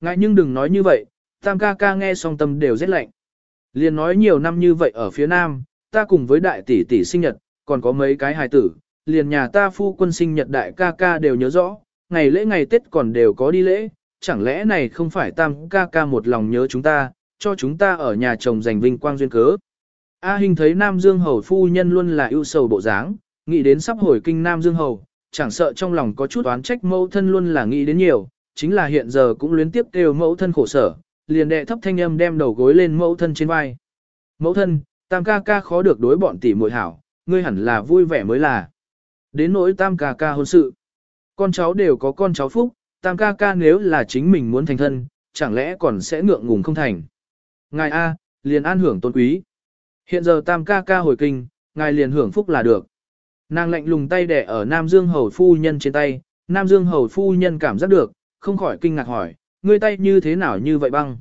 Ngại nhưng đừng nói như vậy, tam ca ca nghe song tâm đều rất lạnh. Liền nói nhiều năm như vậy ở phía nam, ta cùng với đại tỷ tỷ sinh nhật, còn có mấy cái hài tử, liền nhà ta phu quân sinh nhật đại ca ca đều nhớ rõ, ngày lễ ngày Tết còn đều có đi lễ, chẳng lẽ này không phải tam ca ca một lòng nhớ chúng ta, cho chúng ta ở nhà chồng giành vinh quang duyên cớ. A Hinh thấy Nam Dương Hầu phu nhân luôn là ưu sầu bộ dáng, nghĩ đến sắp hồi kinh Nam Dương Hầu, chẳng sợ trong lòng có chút oán trách mẫu thân luôn là nghĩ đến nhiều, chính là hiện giờ cũng luyến tiếp kêu mẫu thân khổ sở, liền đệ thấp thanh âm đem đầu gối lên mẫu thân trên vai. Mẫu thân, tam ca ca khó được đối bọn tỷ muội hảo, ngươi hẳn là vui vẻ mới là. Đến nỗi tam ca ca hôn sự. Con cháu đều có con cháu phúc, tam ca ca nếu là chính mình muốn thành thân, chẳng lẽ còn sẽ ngượng ngùng không thành. Ngài A, liền an hưởng tôn quý. Hiện giờ tam ca ca hồi kinh, ngài liền hưởng phúc là được. Nàng lạnh lùng tay đẻ ở Nam Dương Hầu Phu Nhân trên tay, Nam Dương Hầu Phu Nhân cảm giác được, không khỏi kinh ngạc hỏi, ngươi tay như thế nào như vậy băng.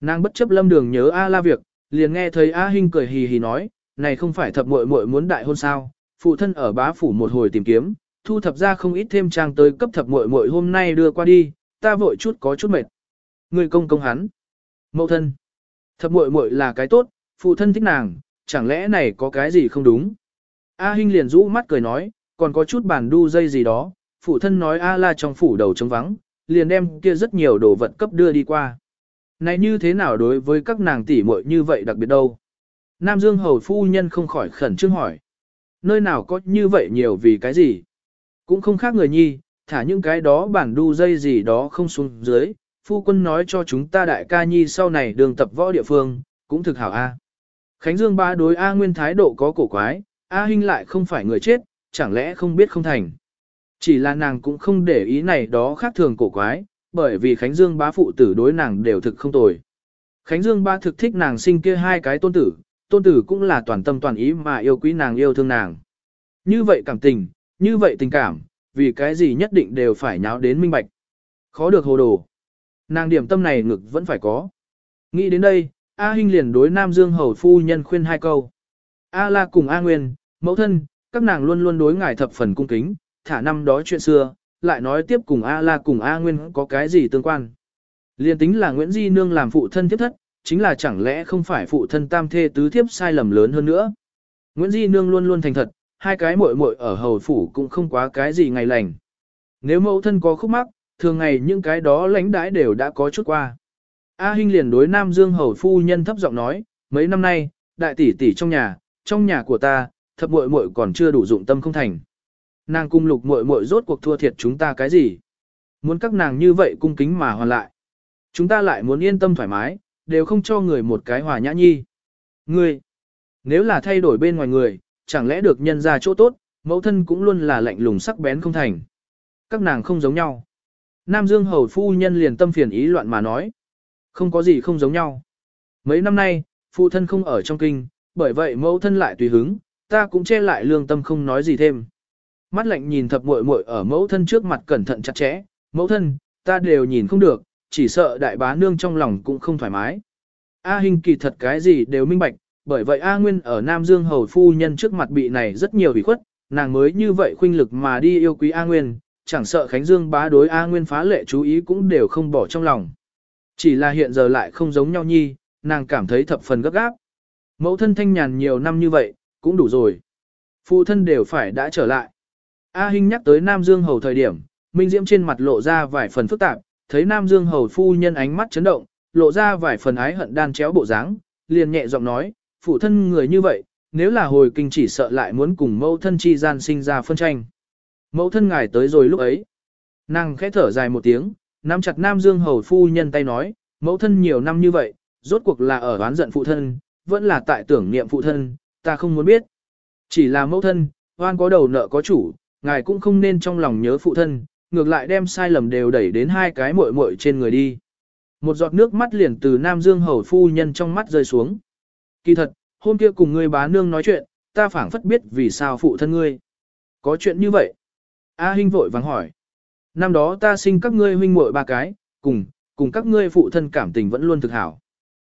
Nàng bất chấp lâm đường nhớ A la việc, liền nghe thấy A Hinh cười hì hì nói, này không phải thập muội muội muốn đại hôn sao, phụ thân ở bá phủ một hồi tìm kiếm, thu thập ra không ít thêm trang tới cấp thập muội muội hôm nay đưa qua đi, ta vội chút có chút mệt. Người công công hắn. mẫu thân. Thập muội muội là cái tốt, phụ thân thích nàng, chẳng lẽ này có cái gì không đúng. A Hinh liền rũ mắt cười nói, còn có chút bản đu dây gì đó, phụ thân nói A la trong phủ đầu trống vắng, liền đem kia rất nhiều đồ vật cấp đưa đi qua. Này như thế nào đối với các nàng tỷ muội như vậy đặc biệt đâu? Nam Dương hầu phu nhân không khỏi khẩn trương hỏi. Nơi nào có như vậy nhiều vì cái gì? Cũng không khác người nhi, thả những cái đó bản đu dây gì đó không xuống dưới. Phu quân nói cho chúng ta đại ca nhi sau này đường tập võ địa phương, cũng thực hảo A. Khánh Dương ba đối A Nguyên thái độ có cổ quái, A Hinh lại không phải người chết, chẳng lẽ không biết không thành. Chỉ là nàng cũng không để ý này đó khác thường cổ quái, bởi vì Khánh Dương bá phụ tử đối nàng đều thực không tồi. Khánh Dương ba thực thích nàng sinh kia hai cái tôn tử, tôn tử cũng là toàn tâm toàn ý mà yêu quý nàng yêu thương nàng. Như vậy cảm tình, như vậy tình cảm, vì cái gì nhất định đều phải nháo đến minh bạch. Khó được hồ đồ. Nàng điểm tâm này ngực vẫn phải có. Nghĩ đến đây, A Hinh liền đối Nam Dương Hầu Phu Nhân khuyên hai câu. A La cùng A Nguyên, mẫu thân, các nàng luôn luôn đối ngài thập phần cung kính, thả năm đó chuyện xưa, lại nói tiếp cùng A La cùng A Nguyên có cái gì tương quan. Liên tính là Nguyễn Di Nương làm phụ thân tiếp thất, chính là chẳng lẽ không phải phụ thân tam thê tứ thiếp sai lầm lớn hơn nữa. Nguyễn Di Nương luôn luôn thành thật, hai cái muội muội ở hầu phủ cũng không quá cái gì ngày lành. Nếu mẫu thân có khúc mắc, thường ngày những cái đó lãnh đãi đều đã có chút qua. A Hinh liền đối Nam Dương hầu phu nhân thấp giọng nói, mấy năm nay, đại tỷ tỷ trong nhà, trong nhà của ta, thập muội muội còn chưa đủ dụng tâm không thành. Nàng cung lục muội muội rốt cuộc thua thiệt chúng ta cái gì? Muốn các nàng như vậy cung kính mà hoàn lại. Chúng ta lại muốn yên tâm thoải mái, đều không cho người một cái hòa nhã nhi. Ngươi, nếu là thay đổi bên ngoài người, chẳng lẽ được nhân ra chỗ tốt, mẫu thân cũng luôn là lạnh lùng sắc bén không thành. Các nàng không giống nhau. Nam Dương hầu phu nhân liền tâm phiền ý loạn mà nói. Không có gì không giống nhau. Mấy năm nay, phụ thân không ở trong kinh, bởi vậy mẫu thân lại tùy hứng, ta cũng che lại lương tâm không nói gì thêm. Mắt lạnh nhìn thập muội muội ở mẫu thân trước mặt cẩn thận chặt chẽ, mẫu thân, ta đều nhìn không được, chỉ sợ đại bá nương trong lòng cũng không thoải mái. A Hinh kỳ thật cái gì đều minh bạch, bởi vậy A Nguyên ở Nam Dương Hầu Phu Nhân trước mặt bị này rất nhiều bị khuất, nàng mới như vậy khuynh lực mà đi yêu quý A Nguyên, chẳng sợ Khánh Dương bá đối A Nguyên phá lệ chú ý cũng đều không bỏ trong lòng. Chỉ là hiện giờ lại không giống nhau nhi, nàng cảm thấy thập phần gấp gáp. Mẫu thân thanh nhàn nhiều năm như vậy, cũng đủ rồi. Phụ thân đều phải đã trở lại. A Hinh nhắc tới Nam Dương Hầu thời điểm, Minh Diễm trên mặt lộ ra vài phần phức tạp, thấy Nam Dương Hầu phu nhân ánh mắt chấn động, lộ ra vài phần ái hận đan chéo bộ dáng, liền nhẹ giọng nói, phụ thân người như vậy, nếu là hồi kinh chỉ sợ lại muốn cùng mẫu thân chi gian sinh ra phân tranh. Mẫu thân ngài tới rồi lúc ấy. Nàng khẽ thở dài một tiếng, nắm chặt Nam Dương Hầu phu nhân tay nói, mẫu thân nhiều năm như vậy, rốt cuộc là ở oán giận phụ thân, vẫn là tại tưởng niệm phụ thân, ta không muốn biết. Chỉ là mẫu thân, oan có đầu nợ có chủ, ngài cũng không nên trong lòng nhớ phụ thân, ngược lại đem sai lầm đều đẩy đến hai cái muội muội trên người đi. Một giọt nước mắt liền từ Nam Dương hầu phu nhân trong mắt rơi xuống. Kỳ thật, hôm kia cùng ngươi bá nương nói chuyện, ta phảng phất biết vì sao phụ thân ngươi. Có chuyện như vậy. A Hinh vội vàng hỏi. Năm đó ta sinh các ngươi huynh muội ba cái, cùng, cùng các ngươi phụ thân cảm tình vẫn luôn thực hảo.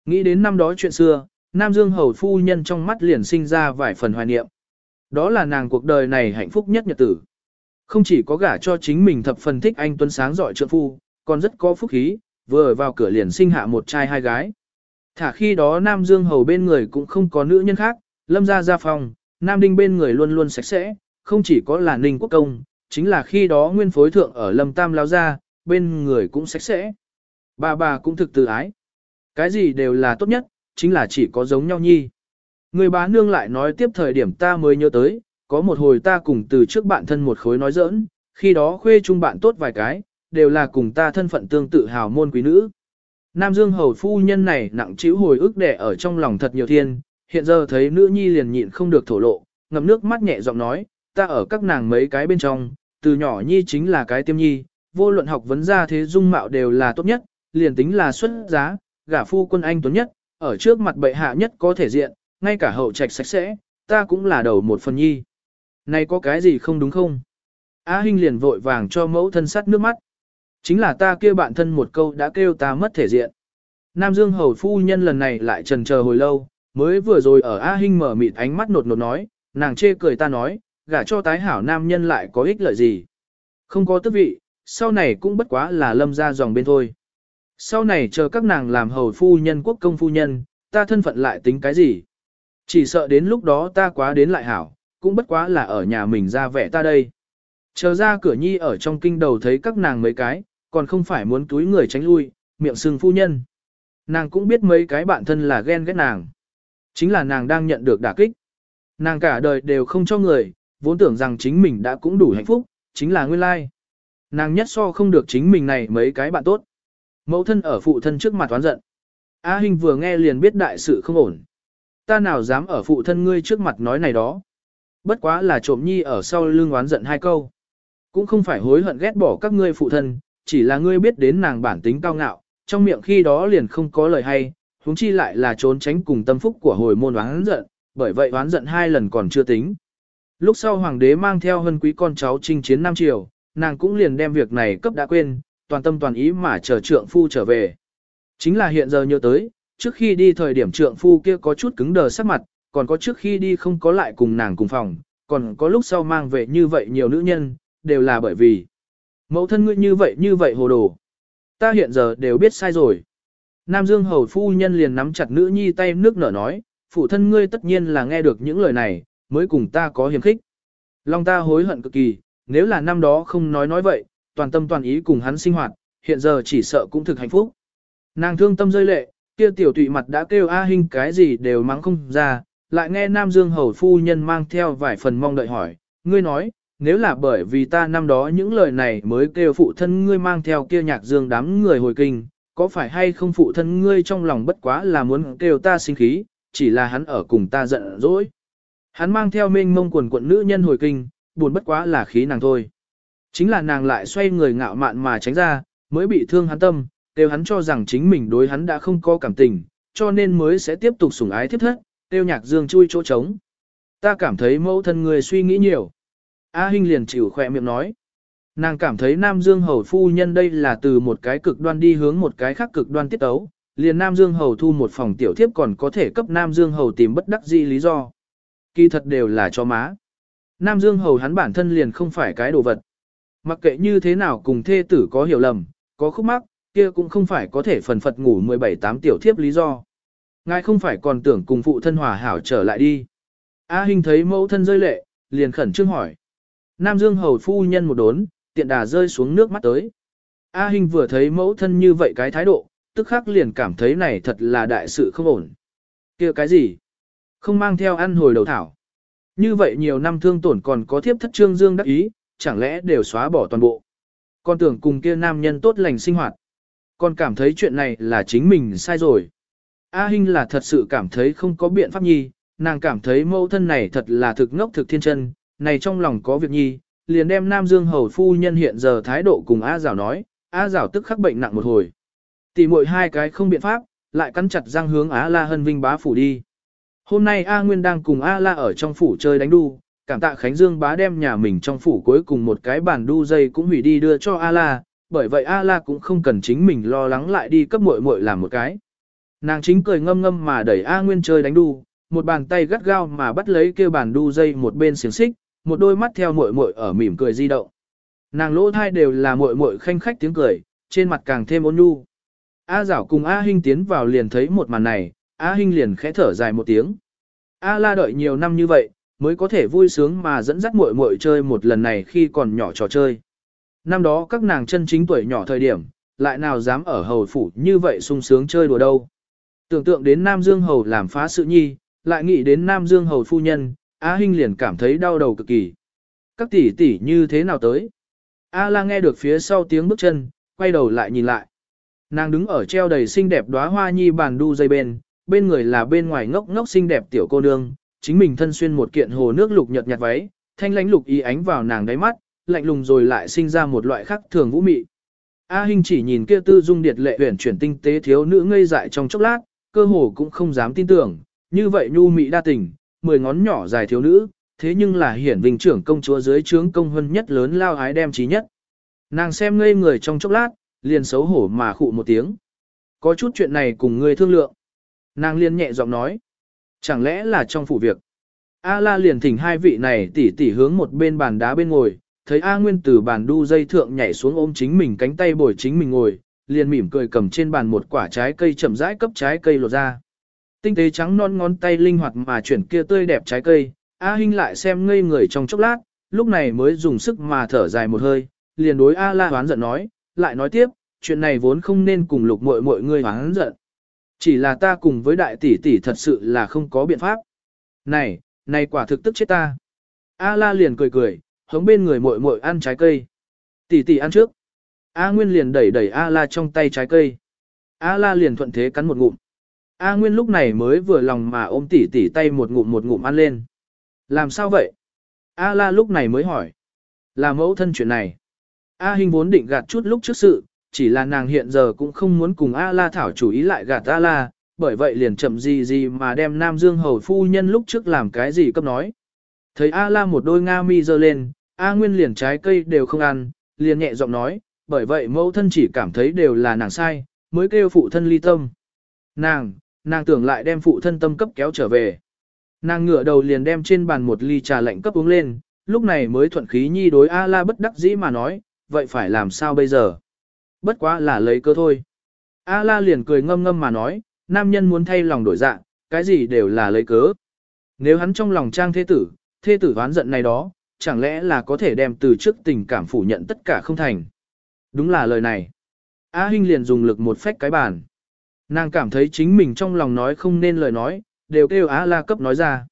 Nghĩ đến năm đó chuyện xưa, Nam Dương hầu phu nhân trong mắt liền sinh ra vài phần hoài niệm. Đó là nàng cuộc đời này hạnh phúc nhất nhật tử. Không chỉ có gả cho chính mình thập phần thích anh tuấn sáng giỏi trượng phu, còn rất có phúc khí, vừa vào cửa liền sinh hạ một trai hai gái. Thả khi đó Nam Dương Hầu bên người cũng không có nữ nhân khác, lâm ra ra phòng, Nam Đinh bên người luôn luôn sạch sẽ, không chỉ có là Ninh Quốc Công, chính là khi đó nguyên phối thượng ở lâm tam lao ra, bên người cũng sạch sẽ. Bà bà cũng thực từ ái. Cái gì đều là tốt nhất, chính là chỉ có giống nhau nhi. Người bá nương lại nói tiếp thời điểm ta mới nhớ tới, có một hồi ta cùng từ trước bạn thân một khối nói giỡn, khi đó khuê chung bạn tốt vài cái, đều là cùng ta thân phận tương tự hào môn quý nữ. Nam Dương hầu phu nhân này nặng chịu hồi ức đẻ ở trong lòng thật nhiều thiên, hiện giờ thấy nữ nhi liền nhịn không được thổ lộ, ngậm nước mắt nhẹ giọng nói, ta ở các nàng mấy cái bên trong, từ nhỏ nhi chính là cái tiêm nhi, vô luận học vấn ra thế dung mạo đều là tốt nhất, liền tính là xuất giá, gả phu quân anh tuấn nhất, ở trước mặt bệ hạ nhất có thể diện, ngay cả hậu trạch sạch sẽ, ta cũng là đầu một phần nhi. Này có cái gì không đúng không? A Hinh liền vội vàng cho mẫu thân sắt nước mắt. Chính là ta kia bạn thân một câu đã kêu ta mất thể diện. Nam Dương hầu phu nhân lần này lại trần chờ hồi lâu, mới vừa rồi ở A Hinh mở mịt ánh mắt nột nột nói, nàng chê cười ta nói, gả cho tái hảo nam nhân lại có ích lợi gì. Không có tức vị, sau này cũng bất quá là lâm ra dòng bên thôi. Sau này chờ các nàng làm hầu phu nhân quốc công phu nhân, ta thân phận lại tính cái gì. Chỉ sợ đến lúc đó ta quá đến lại hảo, cũng bất quá là ở nhà mình ra vẻ ta đây. Chờ ra cửa nhi ở trong kinh đầu thấy các nàng mấy cái, còn không phải muốn túi người tránh lui, miệng sừng phu nhân. Nàng cũng biết mấy cái bạn thân là ghen ghét nàng. Chính là nàng đang nhận được đả kích. Nàng cả đời đều không cho người, vốn tưởng rằng chính mình đã cũng đủ hạnh phúc, chính là nguyên lai. Nàng nhất so không được chính mình này mấy cái bạn tốt. Mẫu thân ở phụ thân trước mặt toán giận. A Hinh vừa nghe liền biết đại sự không ổn. Ta nào dám ở phụ thân ngươi trước mặt nói này đó. Bất quá là trộm nhi ở sau lưng oán giận hai câu. Cũng không phải hối hận ghét bỏ các ngươi phụ thân, chỉ là ngươi biết đến nàng bản tính cao ngạo, trong miệng khi đó liền không có lời hay, huống chi lại là trốn tránh cùng tâm phúc của hồi môn oán giận, bởi vậy oán giận hai lần còn chưa tính. Lúc sau hoàng đế mang theo hân quý con cháu chinh chiến Nam Triều, nàng cũng liền đem việc này cấp đã quên, toàn tâm toàn ý mà chờ trượng phu trở về. Chính là hiện giờ nhớ tới, trước khi đi thời điểm trượng phu kia có chút cứng đờ sắc mặt, còn có trước khi đi không có lại cùng nàng cùng phòng, còn có lúc sau mang về như vậy nhiều nữ nhân, đều là bởi vì mẫu thân ngươi như vậy như vậy hồ đồ. Ta hiện giờ đều biết sai rồi. Nam Dương hầu phu nhân liền nắm chặt nữ nhi tay nước nở nói, phụ thân ngươi tất nhiên là nghe được những lời này, mới cùng ta có hiềm khích. Long ta hối hận cực kỳ, nếu là năm đó không nói nói vậy, toàn tâm toàn ý cùng hắn sinh hoạt, hiện giờ chỉ sợ cũng thực hạnh phúc. Nàng thương tâm rơi lệ, kia tiểu tụy mặt đã kêu A Hinh cái gì đều mắng không ra, lại nghe Nam Dương Hầu Phu Nhân mang theo vài phần mong đợi hỏi, ngươi nói, nếu là bởi vì ta năm đó những lời này mới kêu phụ thân ngươi mang theo kia nhạc dương đám người hồi kinh, có phải hay không phụ thân ngươi trong lòng bất quá là muốn kêu ta sinh khí, chỉ là hắn ở cùng ta giận dỗi. Hắn mang theo mênh mông quần quận nữ nhân hồi kinh, buồn bất quá là khí nàng thôi. Chính là nàng lại xoay người ngạo mạn mà tránh ra, mới bị thương hắn tâm, kêu hắn cho rằng chính mình đối hắn đã không có cảm tình, cho nên mới sẽ tiếp tục sủng ái thiếp thất, tiêu nhạc dương chui chỗ trống. Ta cảm thấy mẫu thân người suy nghĩ nhiều. A Hinh liền chịu khỏe miệng nói. Nàng cảm thấy Nam Dương Hầu phu nhân đây là từ một cái cực đoan đi hướng một cái khác cực đoan tiết tấu, liền Nam Dương Hầu thu một phòng tiểu thiếp còn có thể cấp Nam Dương Hầu tìm bất đắc dĩ lý do. Kỳ thật đều là cho má. Nam Dương Hầu hắn bản thân liền không phải cái đồ vật. Mặc kệ như thế nào cùng thê tử có hiểu lầm, có khúc mắc, kia cũng không phải có thể phần phật ngủ 17-8 tiểu thiếp lý do. Ngài không phải còn tưởng cùng phụ thân hòa hảo trở lại đi. A Hinh thấy mẫu thân rơi lệ, liền khẩn trương hỏi. Nam Dương hầu phu nhân một đốn, tiện đà rơi xuống nước mắt tới. A Hinh vừa thấy mẫu thân như vậy cái thái độ, tức khắc liền cảm thấy này thật là đại sự không ổn. kia cái gì? Không mang theo ăn hồi đầu thảo. Như vậy nhiều năm thương tổn còn có thiếp thất trương dương đắc ý, chẳng lẽ đều xóa bỏ toàn bộ. Con tưởng cùng kia nam nhân tốt lành sinh hoạt. Con cảm thấy chuyện này là chính mình sai rồi. A Hinh là thật sự cảm thấy không có biện pháp nhi, nàng cảm thấy mẫu thân này thật là thực ngốc thực thiên chân, này trong lòng có việc nhi, liền đem Nam Dương Hầu Phu Nhân hiện giờ thái độ cùng A Giảo nói, A Giảo tức khắc bệnh nặng một hồi. Tỷ muội hai cái không biện pháp, lại cắn chặt răng hướng Á La Hân Vinh bá phủ đi. Hôm nay A Nguyên đang cùng A La ở trong phủ chơi đánh đu, cảm tạ Khánh Dương bá đem nhà mình trong phủ cuối cùng một cái bàn đu dây cũng hủy đi đưa cho A La, bởi vậy A La cũng không cần chính mình lo lắng lại đi cấp muội muội làm một cái. Nàng chính cười ngâm ngâm mà đẩy A Nguyên chơi đánh đu, một bàn tay gắt gao mà bắt lấy kia bàn đu dây một bên xiềng xích, một đôi mắt theo muội muội ở mỉm cười di động. Nàng lỗ thai đều là muội muội khanh khách tiếng cười, trên mặt càng thêm ôn nhu. A Giảo cùng A Hinh tiến vào liền thấy một màn này, A Hinh liền khẽ thở dài một tiếng. A La đợi nhiều năm như vậy, mới có thể vui sướng mà dẫn dắt muội muội chơi một lần này khi còn nhỏ trò chơi. Năm đó các nàng chân chính tuổi nhỏ thời điểm, lại nào dám ở hầu phủ như vậy sung sướng chơi đùa đâu. Tưởng tượng đến Nam Dương hầu làm phá sự nhi, lại nghĩ đến Nam Dương hầu phu nhân, A Hinh liền cảm thấy đau đầu cực kỳ. Các tỷ tỷ như thế nào tới? A La nghe được phía sau tiếng bước chân, quay đầu lại nhìn lại. Nàng đứng ở treo đầy xinh đẹp đóa hoa nhi bàn đu dây bên, bên người là bên ngoài ngốc ngốc xinh đẹp tiểu cô nương, chính mình thân xuyên một kiện hồ nước lục nhật nhạt váy, thanh lãnh lục y ánh vào nàng đáy mắt, lạnh lùng rồi lại sinh ra một loại khác thường vũ mị. A Hinh chỉ nhìn kia tư dung điệt lệ huyền chuyển tinh tế thiếu nữ ngây dại trong chốc lát, cơ hồ cũng không dám tin tưởng, như vậy nhu mị đa tình, mười ngón nhỏ dài thiếu nữ, thế nhưng là hiển vinh trưởng công chúa dưới trướng công hân nhất lớn lao ái đem trí nhất. Nàng xem ngây người trong chốc lát, liền xấu hổ mà khụ một tiếng. Có chút chuyện này cùng ngươi thương lượng. Nàng liền nhẹ giọng nói. Chẳng lẽ là trong phủ việc. A la liền thỉnh hai vị này tỉ tỉ hướng một bên bàn đá bên ngồi, thấy A Nguyên từ bàn đu dây thượng nhảy xuống ôm chính mình cánh tay bồi chính mình ngồi, liền mỉm cười cầm trên bàn một quả trái cây chậm rãi cấp trái cây lột ra. Tinh tế trắng non ngón tay linh hoạt mà chuyển kia tươi đẹp trái cây, A Hinh lại xem ngây người trong chốc lát, lúc này mới dùng sức mà thở dài một hơi, liền đối A La hoán giận nói, lại nói tiếp, chuyện này vốn không nên cùng lục muội muội ngươi hoán giận. Chỉ là ta cùng với đại tỷ tỷ thật sự là không có biện pháp. Này, này quả thực tức chết ta. A La liền cười cười, hướng bên người muội muội ăn trái cây. Tỷ tỷ ăn trước. A Nguyên liền đẩy đẩy A La trong tay trái cây. A La liền thuận thế cắn một ngụm. A Nguyên lúc này mới vừa lòng mà ôm tỷ tỷ tay một ngụm một ngụm ăn lên. Làm sao vậy? A La lúc này mới hỏi. Là mẫu thân chuyện này. A Hinh vốn định gạt chút lúc trước sự, chỉ là nàng hiện giờ cũng không muốn cùng A La thảo chủ ý lại gạt A La, bởi vậy liền chậm gì gì mà đem Nam Dương Hầu phu nhân lúc trước làm cái gì cấp nói. Thấy A La một đôi nga mi dơ lên, A Nguyên liền trái cây đều không ăn, liền nhẹ giọng nói, bởi vậy mẫu thân chỉ cảm thấy đều là nàng sai, mới kêu phụ thân ly tâm. Nàng, nàng tưởng lại đem phụ thân tâm cấp kéo trở về. Nàng ngửa đầu liền đem trên bàn một ly trà lạnh cấp uống lên, lúc này mới thuận khí nhi đối A la bất đắc dĩ mà nói, vậy phải làm sao bây giờ? Bất quá là lấy cơ thôi. A la liền cười ngâm ngâm mà nói, nam nhân muốn thay lòng đổi dạ, cái gì đều là lấy cớ. Nếu hắn trong lòng trang thế tử, thế tử ván giận này đó, chẳng lẽ là có thể đem từ trước tình cảm phủ nhận tất cả không thành. Đúng là lời này. A Hinh liền dùng lực một phách cái bàn. Nàng cảm thấy chính mình trong lòng nói không nên lời nói, đều kêu A La cấp nói ra.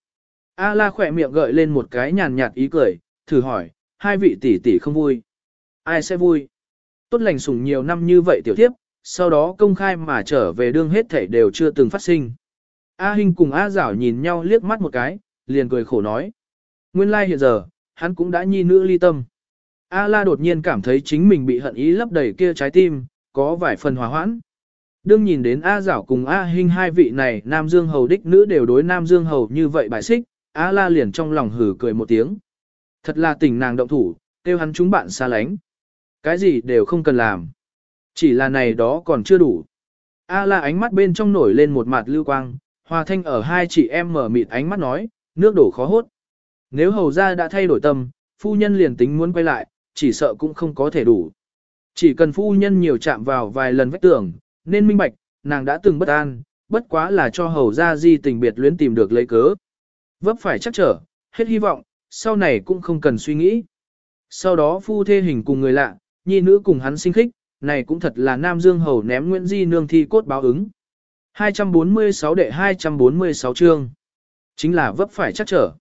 A La khỏe miệng gợi lên một cái nhàn nhạt ý cười, thử hỏi, hai vị tỷ tỷ không vui. Ai sẽ vui? Tốt lành sủng nhiều năm như vậy tiểu tiếp, sau đó công khai mà trở về đương hết thảy đều chưa từng phát sinh. A Hinh cùng A Giảo nhìn nhau liếc mắt một cái, liền cười khổ nói. Nguyên lai like hiện giờ, hắn cũng đã nhi nữ ly tâm. A La đột nhiên cảm thấy chính mình bị hận ý lấp đầy kia trái tim, có vài phần hòa hoãn. Đương nhìn đến A Giảo cùng A Hinh hai vị này Nam Dương Hầu đích nữ đều đối Nam Dương Hầu như vậy bài xích, A La liền trong lòng hử cười một tiếng. Thật là tình nàng động thủ, kêu hắn chúng bạn xa lánh. Cái gì đều không cần làm. Chỉ là này đó còn chưa đủ. A La ánh mắt bên trong nổi lên một mặt lưu quang, hòa thanh ở hai chị em mở mịt ánh mắt nói, nước đổ khó hốt. Nếu hầu gia đã thay đổi tâm, phu nhân liền tính muốn quay lại, chỉ sợ cũng không có thể đủ. Chỉ cần phu nhân nhiều chạm vào vài lần vách tưởng, nên minh bạch, nàng đã từng bất an, bất quá là cho hầu gia di tình biệt luyến tìm được lấy cớ. Vấp phải chắc trở, hết hy vọng, sau này cũng không cần suy nghĩ. Sau đó phu thê hình cùng người lạ, nhi nữ cùng hắn sinh khích, này cũng thật là Nam Dương Hầu ném Nguyễn Di nương thi cốt báo ứng. 246 đệ 246 chương. Chính là vấp phải chắc trở.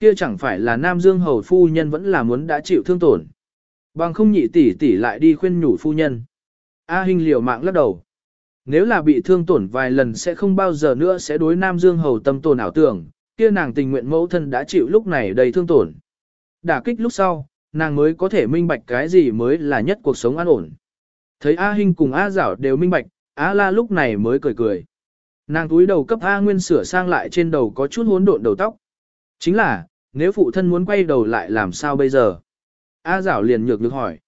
Kia chẳng phải là Nam Dương Hầu phu nhân vẫn là muốn đã chịu thương tổn. Bằng không nhị tỷ tỷ lại đi khuyên nhủ phu nhân. A Hinh liều mạng lắc đầu. Nếu là bị thương tổn vài lần sẽ không bao giờ nữa sẽ đối Nam Dương Hầu tâm tổn ảo tưởng, kia nàng tình nguyện mẫu thân đã chịu lúc này đầy thương tổn. Đả kích lúc sau, nàng mới có thể minh bạch cái gì mới là nhất cuộc sống an ổn. Thấy A Hinh cùng A Giảo đều minh bạch, A La lúc này mới cười cười. Nàng túi đầu cấp A Nguyên sửa sang lại trên đầu có chút hỗn độn đầu tóc. Chính là, nếu phụ thân muốn quay đầu lại làm sao bây giờ? A Giảo liền nhược nhược hỏi.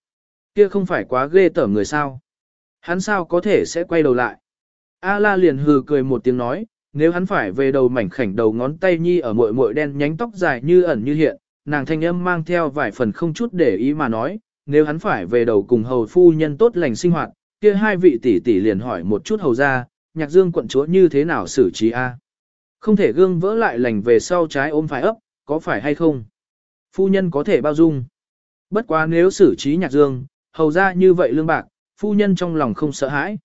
Kia không phải quá ghê tởm người sao? Hắn sao có thể sẽ quay đầu lại? A La liền hừ cười một tiếng nói, nếu hắn phải về đầu mảnh khảnh đầu ngón tay nhi ở mội mội đen nhánh tóc dài như ẩn như hiện, nàng thanh âm mang theo vài phần không chút để ý mà nói, nếu hắn phải về đầu cùng hầu phu nhân tốt lành sinh hoạt, kia hai vị tỷ tỷ liền hỏi một chút hầu ra, nhạc dương quận chúa như thế nào xử trí a? Không thể gương vỡ lại lành về sau trái ôm phải ấp, có phải hay không? Phu nhân có thể bao dung. Bất quá nếu xử trí nhạc dương, hầu ra như vậy lương bạc, phu nhân trong lòng không sợ hãi.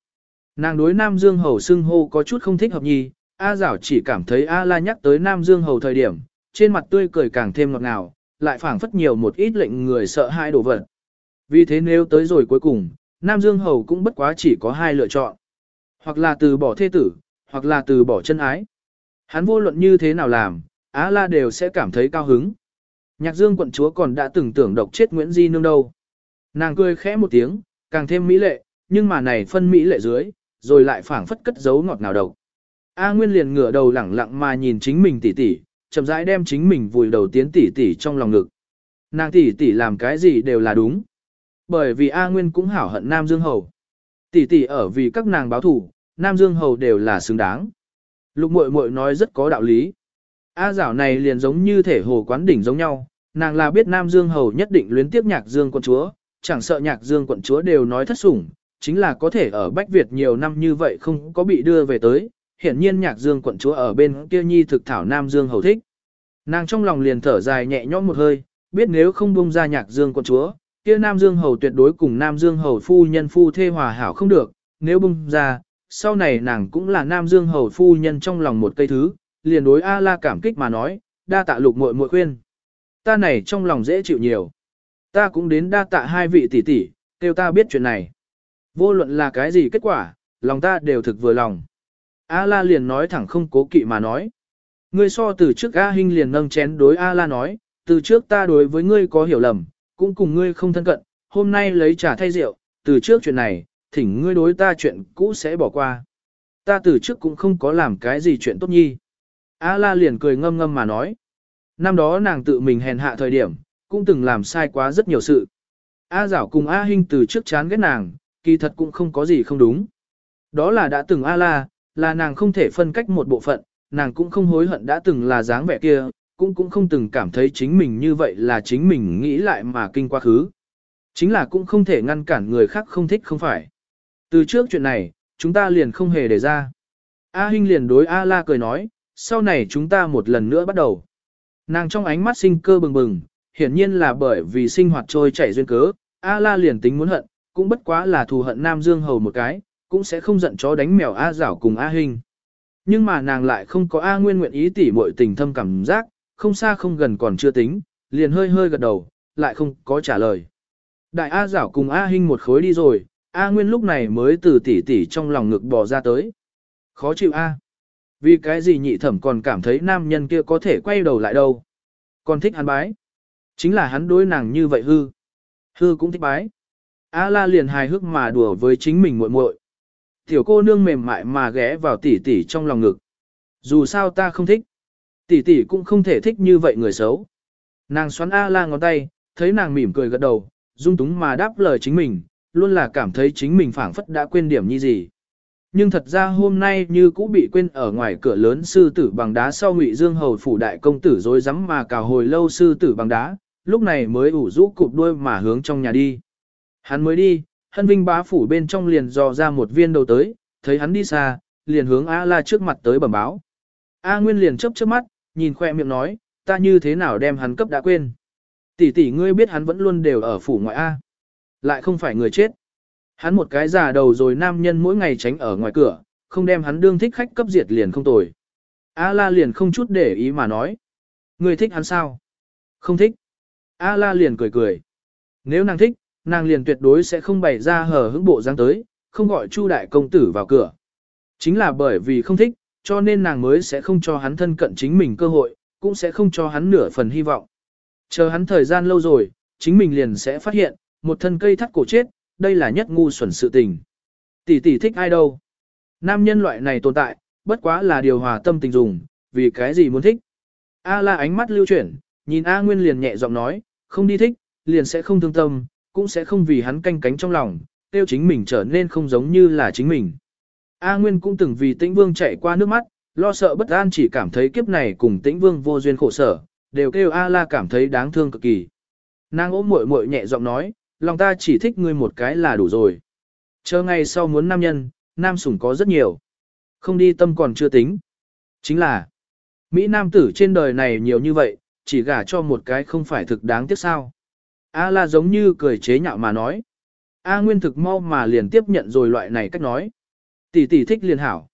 Nàng đối Nam Dương Hầu xưng hô có chút không thích hợp nhì, A Giảo chỉ cảm thấy A La nhắc tới Nam Dương Hầu thời điểm, trên mặt tươi cười càng thêm ngọt ngào, lại phảng phất nhiều một ít lệnh người sợ hai đổ vật. Vì thế nếu tới rồi cuối cùng, Nam Dương Hầu cũng bất quá chỉ có hai lựa chọn. Hoặc là từ bỏ thê tử, hoặc là từ bỏ chân ái. Hắn vô luận như thế nào làm, Á La đều sẽ cảm thấy cao hứng. Nhạc Dương quận chúa còn đã từng tưởng độc chết Nguyễn Di Nương đâu. Nàng cười khẽ một tiếng, càng thêm mỹ lệ, nhưng mà này phân mỹ lệ dưới, rồi lại phảng phất cất giấu ngọt nào độc. A Nguyên liền ngửa đầu lẳng lặng mà nhìn chính mình tỉ tỉ, chậm rãi đem chính mình vùi đầu tiến tỉ tỉ trong lòng ngực. Nàng tỉ tỉ làm cái gì đều là đúng. Bởi vì A Nguyên cũng hảo hận Nam Dương Hầu. Tỷ tỷ ở vì các nàng báo thủ, Nam Dương Hầu đều là xứng đáng. Lục muội muội nói rất có đạo lý. A giảo này liền giống như thể hồ quán đỉnh giống nhau, nàng là biết Nam Dương Hầu nhất định luyến tiếp nhạc Dương quận chúa, chẳng sợ nhạc Dương quận chúa đều nói thất sủng, chính là có thể ở Bách Việt nhiều năm như vậy không có bị đưa về tới, hiển nhiên nhạc Dương quận chúa ở bên kia nhi thực thảo Nam Dương Hầu thích. Nàng trong lòng liền thở dài nhẹ nhõm một hơi, biết nếu không bung ra nhạc Dương quận chúa, kia Nam Dương Hầu tuyệt đối cùng Nam Dương Hầu phu nhân phu thê hòa hảo không được, nếu bung ra, sau này nàng cũng là Nam Dương Hầu phu nhân trong lòng một cây thứ, liền đối A La cảm kích mà nói, đa tạ lục muội muội khuyên. Ta này trong lòng dễ chịu nhiều. Ta cũng đến đa tạ hai vị tỷ tỷ, kêu ta biết chuyện này. Vô luận là cái gì kết quả, lòng ta đều thực vừa lòng. A La liền nói thẳng không cố kỵ mà nói. Ngươi so từ trước A Hinh liền nâng chén đối A La nói, từ trước ta đối với ngươi có hiểu lầm, cũng cùng ngươi không thân cận, hôm nay lấy trà thay rượu, từ trước chuyện này, thỉnh ngươi đối ta chuyện cũ sẽ bỏ qua. Ta từ trước cũng không có làm cái gì chuyện tốt nhi. A la liền cười ngâm ngâm mà nói. Năm đó nàng tự mình hèn hạ thời điểm, cũng từng làm sai quá rất nhiều sự. A giảo cùng A Hinh từ trước chán ghét nàng, kỳ thật cũng không có gì không đúng. Đó là đã từng A la, là nàng không thể phân cách một bộ phận, nàng cũng không hối hận đã từng là dáng vẻ kia, cũng cũng không từng cảm thấy chính mình như vậy là chính mình nghĩ lại mà kinh quá khứ. Chính là cũng không thể ngăn cản người khác không thích không phải. Từ trước chuyện này, chúng ta liền không hề để ra. A Hinh liền đối A La cười nói, sau này chúng ta một lần nữa bắt đầu. Nàng trong ánh mắt sinh cơ bừng bừng, hiển nhiên là bởi vì sinh hoạt trôi chảy duyên cớ, A La liền tính muốn hận, cũng bất quá là thù hận Nam Dương Hầu một cái, cũng sẽ không giận chó đánh mèo A Giảo cùng A Hinh. Nhưng mà nàng lại không có A Nguyên nguyện ý tỉ muội tình thâm cảm giác, không xa không gần còn chưa tính, liền hơi hơi gật đầu, lại không có trả lời. Đại A Giảo cùng A Hinh một khối đi rồi, A Nguyên lúc này mới từ tỉ tỉ trong lòng ngực bò ra tới. Khó chịu A. Vì cái gì nhị thẩm còn cảm thấy nam nhân kia có thể quay đầu lại đâu. Còn thích hắn bái. Chính là hắn đối nàng như vậy hư. Hư cũng thích bái. A la liền hài hước mà đùa với chính mình muội muội. Tiểu cô nương mềm mại mà ghé vào tỉ tỉ trong lòng ngực. Dù sao ta không thích. Tỷ tỷ cũng không thể thích như vậy người xấu. Nàng xoắn A la ngón tay, thấy nàng mỉm cười gật đầu, dung túng mà đáp lời chính mình, luôn là cảm thấy chính mình phảng phất đã quên điểm như gì. Nhưng thật ra hôm nay như cũ bị quên ở ngoài cửa lớn sư tử bằng đá sau ngụy dương hầu phủ đại công tử dối rắm mà cào hồi lâu sư tử bằng đá, lúc này mới ủ rũ cụp đuôi mà hướng trong nhà đi. Hắn mới đi, hân vinh bá phủ bên trong liền dò ra một viên đầu tới, thấy hắn đi xa, liền hướng A la trước mặt tới bẩm báo. A Nguyên liền chớp chớp mắt, nhìn khoe miệng nói, ta như thế nào đem hắn cấp đã quên. Tỷ tỷ ngươi biết hắn vẫn luôn đều ở phủ ngoại A. Lại không phải người chết. Hắn một cái già đầu rồi nam nhân mỗi ngày tránh ở ngoài cửa, không đem hắn đương thích khách cấp diệt liền không tồi. A la liền không chút để ý mà nói. người thích hắn sao? Không thích. A la liền cười cười. Nếu nàng thích, nàng liền tuyệt đối sẽ không bày ra hở hững bộ dáng tới, không gọi Chu đại công tử vào cửa. Chính là bởi vì không thích, cho nên nàng mới sẽ không cho hắn thân cận chính mình cơ hội, cũng sẽ không cho hắn nửa phần hy vọng. Chờ hắn thời gian lâu rồi, chính mình liền sẽ phát hiện, một thân cây thắt cổ chết, đây là nhất ngu xuẩn sự tình. Tỷ tỷ thích ai đâu? Nam nhân loại này tồn tại, bất quá là điều hòa tâm tình dùng, vì cái gì muốn thích? A la ánh mắt lưu chuyển, nhìn A Nguyên liền nhẹ giọng nói, không đi thích, liền sẽ không thương tâm, cũng sẽ không vì hắn canh cánh trong lòng, tiêu chính mình trở nên không giống như là chính mình. A Nguyên cũng từng vì tĩnh vương chạy qua nước mắt, lo sợ bất an chỉ cảm thấy kiếp này cùng tĩnh vương vô duyên khổ sở, đều kêu A La cảm thấy đáng thương cực kỳ. Nàng ôm muội muội nhẹ giọng nói, lòng ta chỉ thích ngươi một cái là đủ rồi. Chờ ngày sau muốn nam nhân, nam sủng có rất nhiều. Không đi tâm còn chưa tính. Chính là, Mỹ nam tử trên đời này nhiều như vậy, chỉ gả cho một cái không phải thực đáng tiếc sao. A la giống như cười chế nhạo mà nói. A nguyên thực mau mà liền tiếp nhận rồi loại này cách nói. Tỷ tỷ thích liền hảo.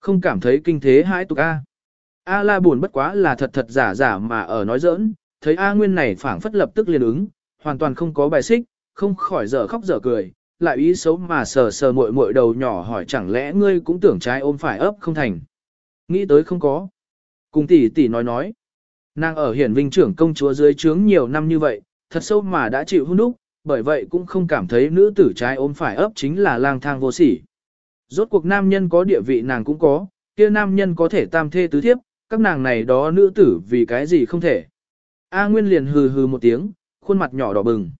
Không cảm thấy kinh thế hãi tục A. A la buồn bất quá là thật thật giả giả mà ở nói giỡn, thấy A nguyên này phảng phất lập tức liền ứng, hoàn toàn không có bài xích, không khỏi dở khóc dở cười, lại ý xấu mà sờ sờ muội muội đầu nhỏ hỏi chẳng lẽ ngươi cũng tưởng trái ôm phải ấp không thành. Nghĩ tới không có. Cùng tỷ tỷ nói nói. Nàng ở hiển vinh trưởng công chúa dưới trướng nhiều năm như vậy, thật sâu mà đã chịu hôn đúc, bởi vậy cũng không cảm thấy nữ tử trái ôm phải ấp chính là lang thang vô sỉ. Rốt cuộc nam nhân có địa vị nàng cũng có, kia nam nhân có thể tam thê tứ thiếp, các nàng này đó nữ tử vì cái gì không thể. A Nguyên liền hừ hừ một tiếng, khuôn mặt nhỏ đỏ bừng.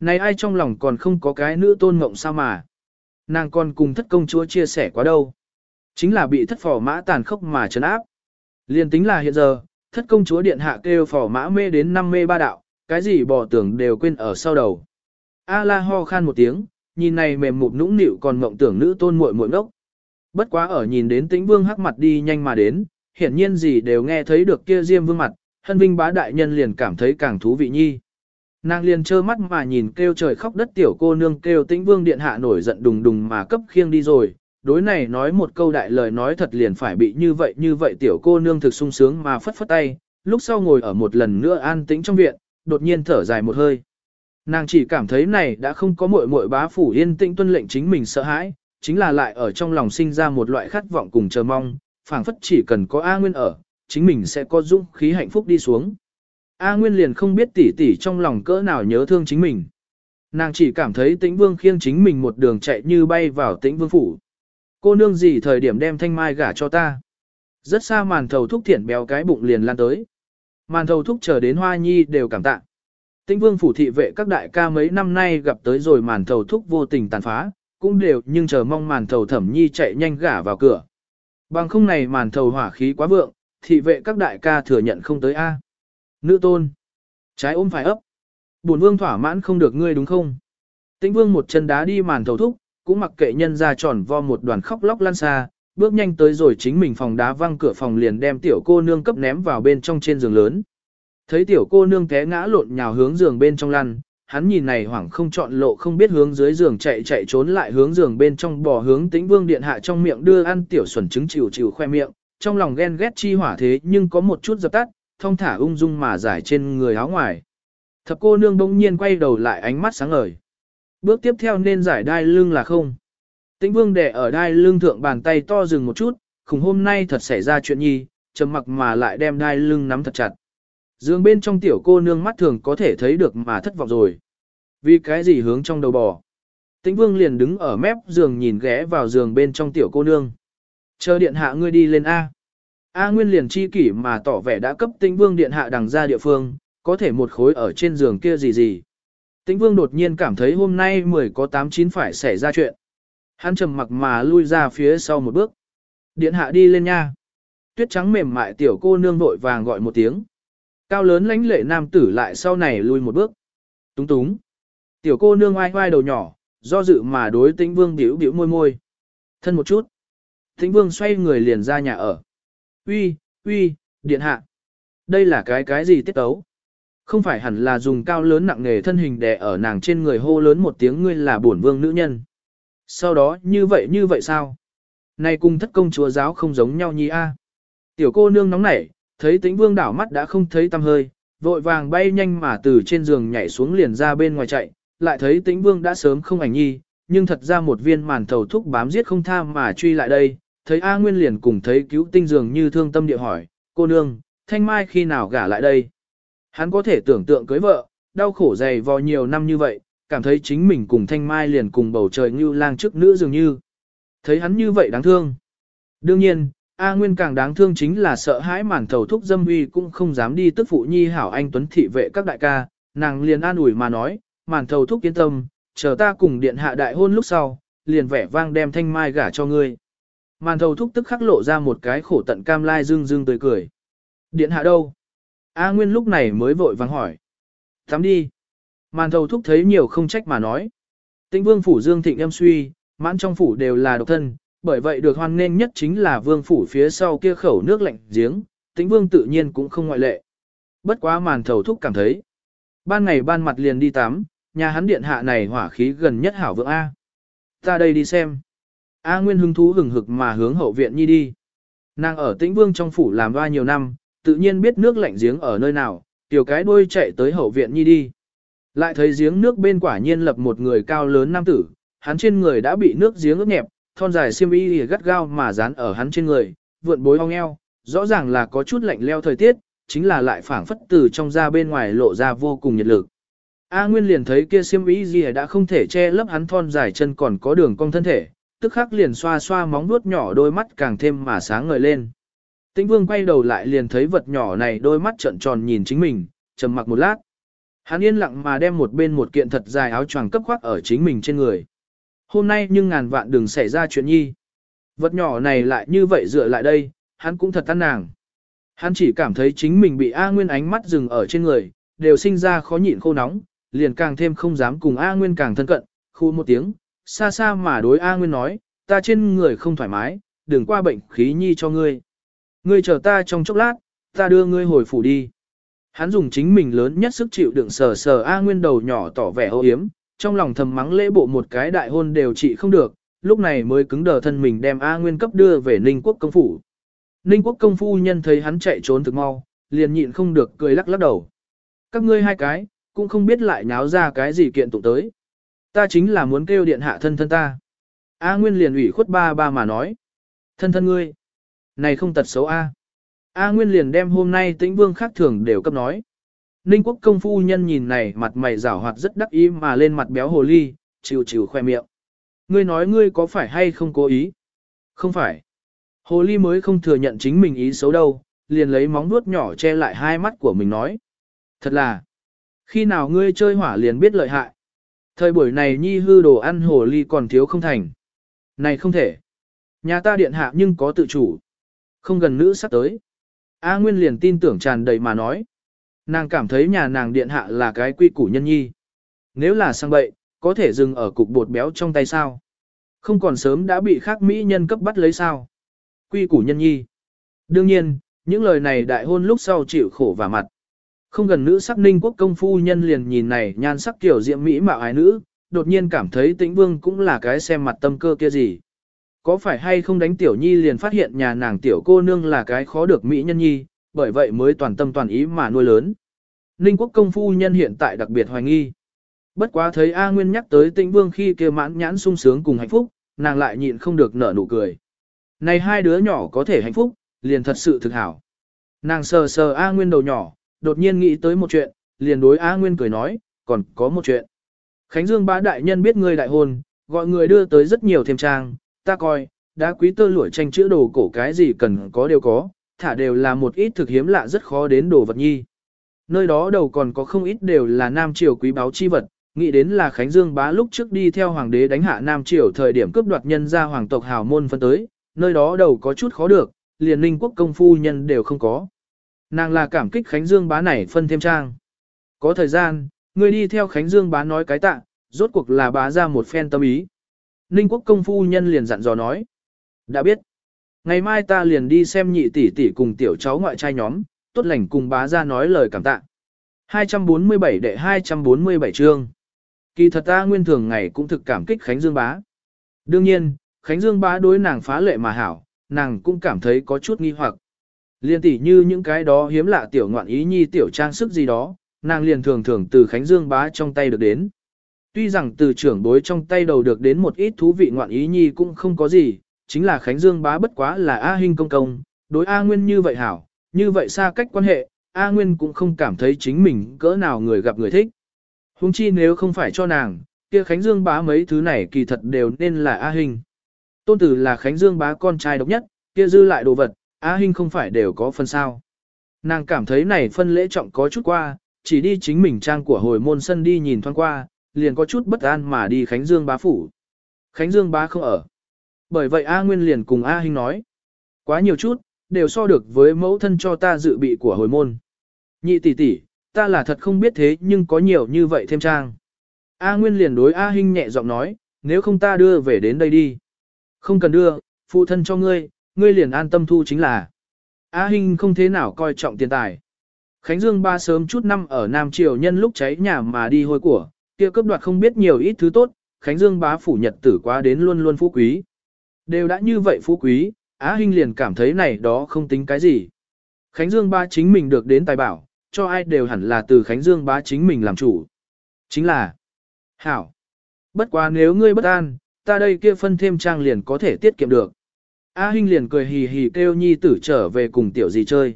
Này ai trong lòng còn không có cái nữ tôn ngộng sao mà. Nàng còn cùng thất công chúa chia sẻ quá đâu. Chính là bị thất phò mã tàn khốc mà trấn áp. Liên tính là hiện giờ, thất công chúa điện hạ kêu phò mã mê đến năm mê ba đạo, cái gì bỏ tưởng đều quên ở sau đầu. A la ho khan một tiếng, nhìn này mềm mụt nũng nịu còn mộng tưởng nữ tôn muội muội ngốc. Bất quá ở nhìn đến tĩnh vương hắc mặt đi nhanh mà đến, hiển nhiên gì đều nghe thấy được kia diêm vương mặt, hân vinh bá đại nhân liền cảm thấy càng thú vị nhi. Nàng liền trơ mắt mà nhìn kêu trời khóc đất tiểu cô nương kêu tĩnh vương điện hạ nổi giận đùng đùng mà cấp khiêng đi rồi, đối này nói một câu đại lời nói thật liền phải bị như vậy như vậy tiểu cô nương thực sung sướng mà phất phất tay, lúc sau ngồi ở một lần nữa an tĩnh trong viện, đột nhiên thở dài một hơi. Nàng chỉ cảm thấy này đã không có muội muội bá phủ yên tĩnh tuân lệnh chính mình sợ hãi, chính là lại ở trong lòng sinh ra một loại khát vọng cùng chờ mong, phảng phất chỉ cần có A Nguyên ở, chính mình sẽ có dũng khí hạnh phúc đi xuống. A Nguyên liền không biết tỷ tỷ trong lòng cỡ nào nhớ thương chính mình. Nàng chỉ cảm thấy tĩnh vương khiêng chính mình một đường chạy như bay vào tĩnh vương phủ. Cô nương gì thời điểm đem thanh mai gả cho ta. Rất xa màn thầu thúc thiện béo cái bụng liền lan tới. Màn thầu thúc chờ đến hoa nhi đều cảm tạ. Tĩnh vương phủ thị vệ các đại ca mấy năm nay gặp tới rồi màn thầu thúc vô tình tàn phá, cũng đều nhưng chờ mong màn thầu thẩm nhi chạy nhanh gả vào cửa. Bằng không này màn thầu hỏa khí quá vượng, thị vệ các đại ca thừa nhận không tới A. Nữ tôn. Trái ôm phải ấp. Bổn vương thỏa mãn không được ngươi đúng không? Tĩnh vương một chân đá đi màn thầu thúc, cũng mặc kệ nhân ra tròn vo một đoàn khóc lóc lan xa, bước nhanh tới rồi chính mình phòng đá văng cửa phòng liền đem tiểu cô nương cấp ném vào bên trong trên giường lớn. Thấy tiểu cô nương té ngã lộn nhào hướng giường bên trong lăn, hắn nhìn này hoảng không chọn lộ không biết hướng dưới giường chạy chạy trốn lại hướng giường bên trong bò hướng tĩnh vương điện hạ trong miệng đưa ăn tiểu xuẩn trứng chịu chịu khoe miệng, trong lòng ghen ghét chi hỏa thế nhưng có một chút dập tắt, thông thả ung dung mà giải trên người áo ngoài. Thập cô nương bỗng nhiên quay đầu lại ánh mắt sáng ngời. Bước tiếp theo nên giải đai lưng là không. Tĩnh vương đẻ ở đai lưng thượng bàn tay to dừng một chút, khủng hôm nay thật xảy ra chuyện nhi, trầm mặc mà lại đem đai lưng nắm thật chặt. Dương bên trong tiểu cô nương mắt thường có thể thấy được mà thất vọng rồi. Vì cái gì hướng trong đầu bò. Tĩnh vương liền đứng ở mép giường nhìn ghé vào giường bên trong tiểu cô nương. Chờ điện hạ ngươi đi lên A. A Nguyên liền chi kỷ mà tỏ vẻ đã cấp tĩnh vương điện hạ đằng ra địa phương, có thể một khối ở trên giường kia gì gì. Tĩnh vương đột nhiên cảm thấy hôm nay mười có tám chín phải xảy ra chuyện. Hắn trầm mặc mà lui ra phía sau một bước. Điện hạ đi lên nha. Tuyết trắng mềm mại tiểu cô nương vội vàng gọi một tiếng. Cao lớn lãnh lệ nam tử lại sau này lui một bước. Túng túng. Tiểu cô nương oai oai đầu nhỏ, do dự mà đối tĩnh vương biểu biểu môi môi. Thân một chút. Tĩnh vương xoay người liền ra nhà ở. Uy, uy, điện hạ. Đây là cái cái gì tiết tấu? Không phải hẳn là dùng cao lớn nặng nghề thân hình đè ở nàng trên người hô lớn một tiếng ngươi là bổn vương nữ nhân. Sau đó như vậy như vậy sao? Này cùng thất công chúa giáo không giống nhau nhi a. Tiểu cô nương nóng nảy, thấy tĩnh vương đảo mắt đã không thấy tăm hơi, vội vàng bay nhanh mà từ trên giường nhảy xuống liền ra bên ngoài chạy, lại thấy tĩnh vương đã sớm không ảnh nhi, nhưng thật ra một viên màn thầu thúc bám giết không tha mà truy lại đây, thấy A Nguyên liền cùng thấy cứu tinh dường như thương tâm địa hỏi, cô nương, thanh mai khi nào gả lại đây? Hắn có thể tưởng tượng cưới vợ, đau khổ dày vò nhiều năm như vậy, cảm thấy chính mình cùng thanh mai liền cùng bầu trời như lang trước nữ dường như. Thấy hắn như vậy đáng thương. Đương nhiên, A Nguyên càng đáng thương chính là sợ hãi màn thầu thúc dâm uy cũng không dám đi tức phụ nhi hảo anh tuấn thị vệ các đại ca, nàng liền an ủi mà nói, màn thầu thúc yên tâm, chờ ta cùng điện hạ đại hôn lúc sau, liền vẻ vang đem thanh mai gả cho ngươi. Màn thầu thúc tức khắc lộ ra một cái khổ tận cam lai dương dương tươi cười. Điện hạ đâu? A Nguyên lúc này mới vội vàng hỏi. Tắm đi. Màn thầu thúc thấy nhiều không trách mà nói. Tĩnh vương phủ dương thịnh em suy, mãn trong phủ đều là độc thân, bởi vậy được hoan nghênh nhất chính là vương phủ phía sau kia khẩu nước lạnh giếng, tĩnh vương tự nhiên cũng không ngoại lệ. Bất quá màn thầu thúc cảm thấy. Ban ngày ban mặt liền đi tắm, nhà hắn điện hạ này hỏa khí gần nhất hảo vượng A. Ta đây đi xem. A Nguyên hứng thú hừng hực mà hướng hậu viện nhi đi. Nàng ở tĩnh vương trong phủ làm ba nhiều năm, tự nhiên biết nước lạnh giếng ở nơi nào, tiểu cái đuôi chạy tới hậu viện nhi đi. Lại thấy giếng nước bên quả nhiên lập một người cao lớn nam tử, hắn trên người đã bị nước giếng ướt nhẹp, thon dài xiêm y gắt gao mà dán ở hắn trên người, vượn bối ong eo, rõ ràng là có chút lạnh leo thời tiết, chính là lại phảng phất từ trong ra bên ngoài lộ ra vô cùng nhiệt lực. A Nguyên liền thấy kia xiêm y gì đã không thể che lấp hắn thon dài chân còn có đường cong thân thể, tức khắc liền xoa xoa móng vuốt nhỏ đôi mắt càng thêm mà sáng ngời lên. Tĩnh Vương quay đầu lại liền thấy vật nhỏ này đôi mắt trợn tròn nhìn chính mình, trầm mặc một lát. Hắn yên lặng mà đem một bên một kiện thật dài áo choàng cấp khoác ở chính mình trên người. Hôm nay nhưng ngàn vạn đừng xảy ra chuyện nhi. Vật nhỏ này lại như vậy dựa lại đây, hắn cũng thật tan nàng. Hắn chỉ cảm thấy chính mình bị A Nguyên ánh mắt dừng ở trên người, đều sinh ra khó nhịn khô nóng, liền càng thêm không dám cùng A Nguyên càng thân cận, khu một tiếng, xa xa mà đối A Nguyên nói, ta trên người không thoải mái, đừng qua bệnh khí nhi cho ngươi. Ngươi chờ ta trong chốc lát, ta đưa ngươi hồi phủ đi. Hắn dùng chính mình lớn nhất sức chịu đựng sờ sờ A Nguyên đầu nhỏ tỏ vẻ ô hiếm, trong lòng thầm mắng lễ bộ một cái đại hôn đều trị không được, lúc này mới cứng đờ thân mình đem A Nguyên cấp đưa về Ninh Quốc công phủ. Ninh Quốc công phu nhân thấy hắn chạy trốn thực mau, liền nhịn không được cười lắc lắc đầu. Các ngươi hai cái, cũng không biết lại nháo ra cái gì kiện tụng tới. Ta chính là muốn kêu điện hạ thân thân ta. A Nguyên liền ủy khuất ba ba mà nói. Thân thân ngươi. Này không tật xấu A. A Nguyên liền đem hôm nay tĩnh vương khác thường đều cấp nói. Ninh quốc công phu nhân nhìn này mặt mày rảo hoạt rất đắc ý mà lên mặt béo hồ ly, chịu chịu khoe miệng. Ngươi nói ngươi có phải hay không cố ý? Không phải. Hồ ly mới không thừa nhận chính mình ý xấu đâu, liền lấy móng vuốt nhỏ che lại hai mắt của mình nói. Thật là, khi nào ngươi chơi hỏa liền biết lợi hại. Thời buổi này nhi hư đồ ăn hồ ly còn thiếu không thành. Này không thể. Nhà ta điện hạ nhưng có tự chủ. Không gần nữ sắp tới. A Nguyên liền tin tưởng tràn đầy mà nói. Nàng cảm thấy nhà nàng điện hạ là cái quy củ nhân nhi. Nếu là sang bậy, có thể dừng ở cục bột béo trong tay sao? Không còn sớm đã bị khác Mỹ nhân cấp bắt lấy sao? Quy củ nhân nhi. Đương nhiên, những lời này đại hôn lúc sau chịu khổ và mặt. Không gần nữ sắc ninh quốc công phu nhân liền nhìn này nhan sắc kiểu diệm Mỹ mạo ái nữ, đột nhiên cảm thấy tĩnh vương cũng là cái xem mặt tâm cơ kia gì. Có phải hay không đánh tiểu nhi liền phát hiện nhà nàng tiểu cô nương là cái khó được Mỹ nhân nhi, bởi vậy mới toàn tâm toàn ý mà nuôi lớn. Ninh quốc công phu nhân hiện tại đặc biệt hoài nghi. Bất quá thấy A Nguyên nhắc tới tĩnh vương khi kia mãn nhãn sung sướng cùng hạnh phúc, nàng lại nhịn không được nở nụ cười. Này hai đứa nhỏ có thể hạnh phúc, liền thật sự thực hảo. Nàng sờ sờ A Nguyên đầu nhỏ, đột nhiên nghĩ tới một chuyện, liền đối A Nguyên cười nói, còn có một chuyện. Khánh Dương bá đại nhân biết ngươi đại hôn, gọi người đưa tới rất nhiều thêm trang, ta coi, đã quý tơ lụa tranh chữ đồ cổ cái gì cần có đều có, thả đều là một ít thực hiếm lạ rất khó đến đồ vật nhi. Nơi đó đầu còn có không ít đều là Nam Triều quý báu chi vật, nghĩ đến là Khánh Dương bá lúc trước đi theo hoàng đế đánh hạ Nam Triều thời điểm cướp đoạt nhân ra hoàng tộc hào môn phân tới, nơi đó đầu có chút khó được, liền ninh quốc công phu nhân đều không có. Nàng là cảm kích Khánh Dương bá này phân thêm trang. Có thời gian, người đi theo Khánh Dương bá nói cái tạ, rốt cuộc là bá ra một phen tâm ý. Ninh quốc công phu nhân liền dặn dò nói. Đã biết. Ngày mai ta liền đi xem nhị tỷ tỷ cùng tiểu cháu ngoại trai nhóm, tốt lành cùng bá ra nói lời cảm tạ. 247 đệ 247 chương. Kỳ thật ta nguyên thường ngày cũng thực cảm kích Khánh Dương bá. Đương nhiên, Khánh Dương bá đối nàng phá lệ mà hảo, nàng cũng cảm thấy có chút nghi hoặc. Liên tỷ như những cái đó hiếm lạ tiểu ngoạn ý nhi tiểu trang sức gì đó, nàng liền thường thường từ Khánh Dương bá trong tay được đến. Tuy rằng từ trưởng bối trong tay đầu được đến một ít thú vị ngoạn ý nhi cũng không có gì, chính là Khánh Dương bá bất quá là A Hinh công công, đối A Nguyên như vậy hảo, như vậy xa cách quan hệ, A Nguyên cũng không cảm thấy chính mình cỡ nào người gặp người thích. Hùng chi nếu không phải cho nàng, kia Khánh Dương bá mấy thứ này kỳ thật đều nên là A Hinh. Tôn tử là Khánh Dương bá con trai độc nhất, kia dư lại đồ vật, A Hinh không phải đều có phân sao. Nàng cảm thấy này phân lễ trọng có chút qua, chỉ đi chính mình trang của hồi môn sân đi nhìn thoáng qua, liền có chút bất an mà đi Khánh Dương bá phủ. Khánh Dương bá không ở. Bởi vậy A Nguyên liền cùng A Hinh nói. Quá nhiều chút, đều so được với mẫu thân cho ta dự bị của hồi môn. Nhị tỷ tỷ, ta là thật không biết thế nhưng có nhiều như vậy thêm trang. A Nguyên liền đối A Hinh nhẹ giọng nói, nếu không ta đưa về đến đây đi. Không cần đưa, phụ thân cho ngươi, ngươi liền an tâm thu chính là. A Hinh không thế nào coi trọng tiền tài. Khánh Dương ba sớm chút năm ở Nam Triều nhân lúc cháy nhà mà đi hôi của, kia cướp đoạt không biết nhiều ít thứ tốt, Khánh Dương bá phủ nhật tử quá đến luôn luôn phú quý. Đều đã như vậy phú quý, Á Hinh liền cảm thấy này đó không tính cái gì. Khánh Dương ba chính mình được đến tài bảo, cho ai đều hẳn là từ Khánh Dương bá chính mình làm chủ. Chính là, hảo, bất quá nếu ngươi bất an, ta đây kia phân thêm trang liền có thể tiết kiệm được. A Hinh liền cười hì hì kêu nhi tử trở về cùng tiểu gì chơi.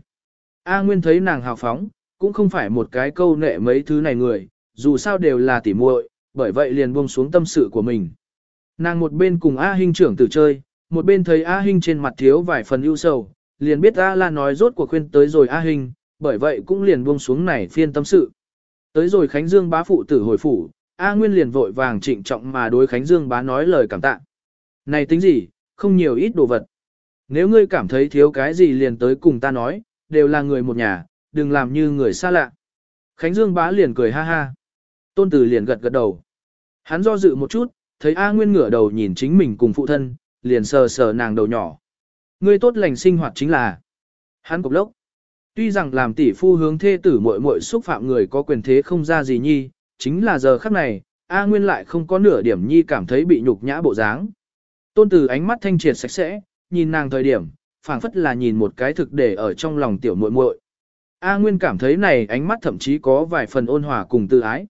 A Nguyên thấy nàng hào phóng, cũng không phải một cái câu nệ mấy thứ này người, dù sao đều là tỉ muội, bởi vậy liền buông xuống tâm sự của mình. Nàng một bên cùng A Hinh trưởng tử chơi, một bên thấy A Hinh trên mặt thiếu vài phần ưu sầu, liền biết A La nói rốt cuộc khuyên tới rồi A Hinh, bởi vậy cũng liền buông xuống này phiên tâm sự. Tới rồi Khánh Dương bá phụ tử hồi phủ, A Nguyên liền vội vàng trịnh trọng mà đối Khánh Dương bá nói lời cảm tạ. Này tính gì, không nhiều ít đồ vật. Nếu ngươi cảm thấy thiếu cái gì liền tới cùng ta nói, đều là người một nhà, đừng làm như người xa lạ. Khánh Dương bá liền cười ha ha. Tôn tử liền gật gật đầu. Hắn do dự một chút, thấy A Nguyên ngửa đầu nhìn chính mình cùng phụ thân, liền sờ sờ nàng đầu nhỏ. Ngươi tốt lành sinh hoạt chính là hắn cục lốc. Tuy rằng làm tỷ phu hướng thê tử muội muội xúc phạm người có quyền thế không ra gì nhi, chính là giờ khắc này, A Nguyên lại không có nửa điểm nhi cảm thấy bị nhục nhã bộ dáng. Tôn tử ánh mắt thanh triệt sạch sẽ, nhìn nàng thời điểm, phảng phất là nhìn một cái thực để ở trong lòng tiểu muội muội. A Nguyên cảm thấy này ánh mắt thậm chí có vài phần ôn hòa cùng tự ái.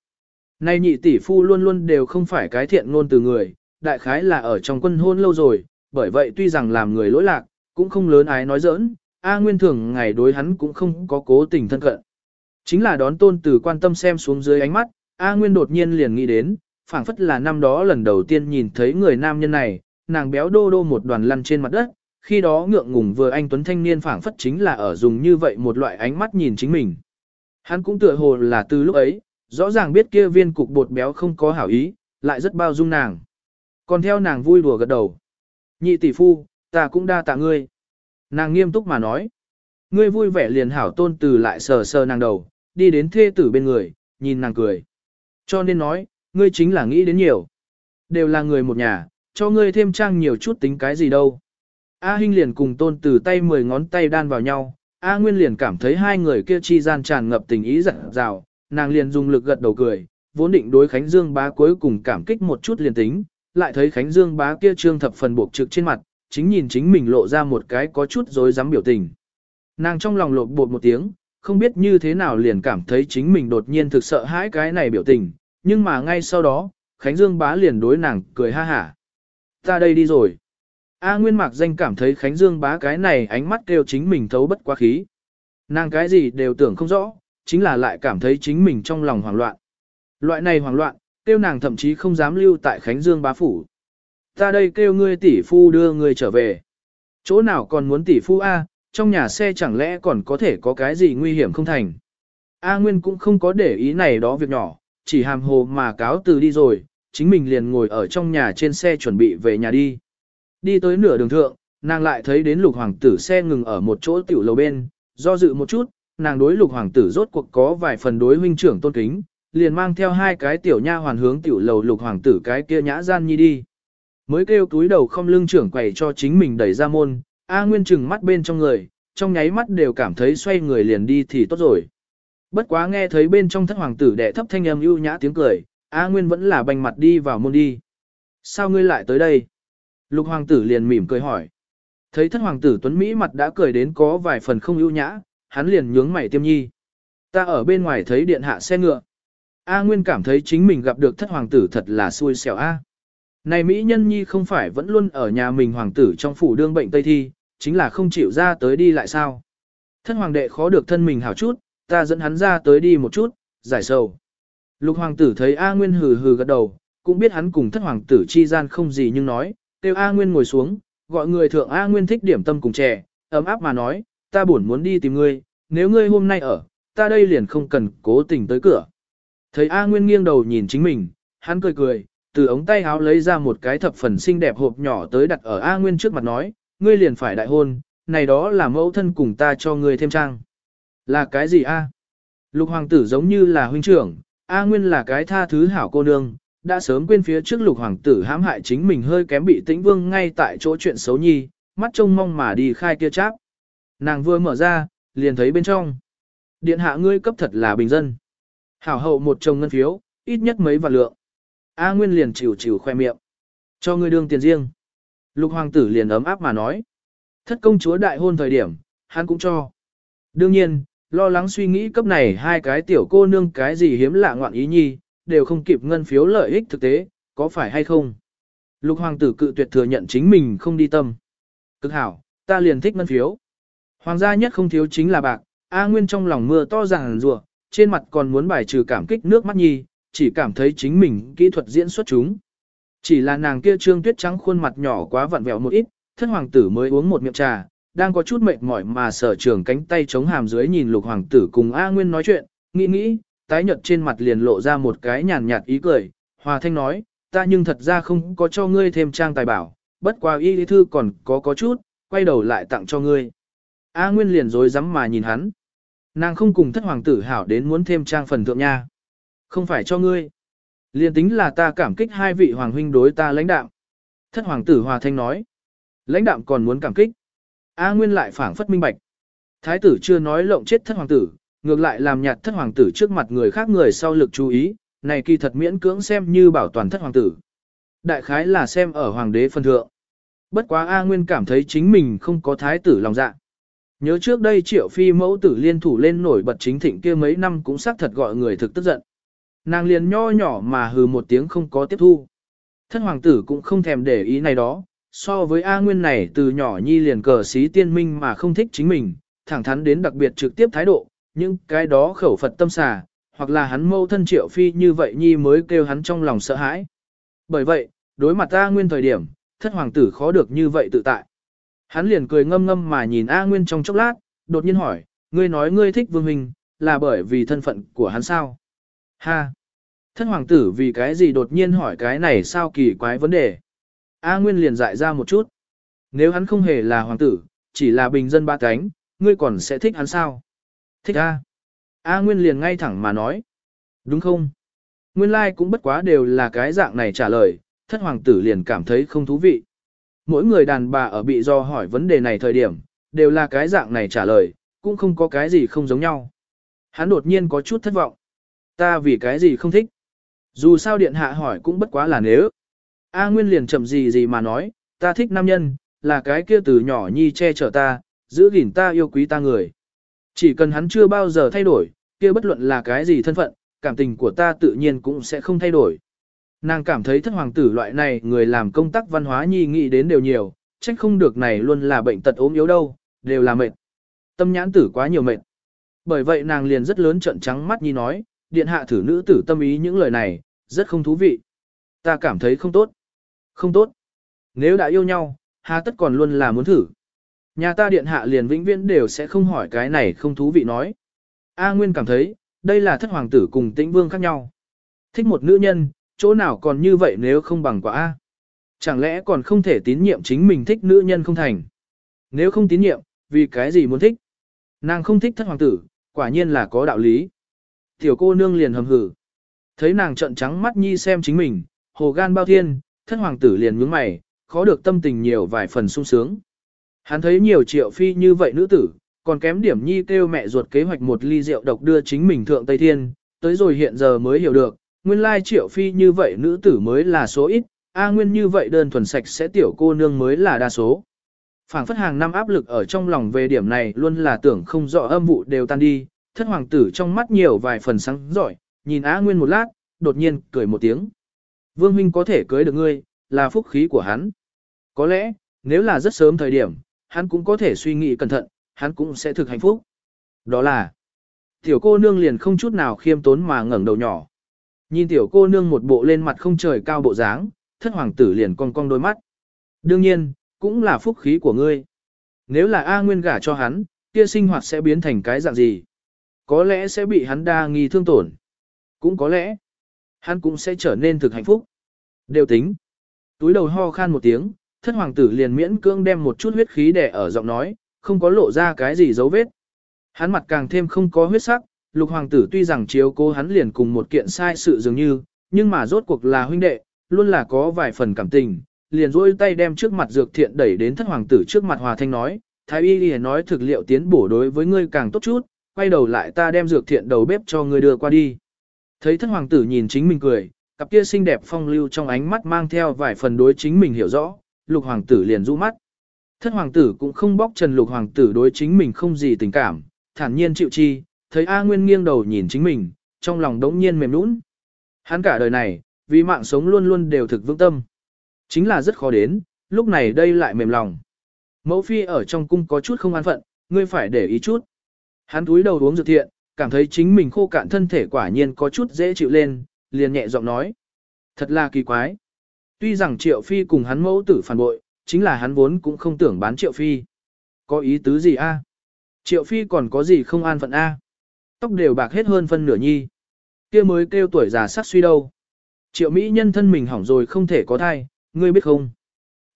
Nay nhị tỷ phu luôn luôn đều không phải cái thiện ngôn từ người, đại khái là ở trong quân hôn lâu rồi, bởi vậy tuy rằng làm người lỗi lạc, cũng không lớn ái nói giỡn, A Nguyên thường ngày đối hắn cũng không có cố tình thân cận. Chính là đón tôn từ quan tâm xem xuống dưới ánh mắt, A Nguyên đột nhiên liền nghĩ đến, phảng phất là năm đó lần đầu tiên nhìn thấy người nam nhân này, nàng béo đô đô một đoàn lăn trên mặt đất, khi đó ngượng ngùng vừa anh Tuấn Thanh niên phảng phất chính là ở dùng như vậy một loại ánh mắt nhìn chính mình. Hắn cũng tựa hồ là từ lúc ấy, rõ ràng biết kia viên cục bột béo không có hảo ý, lại rất bao dung nàng. Còn theo nàng vui đùa gật đầu. Nhị tỷ phu, ta cũng đa tạ ngươi. Nàng nghiêm túc mà nói. Ngươi vui vẻ liền hảo tôn từ lại sờ sờ nàng đầu, đi đến thê tử bên người, nhìn nàng cười. Cho nên nói, ngươi chính là nghĩ đến nhiều. Đều là người một nhà, cho ngươi thêm trang nhiều chút tính cái gì đâu. A Hinh liền cùng tôn từ tay mười ngón tay đan vào nhau, A Nguyên liền cảm thấy hai người kia chi gian tràn ngập tình ý giận dào, nàng liền dùng lực gật đầu cười, vốn định đối Khánh Dương bá cuối cùng cảm kích một chút liền tính, lại thấy Khánh Dương bá kia trương thập phần buộc trực trên mặt, chính nhìn chính mình lộ ra một cái có chút dối dám biểu tình. Nàng trong lòng lột bột một tiếng, không biết như thế nào liền cảm thấy chính mình đột nhiên thực sợ hãi cái này biểu tình, nhưng mà ngay sau đó, Khánh Dương bá liền đối nàng cười ha hả. Ta đây đi rồi. A Nguyên Mạc danh cảm thấy Khánh Dương bá cái này ánh mắt kêu chính mình thấu bất quá khí. Nàng cái gì đều tưởng không rõ, chính là lại cảm thấy chính mình trong lòng hoảng loạn. Loại này hoảng loạn, kêu nàng thậm chí không dám lưu tại Khánh Dương bá phủ. Ta đây kêu ngươi tỷ phu đưa ngươi trở về. Chỗ nào còn muốn tỷ phu A, trong nhà xe chẳng lẽ còn có thể có cái gì nguy hiểm không thành. A Nguyên cũng không có để ý này đó việc nhỏ, chỉ hàm hồ mà cáo từ đi rồi, chính mình liền ngồi ở trong nhà trên xe chuẩn bị về nhà đi. Đi tới nửa đường thượng, nàng lại thấy đến lục hoàng tử xe ngừng ở một chỗ tiểu lầu bên, do dự một chút, nàng đối lục hoàng tử rốt cuộc có vài phần đối huynh trưởng tôn kính, liền mang theo hai cái tiểu nha hoàn hướng tiểu lầu lục hoàng tử cái kia nhã gian nhi đi. Mới kêu túi đầu không lưng trưởng quầy cho chính mình đẩy ra môn, A Nguyên chừng mắt bên trong người, trong nháy mắt đều cảm thấy xoay người liền đi thì tốt rồi. Bất quá nghe thấy bên trong thất hoàng tử đệ thấp thanh âm ưu nhã tiếng cười, A Nguyên vẫn là bành mặt đi vào môn đi. Sao ngươi lại tới đây? Lục hoàng tử liền mỉm cười hỏi. Thấy thất hoàng tử Tuấn Mỹ mặt đã cười đến có vài phần không ưu nhã, hắn liền nhướng mày tiêm nhi. Ta ở bên ngoài thấy điện hạ xe ngựa. A Nguyên cảm thấy chính mình gặp được thất hoàng tử thật là xui xẻo A. Này Mỹ nhân nhi không phải vẫn luôn ở nhà mình hoàng tử trong phủ đương bệnh Tây Thi, chính là không chịu ra tới đi lại sao. Thất hoàng đệ khó được thân mình hảo chút, ta dẫn hắn ra tới đi một chút, giải sầu. Lục hoàng tử thấy A Nguyên hừ hừ gật đầu, cũng biết hắn cùng thất hoàng tử chi gian không gì nhưng nói, kêu A Nguyên ngồi xuống, gọi người thượng A Nguyên thích điểm tâm cùng trẻ, ấm áp mà nói, ta buồn muốn đi tìm ngươi, nếu ngươi hôm nay ở, ta đây liền không cần cố tình tới cửa. Thấy A Nguyên nghiêng đầu nhìn chính mình, hắn cười cười, từ ống tay áo lấy ra một cái thập phần xinh đẹp hộp nhỏ tới đặt ở A Nguyên trước mặt nói, ngươi liền phải đại hôn, này đó là mẫu thân cùng ta cho ngươi thêm trang. Là cái gì A? Lục hoàng tử giống như là huynh trưởng, A Nguyên là cái tha thứ hảo cô nương, đã sớm quên phía trước lục hoàng tử hãm hại chính mình hơi kém bị tĩnh vương ngay tại chỗ chuyện xấu nhi, mắt trông mong mà đi khai kia cháp. Nàng vừa mở ra, liền thấy bên trong. Điện hạ ngươi cấp thật là bình dân. Hảo hậu một chồng ngân phiếu, ít nhất mấy vạn lượng. A Nguyên liền chịu chịu khoe miệng. Cho ngươi đương tiền riêng. Lục hoàng tử liền ấm áp mà nói. Thất công chúa đại hôn thời điểm, hắn cũng cho. Đương nhiên, lo lắng suy nghĩ cấp này hai cái tiểu cô nương cái gì hiếm lạ ngoạn ý nhi, đều không kịp ngân phiếu lợi ích thực tế, có phải hay không? Lục hoàng tử cự tuyệt thừa nhận chính mình không đi tâm. Cực hảo, ta liền thích ngân phiếu. Hoàng gia nhất không thiếu chính là bạc, A Nguyên trong lòng mưa to ràng rùa, trên mặt còn muốn bài trừ cảm kích nước mắt nhi, chỉ cảm thấy chính mình kỹ thuật diễn xuất chúng. Chỉ là nàng kia trương tuyết trắng khuôn mặt nhỏ quá vặn vẹo một ít, thân hoàng tử mới uống một miệng trà, đang có chút mệt mỏi mà sở trường cánh tay chống hàm dưới nhìn lục hoàng tử cùng A Nguyên nói chuyện, nghĩ nghĩ, tái nhợt trên mặt liền lộ ra một cái nhàn nhạt ý cười, hòa thanh nói, ta nhưng thật ra không có cho ngươi thêm trang tài bảo, bất qua y lý thư còn có có chút, quay đầu lại tặng cho ngươi. A Nguyên liền dối rắm mà nhìn hắn. Nàng không cùng thất hoàng tử hảo đến muốn thêm trang phần thượng nha. Không phải cho ngươi. Liền tính là ta cảm kích hai vị hoàng huynh đối ta lãnh đạm. Thất hoàng tử hòa thanh nói. Lãnh đạm còn muốn cảm kích. A Nguyên lại phảng phất minh bạch. Thái tử chưa nói lộng chết thất hoàng tử, ngược lại làm nhạt thất hoàng tử trước mặt người khác người sau lực chú ý, này kỳ thật miễn cưỡng xem như bảo toàn thất hoàng tử. Đại khái là xem ở hoàng đế phân thượng. Bất quá A Nguyên cảm thấy chính mình không có thái tử lòng dạ. Nhớ trước đây triệu phi mẫu tử liên thủ lên nổi bật chính thịnh kia mấy năm cũng xác thật gọi người thực tức giận. Nàng liền nho nhỏ mà hừ một tiếng không có tiếp thu. Thân hoàng tử cũng không thèm để ý này đó, so với A Nguyên này từ nhỏ nhi liền cờ xí tiên minh mà không thích chính mình, thẳng thắn đến đặc biệt trực tiếp thái độ, nhưng cái đó khẩu Phật tâm xà, hoặc là hắn mâu thân triệu phi như vậy nhi mới kêu hắn trong lòng sợ hãi. Bởi vậy, đối mặt A Nguyên thời điểm, thất hoàng tử khó được như vậy tự tại. Hắn liền cười ngâm ngâm mà nhìn A Nguyên trong chốc lát, đột nhiên hỏi, ngươi nói ngươi thích vương hình, là bởi vì thân phận của hắn sao? Ha! Thất hoàng tử vì cái gì đột nhiên hỏi cái này sao kỳ quái vấn đề? A Nguyên liền dại ra một chút. Nếu hắn không hề là hoàng tử, chỉ là bình dân ba cánh, ngươi còn sẽ thích hắn sao? Thích A. A Nguyên liền ngay thẳng mà nói. Đúng không? Nguyên lai like cũng bất quá đều là cái dạng này trả lời, thất hoàng tử liền cảm thấy không thú vị. Mỗi người đàn bà ở bị do hỏi vấn đề này thời điểm, đều là cái dạng này trả lời, cũng không có cái gì không giống nhau. Hắn đột nhiên có chút thất vọng. Ta vì cái gì không thích? Dù sao điện hạ hỏi cũng bất quá là nếu. A Nguyên liền chậm gì gì mà nói, ta thích nam nhân, là cái kia từ nhỏ nhi che chở ta, giữ gìn ta yêu quý ta người. Chỉ cần hắn chưa bao giờ thay đổi, kia bất luận là cái gì thân phận, cảm tình của ta tự nhiên cũng sẽ không thay đổi. Nàng cảm thấy thất hoàng tử loại này người làm công tác văn hóa nhi nghĩ đến đều nhiều, trách không được này luôn là bệnh tật ốm yếu đâu, đều là mệt. Tâm nhãn tử quá nhiều mệt. Bởi vậy nàng liền rất lớn trận trắng mắt nhi nói, điện hạ thử nữ tử tâm ý những lời này, rất không thú vị. Ta cảm thấy không tốt. Không tốt. Nếu đã yêu nhau, hà tất còn luôn là muốn thử. Nhà ta điện hạ liền vĩnh viễn đều sẽ không hỏi cái này không thú vị nói. A Nguyên cảm thấy, đây là thất hoàng tử cùng tĩnh vương khác nhau. Thích một nữ nhân, chỗ nào còn như vậy nếu không bằng quả A. Chẳng lẽ còn không thể tín nhiệm chính mình thích nữ nhân không thành. Nếu không tín nhiệm, vì cái gì muốn thích? Nàng không thích thất hoàng tử, quả nhiên là có đạo lý. Tiểu cô nương liền hầm hử. Thấy nàng trợn trắng mắt nhi xem chính mình, hồ gan bao thiên, thất hoàng tử liền nhướng mày, khó được tâm tình nhiều vài phần sung sướng. Hắn thấy nhiều triệu phi như vậy nữ tử, còn kém điểm nhi kêu mẹ ruột kế hoạch một ly rượu độc đưa chính mình thượng Tây Thiên, tới rồi hiện giờ mới hiểu được, nguyên lai triệu phi như vậy nữ tử mới là số ít, A nguyên như vậy đơn thuần sạch sẽ tiểu cô nương mới là đa số. Phảng phất hàng năm áp lực ở trong lòng về điểm này luôn là tưởng không rõ âm vụ đều tan đi, thất hoàng tử trong mắt nhiều vài phần sáng giỏi, nhìn A nguyên một lát, đột nhiên cười một tiếng. Vương huynh có thể cưới được ngươi, là phúc khí của hắn. Có lẽ, nếu là rất sớm thời điểm, hắn cũng có thể suy nghĩ cẩn thận, hắn cũng sẽ thực hạnh phúc. Đó là, tiểu cô nương liền không chút nào khiêm tốn mà ngẩng đầu nhỏ. Nhìn tiểu cô nương một bộ lên mặt không trời cao bộ dáng, thất hoàng tử liền cong cong đôi mắt. Đương nhiên, cũng là phúc khí của ngươi. Nếu là A Nguyên gả cho hắn, kia sinh hoạt sẽ biến thành cái dạng gì? Có lẽ sẽ bị hắn đa nghi thương tổn. Cũng có lẽ, hắn cũng sẽ trở nên thực hạnh phúc. Đều tính. Túi đầu ho khan một tiếng, thất hoàng tử liền miễn cưỡng đem một chút huyết khí đè ở giọng nói, không có lộ ra cái gì dấu vết. Hắn mặt càng thêm không có huyết sắc, lục hoàng tử tuy rằng chiếu cố hắn liền cùng một kiện sai sự dường như, nhưng mà rốt cuộc là huynh đệ, luôn là có vài phần cảm tình, liền rôi tay đem trước mặt dược thiện đẩy đến thất hoàng tử trước mặt hòa thanh nói, thái y liền nói thực liệu tiến bổ đối với ngươi càng tốt chút, quay đầu lại ta đem dược thiện đầu bếp cho ngươi đưa qua đi. Thấy thất hoàng tử nhìn chính mình cười, cặp kia xinh đẹp phong lưu trong ánh mắt mang theo vài phần đối chính mình hiểu rõ, lục hoàng tử liền rũ mắt. Thất hoàng tử cũng không bóc trần lục hoàng tử đối chính mình không gì tình cảm, thản nhiên chịu chi, thấy A Nguyên nghiêng đầu nhìn chính mình, trong lòng đống nhiên mềm nũng. Hắn cả đời này, vì mạng sống luôn luôn đều thực vững tâm. Chính là rất khó đến, lúc này đây lại mềm lòng. Mẫu phi ở trong cung có chút không an phận, ngươi phải để ý chút. Hắn túi đầu uống dược thiện, cảm thấy chính mình khô cạn thân thể quả nhiên có chút dễ chịu lên, liền nhẹ giọng nói. Thật là kỳ quái. Tuy rằng triệu phi cùng hắn mẫu tử phản bội, chính là hắn vốn cũng không tưởng bán triệu phi. Có ý tứ gì a? Triệu phi còn có gì không an phận a? Tóc đều bạc hết hơn phân nửa nhi. kia mới kêu tuổi già sắc suy đâu. Triệu Mỹ nhân thân mình hỏng rồi không thể có thai, ngươi biết không?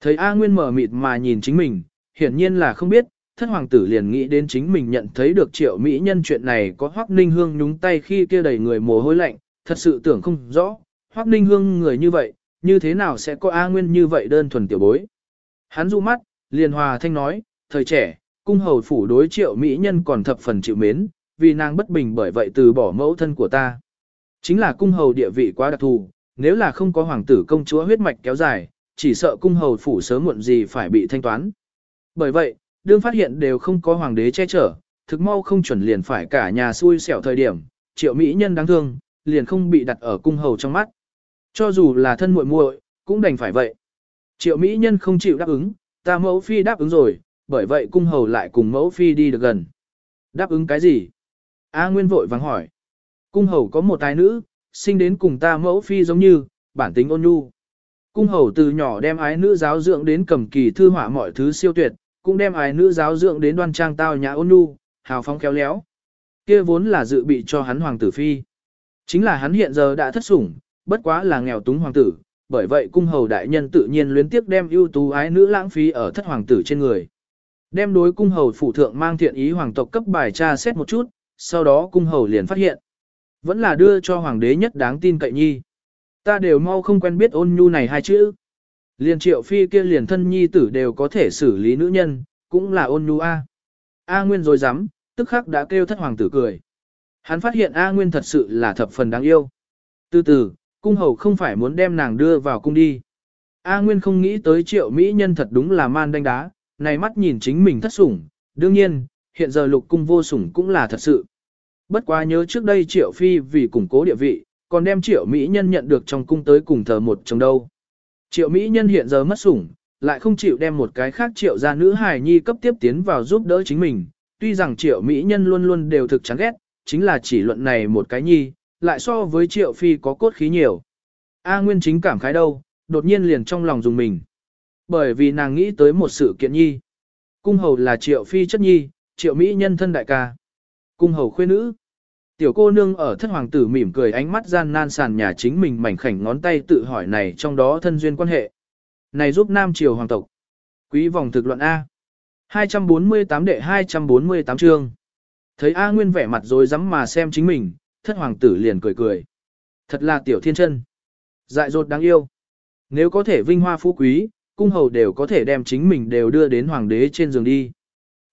Thấy A Nguyên mở mịt mà nhìn chính mình, hiển nhiên là không biết, thất hoàng tử liền nghĩ đến chính mình nhận thấy được triệu Mỹ nhân chuyện này có Hoác Ninh Hương nhúng tay khi kia đầy người mồ hôi lạnh, thật sự tưởng không rõ, Hoác Ninh Hương người như vậy, như thế nào sẽ có A Nguyên như vậy đơn thuần tiểu bối. Hắn du mắt, liền hòa thanh nói, thời trẻ, cung hầu phủ đối triệu Mỹ nhân còn thập phần chịu mến, vì nàng bất bình bởi vậy từ bỏ mẫu thân của ta. Chính là cung hầu địa vị quá đặc thù, nếu là không có hoàng tử công chúa huyết mạch kéo dài, chỉ sợ cung hầu phủ sớm muộn gì phải bị thanh toán. Bởi vậy, đương phát hiện đều không có hoàng đế che chở, thực mau không chuẩn liền phải cả nhà xui xẻo thời điểm, triệu mỹ nhân đáng thương, liền không bị đặt ở cung hầu trong mắt. Cho dù là thân muội muội, cũng đành phải vậy. Triệu mỹ nhân không chịu đáp ứng, ta mẫu phi đáp ứng rồi, bởi vậy cung hầu lại cùng mẫu phi đi được gần. Đáp ứng cái gì? A Nguyên vội vàng hỏi. Cung hầu có một tài nữ, sinh đến cùng ta mẫu phi giống như, bản tính ôn nhu. Cung hầu từ nhỏ đem ái nữ giáo dưỡng đến cầm kỳ thư họa mọi thứ siêu tuyệt, cũng đem ái nữ giáo dưỡng đến đoan trang tao nhã ôn nhu, hào phóng khéo léo. Kia vốn là dự bị cho hắn hoàng tử phi. Chính là hắn hiện giờ đã thất sủng, bất quá là nghèo túng hoàng tử, bởi vậy cung hầu đại nhân tự nhiên luyến tiếc đem ưu tú ái nữ lãng phí ở thất hoàng tử trên người. Đem đối cung hầu phủ thượng mang thiện ý hoàng tộc cấp bài tra xét một chút, sau đó cung hầu liền phát hiện. Vẫn là đưa cho hoàng đế nhất đáng tin cậy nhi. Ta đều mau không quen biết ôn nhu này hai chữ. Liền triệu phi kia liền thân nhi tử đều có thể xử lý nữ nhân, cũng là ôn nhu A. A Nguyên rồi dám, tức khắc đã kêu thất hoàng tử cười. Hắn phát hiện A Nguyên thật sự là thập phần đáng yêu. Từ từ, cung hầu không phải muốn đem nàng đưa vào cung đi. A Nguyên không nghĩ tới triệu mỹ nhân thật đúng là man đánh đá, này mắt nhìn chính mình thất sủng, đương nhiên, hiện giờ lục cung vô sủng cũng là thật sự. Bất quá nhớ trước đây triệu phi vì củng cố địa vị, còn đem triệu mỹ nhân nhận được trong cung tới cùng thờ một chồng đâu. Triệu mỹ nhân hiện giờ mất sủng, lại không chịu đem một cái khác triệu gia nữ hài nhi cấp tiếp tiến vào giúp đỡ chính mình. Tuy rằng triệu mỹ nhân luôn luôn đều thực chán ghét, chính là chỉ luận này một cái nhi, lại so với triệu phi có cốt khí nhiều. A Nguyên chính cảm khái đâu, đột nhiên liền trong lòng dùng mình. Bởi vì nàng nghĩ tới một sự kiện nhi. Cung hầu là triệu phi chất nhi, triệu mỹ nhân thân đại ca. Cung hầu khuê nữ. Tiểu cô nương ở thất hoàng tử mỉm cười ánh mắt gian nan sàn nhà chính mình mảnh khảnh ngón tay tự hỏi này trong đó thân duyên quan hệ. Này giúp Nam Triều hoàng tộc. Quý vòng thực luận A. 248 đệ 248 chương. Thấy A Nguyên vẻ mặt rồi rắm mà xem chính mình, thất hoàng tử liền cười cười. Thật là tiểu thiên chân. Dại dột đáng yêu. Nếu có thể vinh hoa phú quý, cung hầu đều có thể đem chính mình đều đưa đến hoàng đế trên giường đi.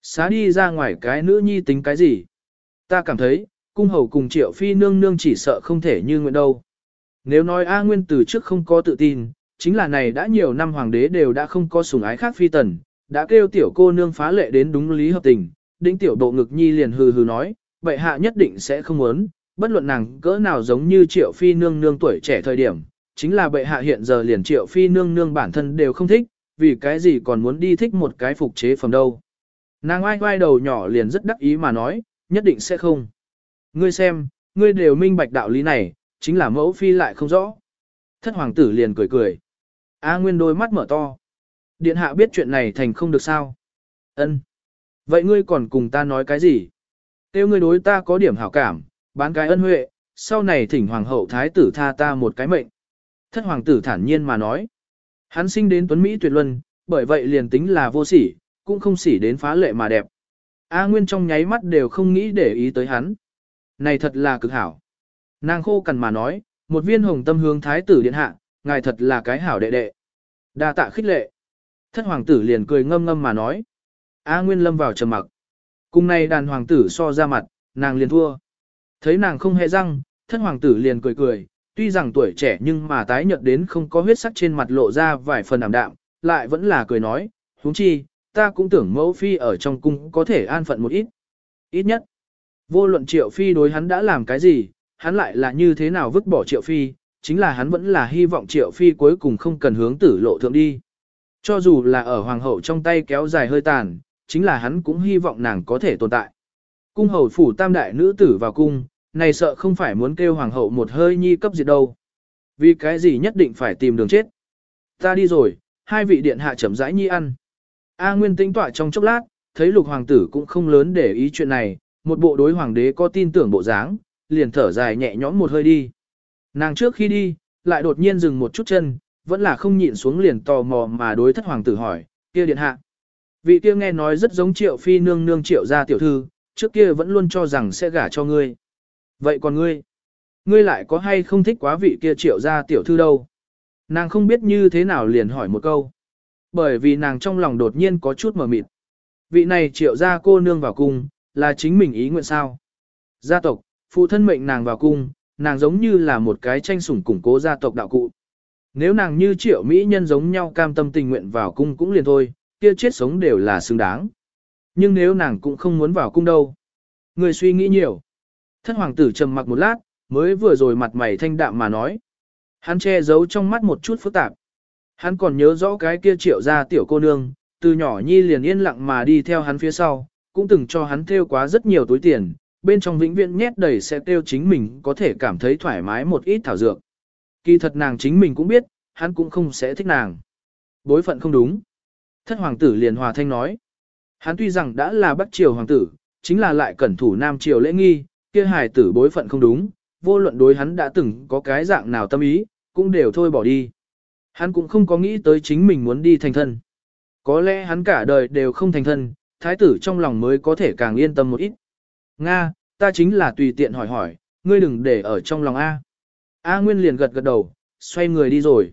Xá đi ra ngoài cái nữ nhi tính cái gì? Ta cảm thấy, cung hầu cùng triệu phi nương nương chỉ sợ không thể như nguyện đâu. Nếu nói A Nguyên từ trước không có tự tin, chính là này đã nhiều năm hoàng đế đều đã không có sủng ái khác phi tần, đã kêu tiểu cô nương phá lệ đến đúng lý hợp tình, đĩnh tiểu độ ngực nhi liền hừ hừ nói, vậy hạ nhất định sẽ không muốn, bất luận nàng cỡ nào giống như triệu phi nương nương tuổi trẻ thời điểm, chính là bệ hạ hiện giờ liền triệu phi nương nương bản thân đều không thích, vì cái gì còn muốn đi thích một cái phục chế phẩm đâu. Nàng oai oai đầu nhỏ liền rất đắc ý mà nói, nhất định sẽ không. Ngươi xem, ngươi đều minh bạch đạo lý này, chính là mẫu phi lại không rõ. Thất hoàng tử liền cười cười. A Nguyên đôi mắt mở to. Điện hạ biết chuyện này thành không được sao. Ân. Vậy ngươi còn cùng ta nói cái gì? Tiêu ngươi đối ta có điểm hảo cảm, bán cái ân huệ, sau này thỉnh hoàng hậu thái tử tha ta một cái mệnh. Thất hoàng tử thản nhiên mà nói. Hắn sinh đến tuấn Mỹ tuyệt luân, bởi vậy liền tính là vô sỉ, cũng không sỉ đến phá lệ mà đẹp. A Nguyên trong nháy mắt đều không nghĩ để ý tới hắn. Này thật là cực hảo. Nàng khô cằn mà nói, một viên hồng tâm hướng thái tử điện hạ, ngài thật là cái hảo đệ đệ. Đa tạ khích lệ. Thất hoàng tử liền cười ngâm ngâm mà nói. A Nguyên lâm vào trầm mặc. Cùng này đàn hoàng tử so ra mặt, nàng liền thua. Thấy nàng không hề răng, thất hoàng tử liền cười cười, tuy rằng tuổi trẻ nhưng mà tái nhợt đến không có huyết sắc trên mặt lộ ra vài phần ảm đạm, lại vẫn là cười nói, huống chi, ta cũng tưởng mẫu phi ở trong cung có thể an phận một ít. Ít nhất, vô luận triệu phi đối hắn đã làm cái gì, hắn lại là như thế nào vứt bỏ triệu phi, chính là hắn vẫn là hy vọng triệu phi cuối cùng không cần hướng tử lộ thượng đi. Cho dù là ở hoàng hậu trong tay kéo dài hơi tàn, chính là hắn cũng hy vọng nàng có thể tồn tại. Cung hầu phủ tam đại nữ tử vào cung, này sợ không phải muốn kêu hoàng hậu một hơi nhi cấp diệt đâu. Vì cái gì nhất định phải tìm đường chết. Ta đi rồi, hai vị điện hạ chậm rãi nhi ăn. A Nguyên tinh tọa trong chốc lát, thấy lục hoàng tử cũng không lớn để ý chuyện này, một bộ đối hoàng đế có tin tưởng bộ dáng, liền thở dài nhẹ nhõm một hơi đi. Nàng trước khi đi, lại đột nhiên dừng một chút chân, vẫn là không nhịn xuống liền tò mò mà đối thất hoàng tử hỏi, kia điện hạ. Vị kia nghe nói rất giống triệu phi nương nương triệu gia tiểu thư, trước kia vẫn luôn cho rằng sẽ gả cho ngươi. Vậy còn ngươi? Ngươi lại có hay không thích quá vị kia triệu gia tiểu thư đâu? Nàng không biết như thế nào liền hỏi một câu. Bởi vì nàng trong lòng đột nhiên có chút mờ mịt. Vị này triệu gia cô nương vào cung, là chính mình ý nguyện sao? Gia tộc, phụ thân mệnh nàng vào cung, nàng giống như là một cái tranh sủng củng cố gia tộc đạo cụ. Nếu nàng như triệu mỹ nhân giống nhau cam tâm tình nguyện vào cung cũng liền thôi, kia chết sống đều là xứng đáng. Nhưng nếu nàng cũng không muốn vào cung đâu. Người suy nghĩ nhiều. Thất hoàng tử trầm mặc một lát, mới vừa rồi mặt mày thanh đạm mà nói. Hắn che giấu trong mắt một chút phức tạp. Hắn còn nhớ rõ cái kia triệu gia tiểu cô nương, từ nhỏ nhi liền yên lặng mà đi theo hắn phía sau, cũng từng cho hắn theo quá rất nhiều túi tiền, bên trong vĩnh viễn nhét đầy sẽ tiêu chính mình có thể cảm thấy thoải mái một ít thảo dược. Kỳ thật nàng chính mình cũng biết, hắn cũng không sẽ thích nàng. Bối phận không đúng. Thất hoàng tử liền hòa thanh nói. Hắn tuy rằng đã là bắc triều hoàng tử, chính là lại cẩn thủ nam triều lễ nghi, kia hài tử bối phận không đúng, vô luận đối hắn đã từng có cái dạng nào tâm ý, cũng đều thôi bỏ đi. Hắn cũng không có nghĩ tới chính mình muốn đi thành thân. Có lẽ hắn cả đời đều không thành thân, thái tử trong lòng mới có thể càng yên tâm một ít. Nga, ta chính là tùy tiện hỏi hỏi, ngươi đừng để ở trong lòng A. A Nguyên liền gật gật đầu, xoay người đi rồi.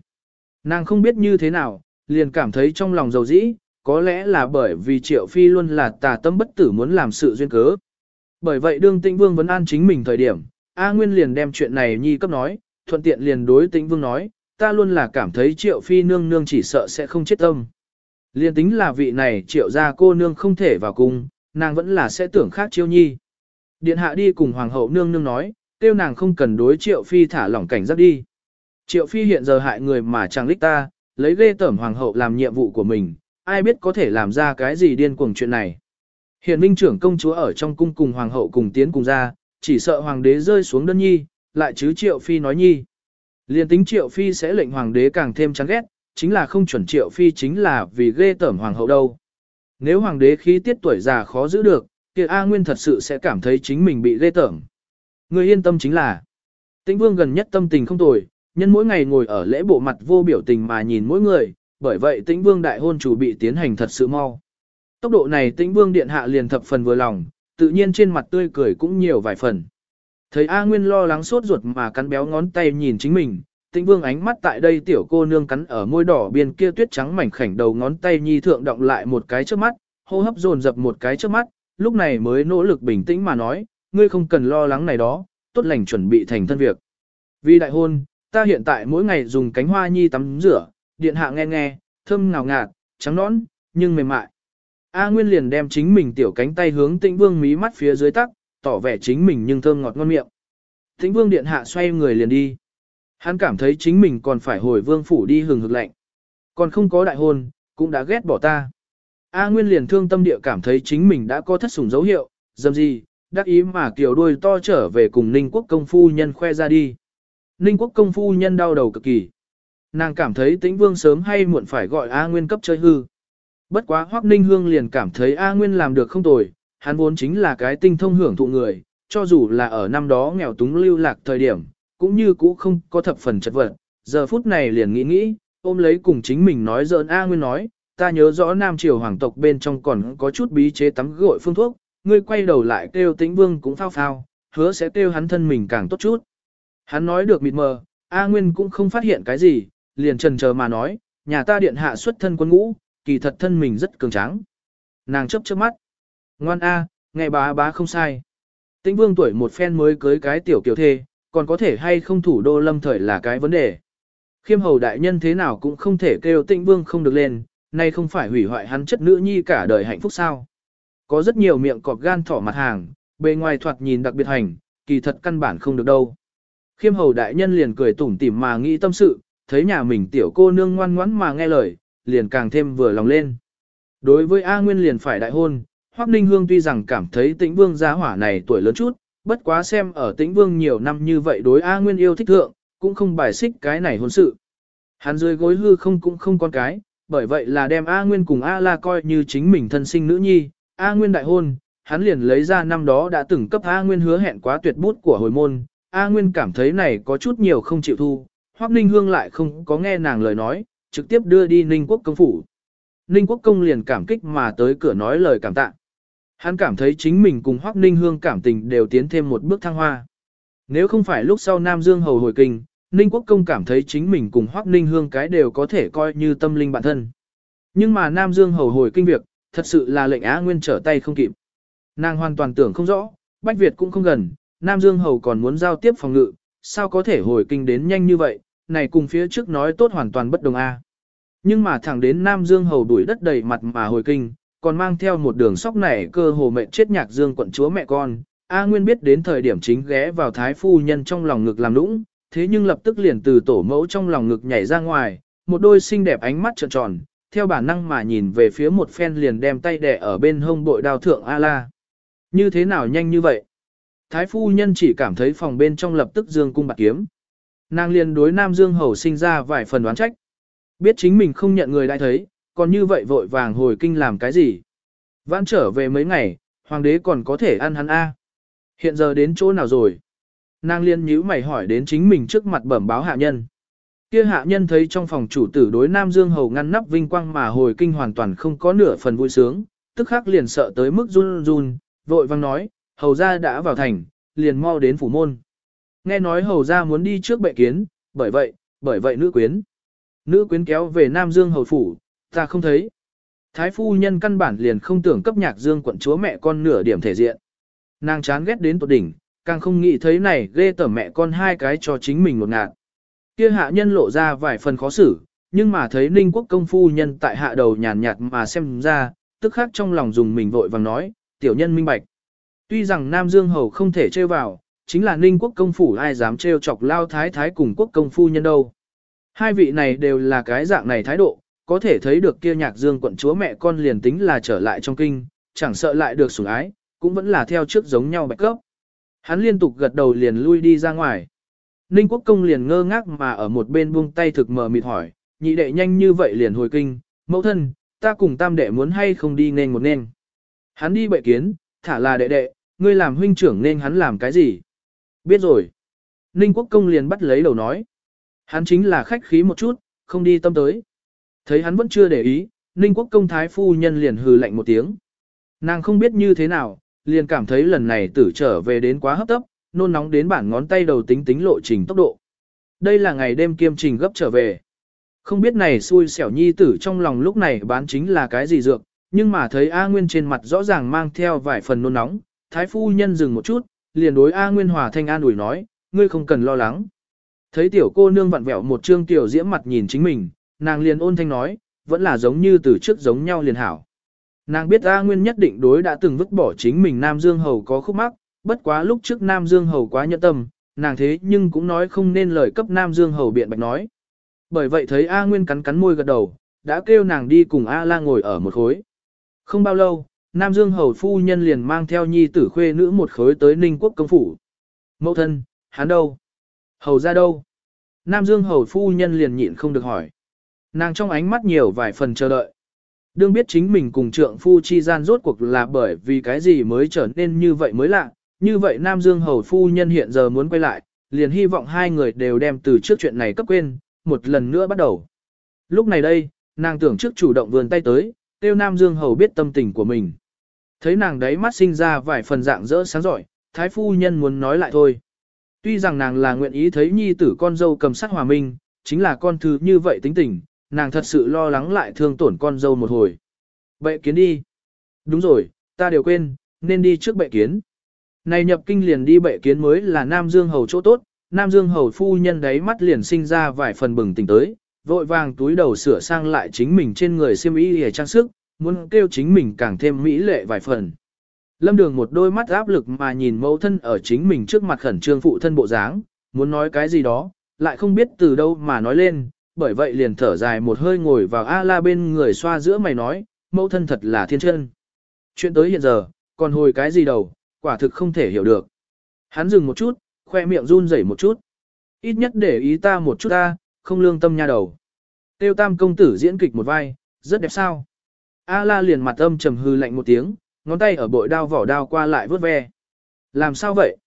Nàng không biết như thế nào, liền cảm thấy trong lòng dầu dĩ, có lẽ là bởi vì Triệu Phi luôn là tà tâm bất tử muốn làm sự duyên cớ. Bởi vậy đương Tĩnh Vương vẫn an chính mình thời điểm, A Nguyên liền đem chuyện này nhi cấp nói, thuận tiện liền đối Tĩnh Vương nói, ta luôn là cảm thấy Triệu Phi nương nương chỉ sợ sẽ không chết tâm. Liên tính là vị này Triệu gia cô nương không thể vào cung, nàng vẫn là sẽ tưởng khác chiêu nhi. Điện hạ đi cùng Hoàng hậu nương nương nói, tiêu nàng không cần đối Triệu Phi thả lỏng cảnh giác đi. Triệu Phi hiện giờ hại người mà chẳng lích ta, lấy ghê tẩm Hoàng hậu làm nhiệm vụ của mình, ai biết có thể làm ra cái gì điên cuồng chuyện này. Hiện minh trưởng công chúa ở trong cung cùng Hoàng hậu cùng tiến cùng ra, chỉ sợ Hoàng đế rơi xuống đơn nhi, lại chứ Triệu Phi nói nhi. Liên tính Triệu Phi sẽ lệnh Hoàng đế càng thêm chán ghét, chính là không chuẩn Triệu Phi chính là vì ghê tởm Hoàng hậu đâu. Nếu Hoàng đế khí tiết tuổi già khó giữ được, kia A Nguyên thật sự sẽ cảm thấy chính mình bị ghê tởm. Người yên tâm chính là, tĩnh vương gần nhất tâm tình không tồi, nhân mỗi ngày ngồi ở lễ bộ mặt vô biểu tình mà nhìn mỗi người, bởi vậy tĩnh vương đại hôn chủ bị tiến hành thật sự mau. Tốc độ này tĩnh vương điện hạ liền thập phần vừa lòng, tự nhiên trên mặt tươi cười cũng nhiều vài phần. Thấy A Nguyên lo lắng sốt ruột mà cắn béo ngón tay nhìn chính mình, tĩnh vương ánh mắt tại đây tiểu cô nương cắn ở môi đỏ biên kia tuyết trắng mảnh khảnh đầu ngón tay nhi thượng động lại một cái trước mắt, hô hấp dồn dập một cái trước mắt, lúc này mới nỗ lực bình tĩnh mà nói, ngươi không cần lo lắng này đó, tốt lành chuẩn bị thành thân việc. Vì đại hôn, ta hiện tại mỗi ngày dùng cánh hoa nhi tắm rửa, điện hạ nghe nghe, thơm ngào ngạt, trắng nõn, nhưng mềm mại. A Nguyên liền đem chính mình tiểu cánh tay hướng Tĩnh Vương mí mắt phía dưới tắc, tỏ vẻ chính mình nhưng thơm ngọt ngon miệng. Tĩnh Vương điện hạ xoay người liền đi. Hắn cảm thấy chính mình còn phải hồi vương phủ đi hừng hực lạnh. Còn không có đại hôn, cũng đã ghét bỏ ta. A Nguyên liền thương tâm địa cảm thấy chính mình đã có thất sủng dấu hiệu, dầm gì, đắc ý mà kiểu đuôi to trở về cùng Ninh Quốc công phu nhân khoe ra đi. Ninh Quốc công phu nhân đau đầu cực kỳ. Nàng cảm thấy tĩnh vương sớm hay muộn phải gọi A Nguyên cấp chơi hư. Bất quá Hoắc Ninh Hương liền cảm thấy A Nguyên làm được không tồi, hắn vốn chính là cái tinh thông hưởng thụ người, cho dù là ở năm đó nghèo túng lưu lạc thời điểm, cũng như cũ không có thập phần chất vật. Giờ phút này liền nghĩ nghĩ, ôm lấy cùng chính mình nói giỡn A Nguyên nói, ta nhớ rõ Nam Triều hoàng tộc bên trong còn có chút bí chế tắm gội phương thuốc, ngươi quay đầu lại kêu tĩnh vương cũng phao phao, hứa sẽ kêu hắn thân mình càng tốt chút. Hắn nói được mịt mờ, A Nguyên cũng không phát hiện cái gì, liền trần chờ mà nói, nhà ta điện hạ xuất thân quân ngũ, kỳ thật thân mình rất cường tráng. Nàng chấp chớp mắt. Ngoan A, nghe bá bá không sai. Tĩnh vương tuổi một phen mới cưới cái tiểu kiểu thê, còn có thể hay không thủ đô lâm thời là cái vấn đề. Khiêm hầu đại nhân thế nào cũng không thể kêu tịnh vương không được lên, nay không phải hủy hoại hắn chất nữ nhi cả đời hạnh phúc sao. Có rất nhiều miệng cọp gan thỏ mặt hàng, bề ngoài thoạt nhìn đặc biệt hành, kỳ thật căn bản không được đâu. Khiêm hầu đại nhân liền cười tủm tỉm mà nghĩ tâm sự, thấy nhà mình tiểu cô nương ngoan ngoãn mà nghe lời, liền càng thêm vừa lòng lên. Đối với A Nguyên liền phải đại hôn, Hoắc Ninh Hương tuy rằng cảm thấy Tĩnh Vương gia hỏa này tuổi lớn chút, bất quá xem ở Tĩnh Vương nhiều năm như vậy đối A Nguyên yêu thích thượng, cũng không bài xích cái này hôn sự. Hắn dưới gối hư không cũng không con cái, bởi vậy là đem A Nguyên cùng A La coi như chính mình thân sinh nữ nhi, A Nguyên đại hôn, hắn liền lấy ra năm đó đã từng cấp A Nguyên hứa hẹn quá tuyệt bút của hồi môn, A Nguyên cảm thấy này có chút nhiều không chịu thu, Hoắc Ninh Hương lại không có nghe nàng lời nói, trực tiếp đưa đi Ninh Quốc công phủ. Ninh Quốc công liền cảm kích mà tới cửa nói lời cảm tạ. Hắn cảm thấy chính mình cùng Hoắc Ninh Hương cảm tình đều tiến thêm một bước thăng hoa. Nếu không phải lúc sau Nam Dương hầu hồi kinh, Ninh Quốc công cảm thấy chính mình cùng Hoắc Ninh Hương cái đều có thể coi như tâm linh bản thân. Nhưng mà Nam Dương hầu hồi kinh việc, thật sự là lệnh Á Nguyên trở tay không kịp. Nàng hoàn toàn tưởng không rõ, Bách Việt cũng không gần, Nam Dương hầu còn muốn giao tiếp phòng ngự, sao có thể hồi kinh đến nhanh như vậy, này cùng phía trước nói tốt hoàn toàn bất đồng a. Nhưng mà thẳng đến Nam Dương hầu đuổi đất đầy mặt mà hồi kinh, còn mang theo một đường sóc này cơ hồ mệnh chết nhạc Dương quận chúa mẹ con. A Nguyên biết đến thời điểm chính ghé vào thái phu nhân trong lòng ngực làm nũng, thế nhưng lập tức liền từ tổ mẫu trong lòng ngực nhảy ra ngoài, một đôi xinh đẹp ánh mắt tròn tròn, theo bản năng mà nhìn về phía một phen liền đem tay đẻ ở bên hông bội đao thượng A La. Như thế nào nhanh như vậy? Thái phu nhân chỉ cảm thấy phòng bên trong lập tức dương cung bạc kiếm. Nàng liền đối Nam Dương Hầu sinh ra vài phần đoán trách. Biết chính mình không nhận người đã thấy, còn như vậy vội vàng hồi kinh làm cái gì. Vãn trở về mấy ngày, hoàng đế còn có thể ăn hắn A. Hiện giờ đến chỗ nào rồi? Nàng liên nhíu mày hỏi đến chính mình trước mặt bẩm báo hạ nhân. Kia hạ nhân thấy trong phòng chủ tử đối Nam Dương Hầu ngăn nắp vinh quang mà hồi kinh hoàn toàn không có nửa phần vui sướng, tức khắc liền sợ tới mức run run, vội vang nói, hầu gia đã vào thành, liền mau đến phủ môn. Nghe nói hầu gia muốn đi trước bệ kiến, bởi vậy, bởi vậy nữ quyến. Nữ quyến kéo về Nam Dương hầu phủ, ta không thấy. Thái phu nhân căn bản liền không tưởng cấp nhạc dương quận chúa mẹ con nửa điểm thể diện. Nàng chán ghét đến tột đỉnh, càng không nghĩ thấy này ghê tởm mẹ con hai cái cho chính mình một ngạt. Kia hạ nhân lộ ra vài phần khó xử, nhưng mà thấy ninh quốc công phu nhân tại hạ đầu nhàn nhạt mà xem ra, tức khắc trong lòng dùng mình vội vàng nói, tiểu nhân minh bạch. Tuy rằng Nam Dương Hầu không thể trêu vào, chính là ninh quốc công phủ ai dám trêu chọc lao thái thái cùng quốc công phu nhân đâu. Hai vị này đều là cái dạng này thái độ, có thể thấy được kia nhạc dương quận chúa mẹ con liền tính là trở lại trong kinh, chẳng sợ lại được sủng ái, cũng vẫn là theo trước giống nhau bạch cấp. Hắn liên tục gật đầu liền lui đi ra ngoài. Ninh quốc công liền ngơ ngác mà ở một bên buông tay thực mờ mịt hỏi, nhị đệ nhanh như vậy liền hồi kinh, mẫu thân, ta cùng tam đệ muốn hay không đi nên một nên. Hắn đi bệ kiến, thả là đệ đệ, ngươi làm huynh trưởng nên hắn làm cái gì? Biết rồi. Ninh quốc công liền bắt lấy đầu nói. Hắn chính là khách khí một chút, không đi tâm tới. Thấy hắn vẫn chưa để ý, Ninh quốc công thái phu nhân liền hừ lạnh một tiếng. Nàng không biết như thế nào, liền cảm thấy lần này tử trở về đến quá hấp tấp, nôn nóng đến bản ngón tay đầu tính tính lộ trình tốc độ. Đây là ngày đêm kiêm trình gấp trở về. Không biết này xui xẻo nhi tử trong lòng lúc này bán chính là cái gì dược, nhưng mà thấy A Nguyên trên mặt rõ ràng mang theo vài phần nôn nóng, thái phu nhân dừng một chút, liền đối A Nguyên hòa thanh an ủi nói, ngươi không cần lo lắng. Thấy tiểu cô nương vặn vẹo một trương tiểu diễm mặt nhìn chính mình, nàng liền ôn thanh nói, vẫn là giống như từ trước giống nhau liền hảo. Nàng biết A Nguyên nhất định đối đã từng vứt bỏ chính mình Nam Dương Hầu có khúc mắc, bất quá lúc trước Nam Dương Hầu quá nhẫn tâm, nàng thế nhưng cũng nói không nên lời cấp Nam Dương Hầu biện bạch nói. Bởi vậy thấy A Nguyên cắn cắn môi gật đầu, đã kêu nàng đi cùng A La ngồi ở một khối. Không bao lâu, Nam Dương Hầu phu nhân liền mang theo nhi tử khuê nữ một khối tới Ninh Quốc công phủ. Mẫu thân, hắn đâu? Hầu ra đâu? Nam Dương Hầu phu nhân liền nhịn không được hỏi. Nàng trong ánh mắt nhiều vài phần chờ đợi. Đương biết chính mình cùng trượng phu chi gian rốt cuộc là bởi vì cái gì mới trở nên như vậy mới lạ, như vậy Nam Dương Hầu Phu Nhân hiện giờ muốn quay lại, liền hy vọng hai người đều đem từ trước chuyện này cấp quên, một lần nữa bắt đầu. Lúc này đây, nàng tưởng trước chủ động vườn tay tới, tiêu Nam Dương Hầu biết tâm tình của mình. Thấy nàng đấy mắt sinh ra vài phần dạng dỡ sáng giỏi, Thái Phu Nhân muốn nói lại thôi. Tuy rằng nàng là nguyện ý thấy nhi tử con dâu cầm sát hòa minh, chính là con thứ như vậy tính tình, nàng thật sự lo lắng lại thương tổn con dâu một hồi. Bệ kiến đi. Đúng rồi, ta đều quên, nên đi trước bệ kiến. Này nhập kinh liền đi bệ kiến mới là Nam Dương Hầu chỗ tốt, Nam Dương Hầu phu nhân đấy mắt liền sinh ra vài phần bừng tỉnh tới, vội vàng túi đầu sửa sang lại chính mình trên người xiêm y hề trang sức, muốn kêu chính mình càng thêm mỹ lệ vài phần. Lâm Đường một đôi mắt áp lực mà nhìn mẫu thân ở chính mình trước mặt khẩn trương phụ thân bộ dáng, muốn nói cái gì đó, lại không biết từ đâu mà nói lên, bởi vậy liền thở dài một hơi ngồi vào A-la bên người xoa giữa mày nói, mẫu thân thật là thiên chân. Chuyện tới hiện giờ, còn hồi cái gì đầu quả thực không thể hiểu được. Hắn dừng một chút, khoe miệng run rẩy một chút. Ít nhất để ý ta một chút ta, không lương tâm nha đầu. Tiêu tam công tử diễn kịch một vai, rất đẹp sao. A-la liền mặt âm trầm hư lạnh một tiếng, ngón tay ở bội đao vỏ đao qua lại vớt ve. Làm sao vậy?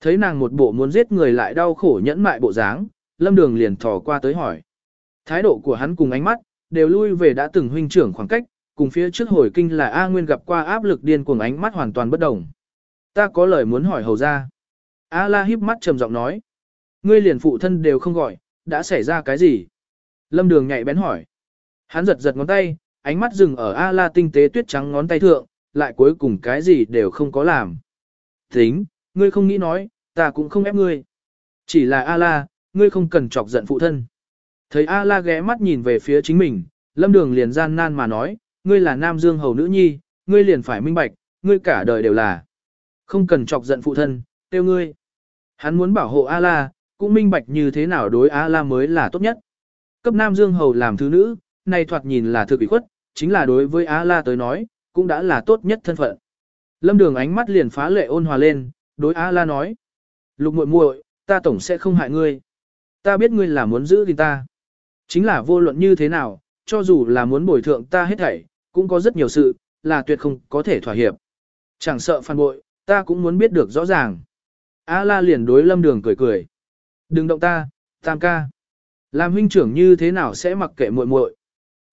Thấy nàng một bộ muốn giết người lại đau khổ nhẫn mại bộ dáng, lâm đường liền thò qua tới hỏi. Thái độ của hắn cùng ánh mắt, đều lui về đã từng huynh trưởng khoảng cách, cùng phía trước hồi kinh là A Nguyên gặp qua áp lực điên cuồng ánh mắt hoàn toàn bất đồng. Ta có lời muốn hỏi hầu ra. A la híp mắt trầm giọng nói. Ngươi liền phụ thân đều không gọi, đã xảy ra cái gì? Lâm đường nhạy bén hỏi. Hắn giật giật ngón tay, ánh mắt dừng ở A la tinh tế tuyết trắng ngón tay thượng, lại cuối cùng cái gì đều không có làm. Tính, ngươi không nghĩ nói, ta cũng không ép ngươi. Chỉ là A-la, ngươi không cần chọc giận phụ thân. Thấy A-la ghé mắt nhìn về phía chính mình, lâm đường liền gian nan mà nói, ngươi là nam dương hầu nữ nhi, ngươi liền phải minh bạch, ngươi cả đời đều là. Không cần chọc giận phụ thân, tiêu ngươi. Hắn muốn bảo hộ A-la, cũng minh bạch như thế nào đối A-la mới là tốt nhất. Cấp nam dương hầu làm thứ nữ, nay thoạt nhìn là thực bị khuất, chính là đối với A-la tới nói, cũng đã là tốt nhất thân phận. Lâm Đường ánh mắt liền phá lệ ôn hòa lên, đối A La nói: "Lục muội muội, ta tổng sẽ không hại ngươi. Ta biết ngươi là muốn giữ thì ta. Chính là vô luận như thế nào, cho dù là muốn bồi thượng ta hết thảy, cũng có rất nhiều sự là tuyệt không có thể thỏa hiệp. Chẳng sợ phản bội, ta cũng muốn biết được rõ ràng." A La liền đối Lâm Đường cười cười: "Đừng động ta, Tam ca. Làm huynh trưởng như thế nào sẽ mặc kệ muội muội?"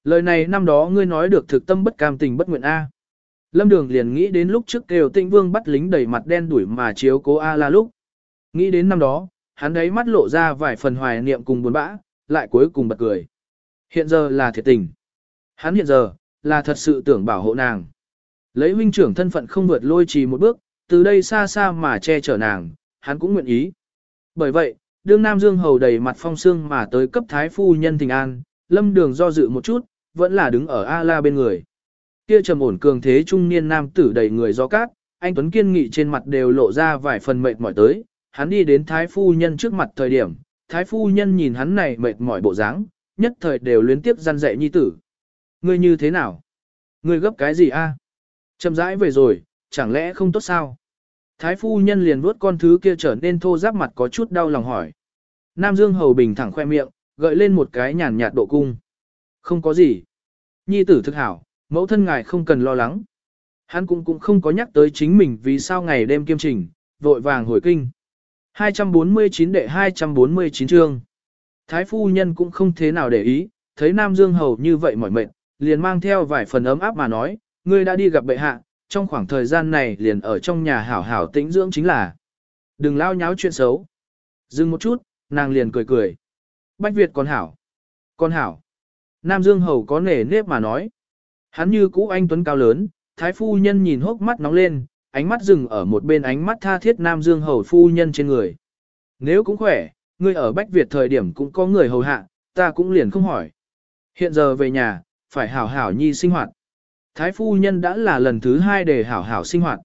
Lời này năm đó ngươi nói được thực tâm bất cam tình bất nguyện A. Lâm Đường liền nghĩ đến lúc trước kêu tinh vương bắt lính đầy mặt đen đuổi mà chiếu cố A la lúc. Nghĩ đến năm đó, hắn ấy mắt lộ ra vài phần hoài niệm cùng buồn bã, lại cuối cùng bật cười. Hiện giờ là thiệt tình. Hắn hiện giờ, là thật sự tưởng bảo hộ nàng. Lấy huynh trưởng thân phận không vượt lôi trì một bước, từ đây xa xa mà che chở nàng, hắn cũng nguyện ý. Bởi vậy, đương Nam Dương hầu đầy mặt phong sương mà tới cấp thái phu nhân tình an, lâm đường do dự một chút, vẫn là đứng ở A-la bên người. Kia trầm ổn cường thế trung niên nam tử đầy người do cát, anh Tuấn kiên nghị trên mặt đều lộ ra vài phần mệt mỏi tới, hắn đi đến thái phu nhân trước mặt thời điểm, thái phu nhân nhìn hắn này mệt mỏi bộ dáng, nhất thời đều luyến tiếp gian dạy nhi tử. Ngươi như thế nào? Ngươi gấp cái gì a? À? Chậm rãi về rồi, chẳng lẽ không tốt sao? Thái phu nhân liền vuốt con thứ kia trở nên thô ráp mặt có chút đau lòng hỏi. Nam Dương Hầu bình thẳng khoe miệng, gợi lên một cái nhàn nhạt độ cung. Không có gì. Nhi tử thực hảo, mẫu thân ngài không cần lo lắng. Hắn cũng cũng không có nhắc tới chính mình vì sao ngày đêm kiêm trình, vội vàng hồi kinh. 249 đệ 249 chương. Thái phu nhân cũng không thế nào để ý, thấy Nam Dương Hầu như vậy mỏi mệt, liền mang theo vài phần ấm áp mà nói, ngươi đã đi gặp bệ hạ, trong khoảng thời gian này liền ở trong nhà hảo hảo tĩnh dưỡng chính là. Đừng lao nháo chuyện xấu. Dừng một chút, nàng liền cười cười. Bách Việt còn hảo. Còn hảo. Nam Dương Hầu có nể nếp mà nói. Hắn như cũ anh tuấn cao lớn, thái phu nhân nhìn hốc mắt nóng lên, ánh mắt dừng ở một bên ánh mắt tha thiết Nam Dương Hầu phu nhân trên người. Nếu cũng khỏe, ngươi ở Bách Việt thời điểm cũng có người hầu hạ, ta cũng liền không hỏi. Hiện giờ về nhà, phải hảo hảo nhi sinh hoạt. Thái phu nhân đã là lần thứ hai để hảo hảo sinh hoạt.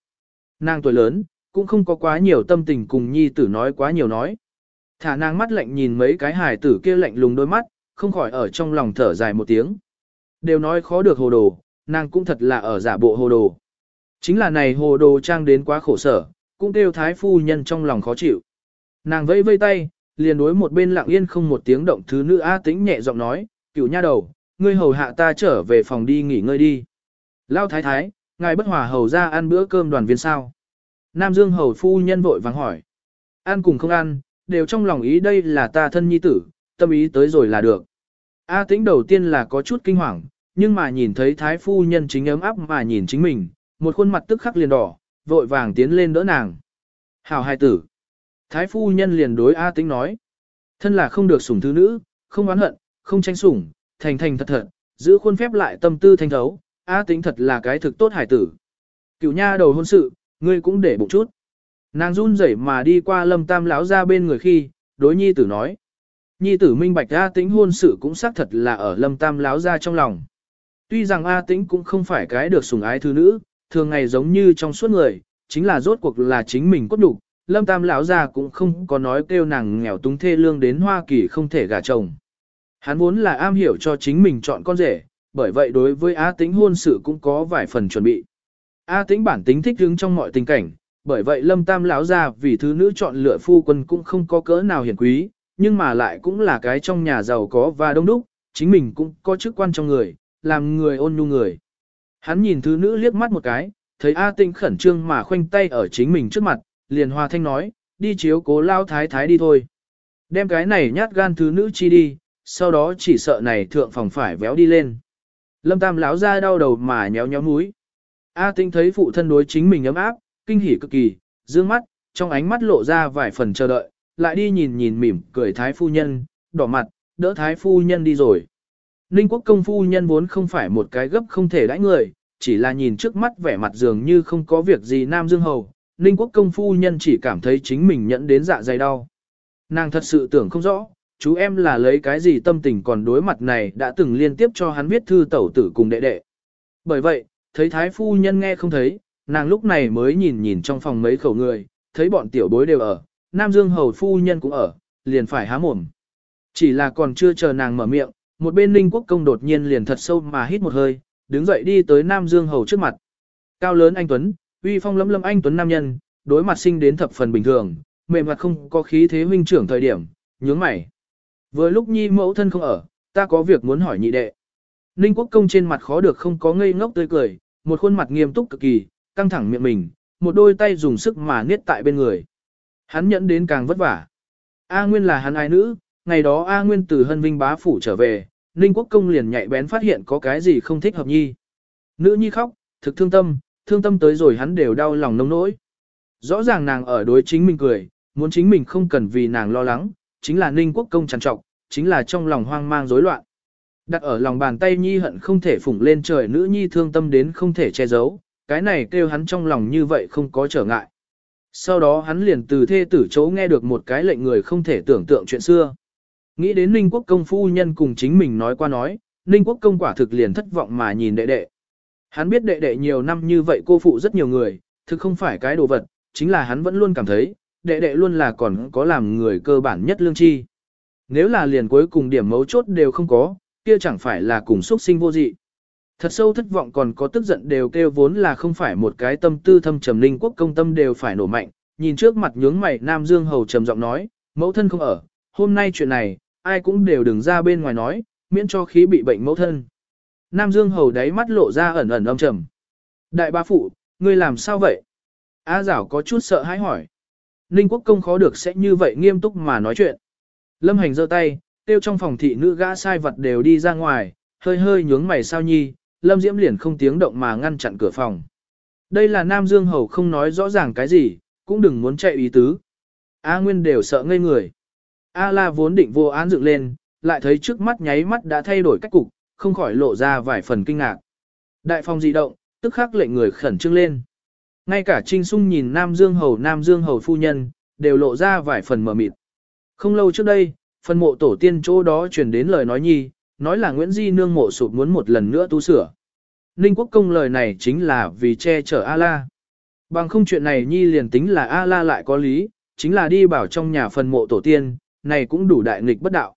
Nàng tuổi lớn, cũng không có quá nhiều tâm tình cùng nhi tử nói quá nhiều nói. Thả nàng mắt lạnh nhìn mấy cái hài tử kia lạnh lùng đôi mắt, không khỏi ở trong lòng thở dài một tiếng. Đều nói khó được hồ đồ, nàng cũng thật là ở giả bộ hồ đồ. Chính là này hồ đồ trang đến quá khổ sở, cũng kêu thái phu nhân trong lòng khó chịu. Nàng vẫy vây tay, liền đối một bên lặng yên không một tiếng động thứ nữ A tĩnh nhẹ giọng nói, cửu nha đầu, ngươi hầu hạ ta trở về phòng đi nghỉ ngơi đi. Lao thái thái, ngài bất hòa hầu ra ăn bữa cơm đoàn viên sao. Nam Dương hầu phu nhân vội vàng hỏi. Ăn cùng không ăn, đều trong lòng ý đây là ta thân nhi tử, tâm ý tới rồi là được. A tĩnh đầu tiên là có chút kinh hoàng, nhưng mà nhìn thấy thái phu nhân chính ấm áp mà nhìn chính mình, một khuôn mặt tức khắc liền đỏ, vội vàng tiến lên đỡ nàng. Hảo hài tử. Thái phu nhân liền đối A Tĩnh nói. Thân là không được sủng thứ nữ, không oán hận, không tranh sủng, thành thành thật thật, giữ khuôn phép lại tâm tư thanh thấu, A Tĩnh thật là cái thực tốt hài tử. Cửu nha đầu hôn sự, ngươi cũng để bụng chút. Nàng run rẩy mà đi qua lâm tam lão ra bên người khi, đối nhi tử nói. Nhi tử minh bạch A Tĩnh hôn sự cũng xác thật là ở lâm tam lão ra trong lòng. Tuy rằng A Tĩnh cũng không phải cái được sủng ái thứ nữ, thường ngày giống như trong suốt người, chính là rốt cuộc là chính mình cốt đủ, lâm tam lão già cũng không có nói kêu nàng nghèo túng thê lương đến Hoa Kỳ không thể gả chồng. Hắn vốn là am hiểu cho chính mình chọn con rể, bởi vậy đối với A Tĩnh hôn sự cũng có vài phần chuẩn bị. A Tĩnh bản tính thích hứng trong mọi tình cảnh, bởi vậy Lâm Tam lão ra vì thứ nữ chọn lựa phu quân cũng không có cỡ nào hiển quý, nhưng mà lại cũng là cái trong nhà giàu có và đông đúc, chính mình cũng có chức quan trong người, làm người ôn nhu người. Hắn nhìn thứ nữ liếc mắt một cái, thấy A tinh khẩn trương mà khoanh tay ở chính mình trước mặt, liền hòa thanh nói, đi chiếu cố lao thái thái đi thôi. Đem cái này nhát gan thứ nữ chi đi, sau đó chỉ sợ này thượng phòng phải véo đi lên. Lâm Tam lão ra đau đầu mà nhéo nhéo mũi. A Tinh thấy phụ thân đối chính mình ấm áp, kinh hỉ cực kỳ, dương mắt, trong ánh mắt lộ ra vài phần chờ đợi, lại đi nhìn nhìn mỉm cười thái phu nhân, đỏ mặt, đỡ thái phu nhân đi rồi. Ninh quốc công phu nhân vốn không phải một cái gấp không thể đãi người, chỉ là nhìn trước mắt vẻ mặt dường như không có việc gì nam dương hầu, Ninh quốc công phu nhân chỉ cảm thấy chính mình nhận đến dạ dày đau. Nàng thật sự tưởng không rõ, chú em là lấy cái gì tâm tình còn đối mặt này đã từng liên tiếp cho hắn viết thư tẩu tử cùng đệ đệ. Bởi vậy, thấy thái phu nhân nghe không thấy, nàng lúc này mới nhìn nhìn trong phòng mấy khẩu người, thấy bọn tiểu bối đều ở, Nam Dương hầu phu nhân cũng ở, liền phải há mồm. Chỉ là còn chưa chờ nàng mở miệng, một bên Ninh Quốc công đột nhiên liền thật sâu mà hít một hơi, đứng dậy đi tới Nam Dương hầu trước mặt. Cao lớn anh Tuấn, uy phong lấm lấm anh Tuấn nam nhân, đối mặt sinh đến thập phần bình thường, mềm mặt không có khí thế huynh trưởng thời điểm, nhướng mày. Vừa lúc nhi mẫu thân không ở, ta có việc muốn hỏi nhị đệ. Ninh quốc công trên mặt khó được không có ngây ngốc tươi cười, một khuôn mặt nghiêm túc cực kỳ, căng thẳng miệng mình, một đôi tay dùng sức mà niết tại bên người. Hắn nhẫn đến càng vất vả. A Nguyên là hắn ai nữ, ngày đó A Nguyên từ hân vinh bá phủ trở về, Ninh quốc công liền nhạy bén phát hiện có cái gì không thích hợp nhi. Nữ nhi khóc, thực thương tâm, thương tâm tới rồi hắn đều đau lòng nông nỗi. Rõ ràng nàng ở đối chính mình cười, muốn chính mình không cần vì nàng lo lắng, chính là ninh quốc công trằn trọc, chính là trong lòng hoang mang rối loạn. Đặt ở lòng bàn tay nhi hận không thể phủng lên trời nữ nhi thương tâm đến không thể che giấu, cái này kêu hắn trong lòng như vậy không có trở ngại. Sau đó hắn liền từ thê tử chỗ nghe được một cái lệnh người không thể tưởng tượng chuyện xưa. Nghĩ đến Ninh Quốc công phu nhân cùng chính mình nói qua nói, Ninh Quốc công quả thực liền thất vọng mà nhìn đệ đệ. Hắn biết đệ đệ nhiều năm như vậy cô phụ rất nhiều người, thực không phải cái đồ vật, chính là hắn vẫn luôn cảm thấy, đệ đệ luôn là còn có làm người cơ bản nhất lương chi. Nếu là liền cuối cùng điểm mấu chốt đều không có, kia chẳng phải là cùng xuất sinh vô dị. Thật sâu thất vọng còn có tức giận đều kêu vốn là không phải một cái tâm tư thâm trầm linh quốc công tâm đều phải nổ mạnh, nhìn trước mặt nhướng mày Nam Dương Hầu trầm giọng nói, mẫu thân không ở, hôm nay chuyện này, ai cũng đều đừng ra bên ngoài nói, miễn cho khí bị bệnh mẫu thân. Nam Dương Hầu đáy mắt lộ ra ẩn ẩn âm trầm. Đại ba phụ, ngươi làm sao vậy? A giảo có chút sợ hãi hỏi. Ninh quốc công khó được sẽ như vậy nghiêm túc mà nói chuyện. Lâm hành giơ tay, tiêu trong phòng thị nữ gã sai vật đều đi ra ngoài, hơi hơi nhướng mày sao nhi, Lâm Diễm liền không tiếng động mà ngăn chặn cửa phòng. Đây là Nam Dương Hầu không nói rõ ràng cái gì, cũng đừng muốn chạy ý tứ. A Nguyên đều sợ ngây người. A La vốn định vô án dựng lên, lại thấy trước mắt nháy mắt đã thay đổi cách cục, không khỏi lộ ra vài phần kinh ngạc. Đại phòng dị động, tức khắc lệnh người khẩn trương lên. Ngay cả Trinh Sung nhìn Nam Dương Hầu Nam Dương Hầu phu nhân, đều lộ ra vài phần mờ mịt. Không lâu trước đây, phần mộ tổ tiên chỗ đó truyền đến lời nói nhi, nói là Nguyễn Di nương mộ sụp muốn một lần nữa tu sửa. Ninh Quốc Công lời này chính là vì che chở A-la. Bằng không chuyện này nhi liền tính là A-la lại có lý, chính là đi bảo trong nhà phần mộ tổ tiên, này cũng đủ đại nghịch bất đạo.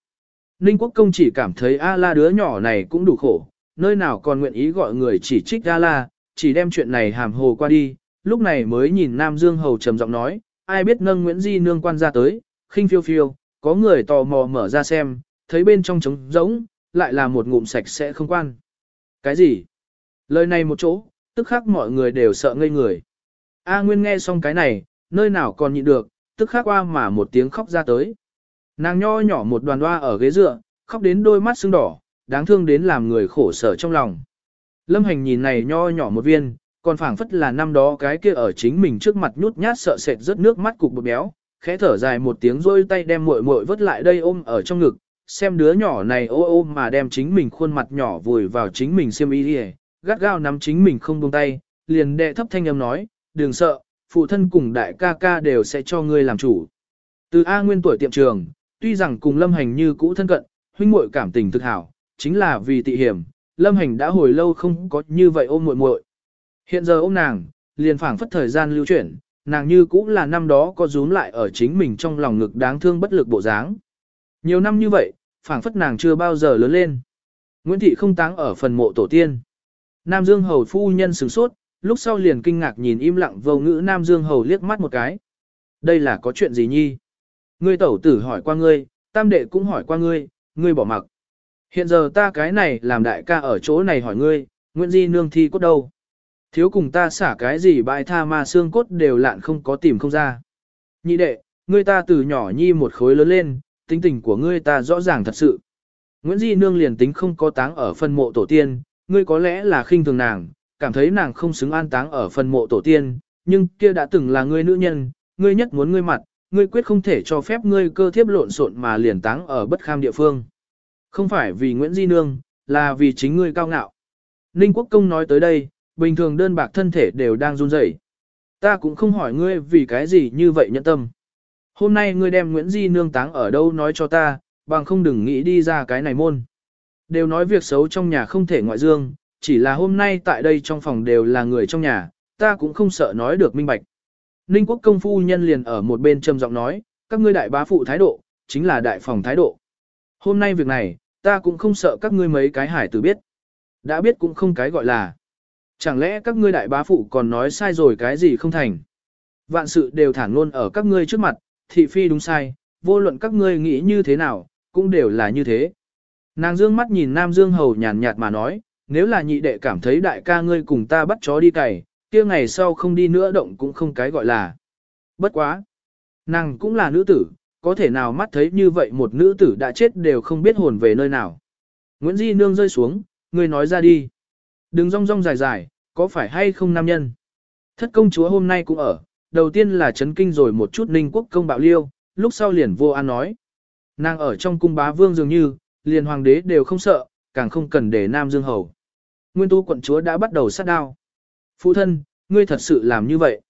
Ninh Quốc Công chỉ cảm thấy A-la đứa nhỏ này cũng đủ khổ, nơi nào còn nguyện ý gọi người chỉ trích A-la, chỉ đem chuyện này hàm hồ qua đi, lúc này mới nhìn Nam Dương Hầu trầm giọng nói, ai biết nâng Nguyễn Di nương quan ra tới, khinh phiêu phiêu, có người tò mò mở ra xem, thấy bên trong trống rỗng, lại là một ngụm sạch sẽ không quan. Cái gì? Lời này một chỗ, tức khắc mọi người đều sợ ngây người. A Nguyên nghe xong cái này, nơi nào còn nhịn được, tức khắc qua mà một tiếng khóc ra tới. Nàng nho nhỏ một đoàn hoa ở ghế dựa, khóc đến đôi mắt sưng đỏ, đáng thương đến làm người khổ sở trong lòng. Lâm hành nhìn này nho nhỏ một viên, còn phảng phất là năm đó cái kia ở chính mình trước mặt nhút nhát sợ sệt rất nước mắt cục bột béo, khẽ thở dài một tiếng rôi tay đem muội muội vớt lại đây ôm ở trong ngực, xem đứa nhỏ này ô ôm mà đem chính mình khuôn mặt nhỏ vùi vào chính mình xiêm y đi gắt gao nắm chính mình không buông tay, liền đệ thấp thanh âm nói, đừng sợ, phụ thân cùng đại ca ca đều sẽ cho ngươi làm chủ. Từ A Nguyên tuổi tiệm trường, tuy rằng cùng Lâm Hành như cũ thân cận, huynh muội cảm tình thực hảo, chính là vì tị hiểm, Lâm Hành đã hồi lâu không có như vậy ôm muội muội. Hiện giờ ôm nàng, liền phảng phất thời gian lưu chuyển, nàng như cũ là năm đó có rúm lại ở chính mình trong lòng ngực đáng thương bất lực bộ dáng. Nhiều năm như vậy, phảng phất nàng chưa bao giờ lớn lên. Nguyễn Thị không táng ở phần mộ tổ tiên. Nam Dương Hầu phu nhân sửng sốt, lúc sau liền kinh ngạc nhìn im lặng vô ngữ Nam Dương Hầu liếc mắt một cái. Đây là có chuyện gì nhi? Ngươi tẩu tử hỏi qua ngươi, tam đệ cũng hỏi qua ngươi, ngươi bỏ mặc. Hiện giờ ta cái này làm đại ca ở chỗ này hỏi ngươi, Nguyễn Di nương thi cốt đâu? Thiếu cùng ta xả cái gì bại tha ma xương cốt đều lạn không có tìm không ra. Nhị đệ, ngươi ta từ nhỏ nhi một khối lớn lên, tính tình của ngươi ta rõ ràng thật sự. Nguyễn Di nương liền tính không có táng ở phân mộ tổ tiên, ngươi có lẽ là khinh thường nàng, cảm thấy nàng không xứng an táng ở phân mộ tổ tiên, nhưng kia đã từng là ngươi nữ nhân, ngươi nhất muốn ngươi mặt, ngươi quyết không thể cho phép ngươi cơ thiếp lộn xộn mà liền táng ở bất kham địa phương. Không phải vì Nguyễn Di Nương, là vì chính ngươi cao ngạo. Ninh Quốc Công nói tới đây, bình thường đơn bạc thân thể đều đang run rẩy. Ta cũng không hỏi ngươi vì cái gì như vậy nhẫn tâm. Hôm nay ngươi đem Nguyễn Di Nương táng ở đâu nói cho ta, bằng không đừng nghĩ đi ra cái này môn. Đều nói việc xấu trong nhà không thể ngoại dương, chỉ là hôm nay tại đây trong phòng đều là người trong nhà, ta cũng không sợ nói được minh bạch. Ninh quốc công phu nhân liền ở một bên trầm giọng nói, các ngươi đại bá phụ thái độ, chính là đại phòng thái độ. Hôm nay việc này, ta cũng không sợ các ngươi mấy cái hải tử biết. Đã biết cũng không cái gọi là. Chẳng lẽ các ngươi đại bá phụ còn nói sai rồi cái gì không thành. Vạn sự đều thản luôn ở các ngươi trước mặt, thị phi đúng sai, vô luận các ngươi nghĩ như thế nào, cũng đều là như thế. Nàng dương mắt nhìn Nam Dương Hầu nhàn nhạt mà nói, nếu là nhị đệ cảm thấy đại ca ngươi cùng ta bắt chó đi cày, kia ngày sau không đi nữa động cũng không cái gọi là. Bất quá. Nàng cũng là nữ tử, có thể nào mắt thấy như vậy một nữ tử đã chết đều không biết hồn về nơi nào. Nguyễn Di Nương rơi xuống, người nói ra đi. Đừng rong rong dài dài, có phải hay không nam nhân. Thất công chúa hôm nay cũng ở, đầu tiên là chấn kinh rồi một chút ninh quốc công bạo liêu, lúc sau liền vô an nói. Nàng ở trong cung bá vương dường như, liền hoàng đế đều không sợ, càng không cần để nam dương hầu. Nguyên tu quận chúa đã bắt đầu sát đao. Phụ thân, ngươi thật sự làm như vậy.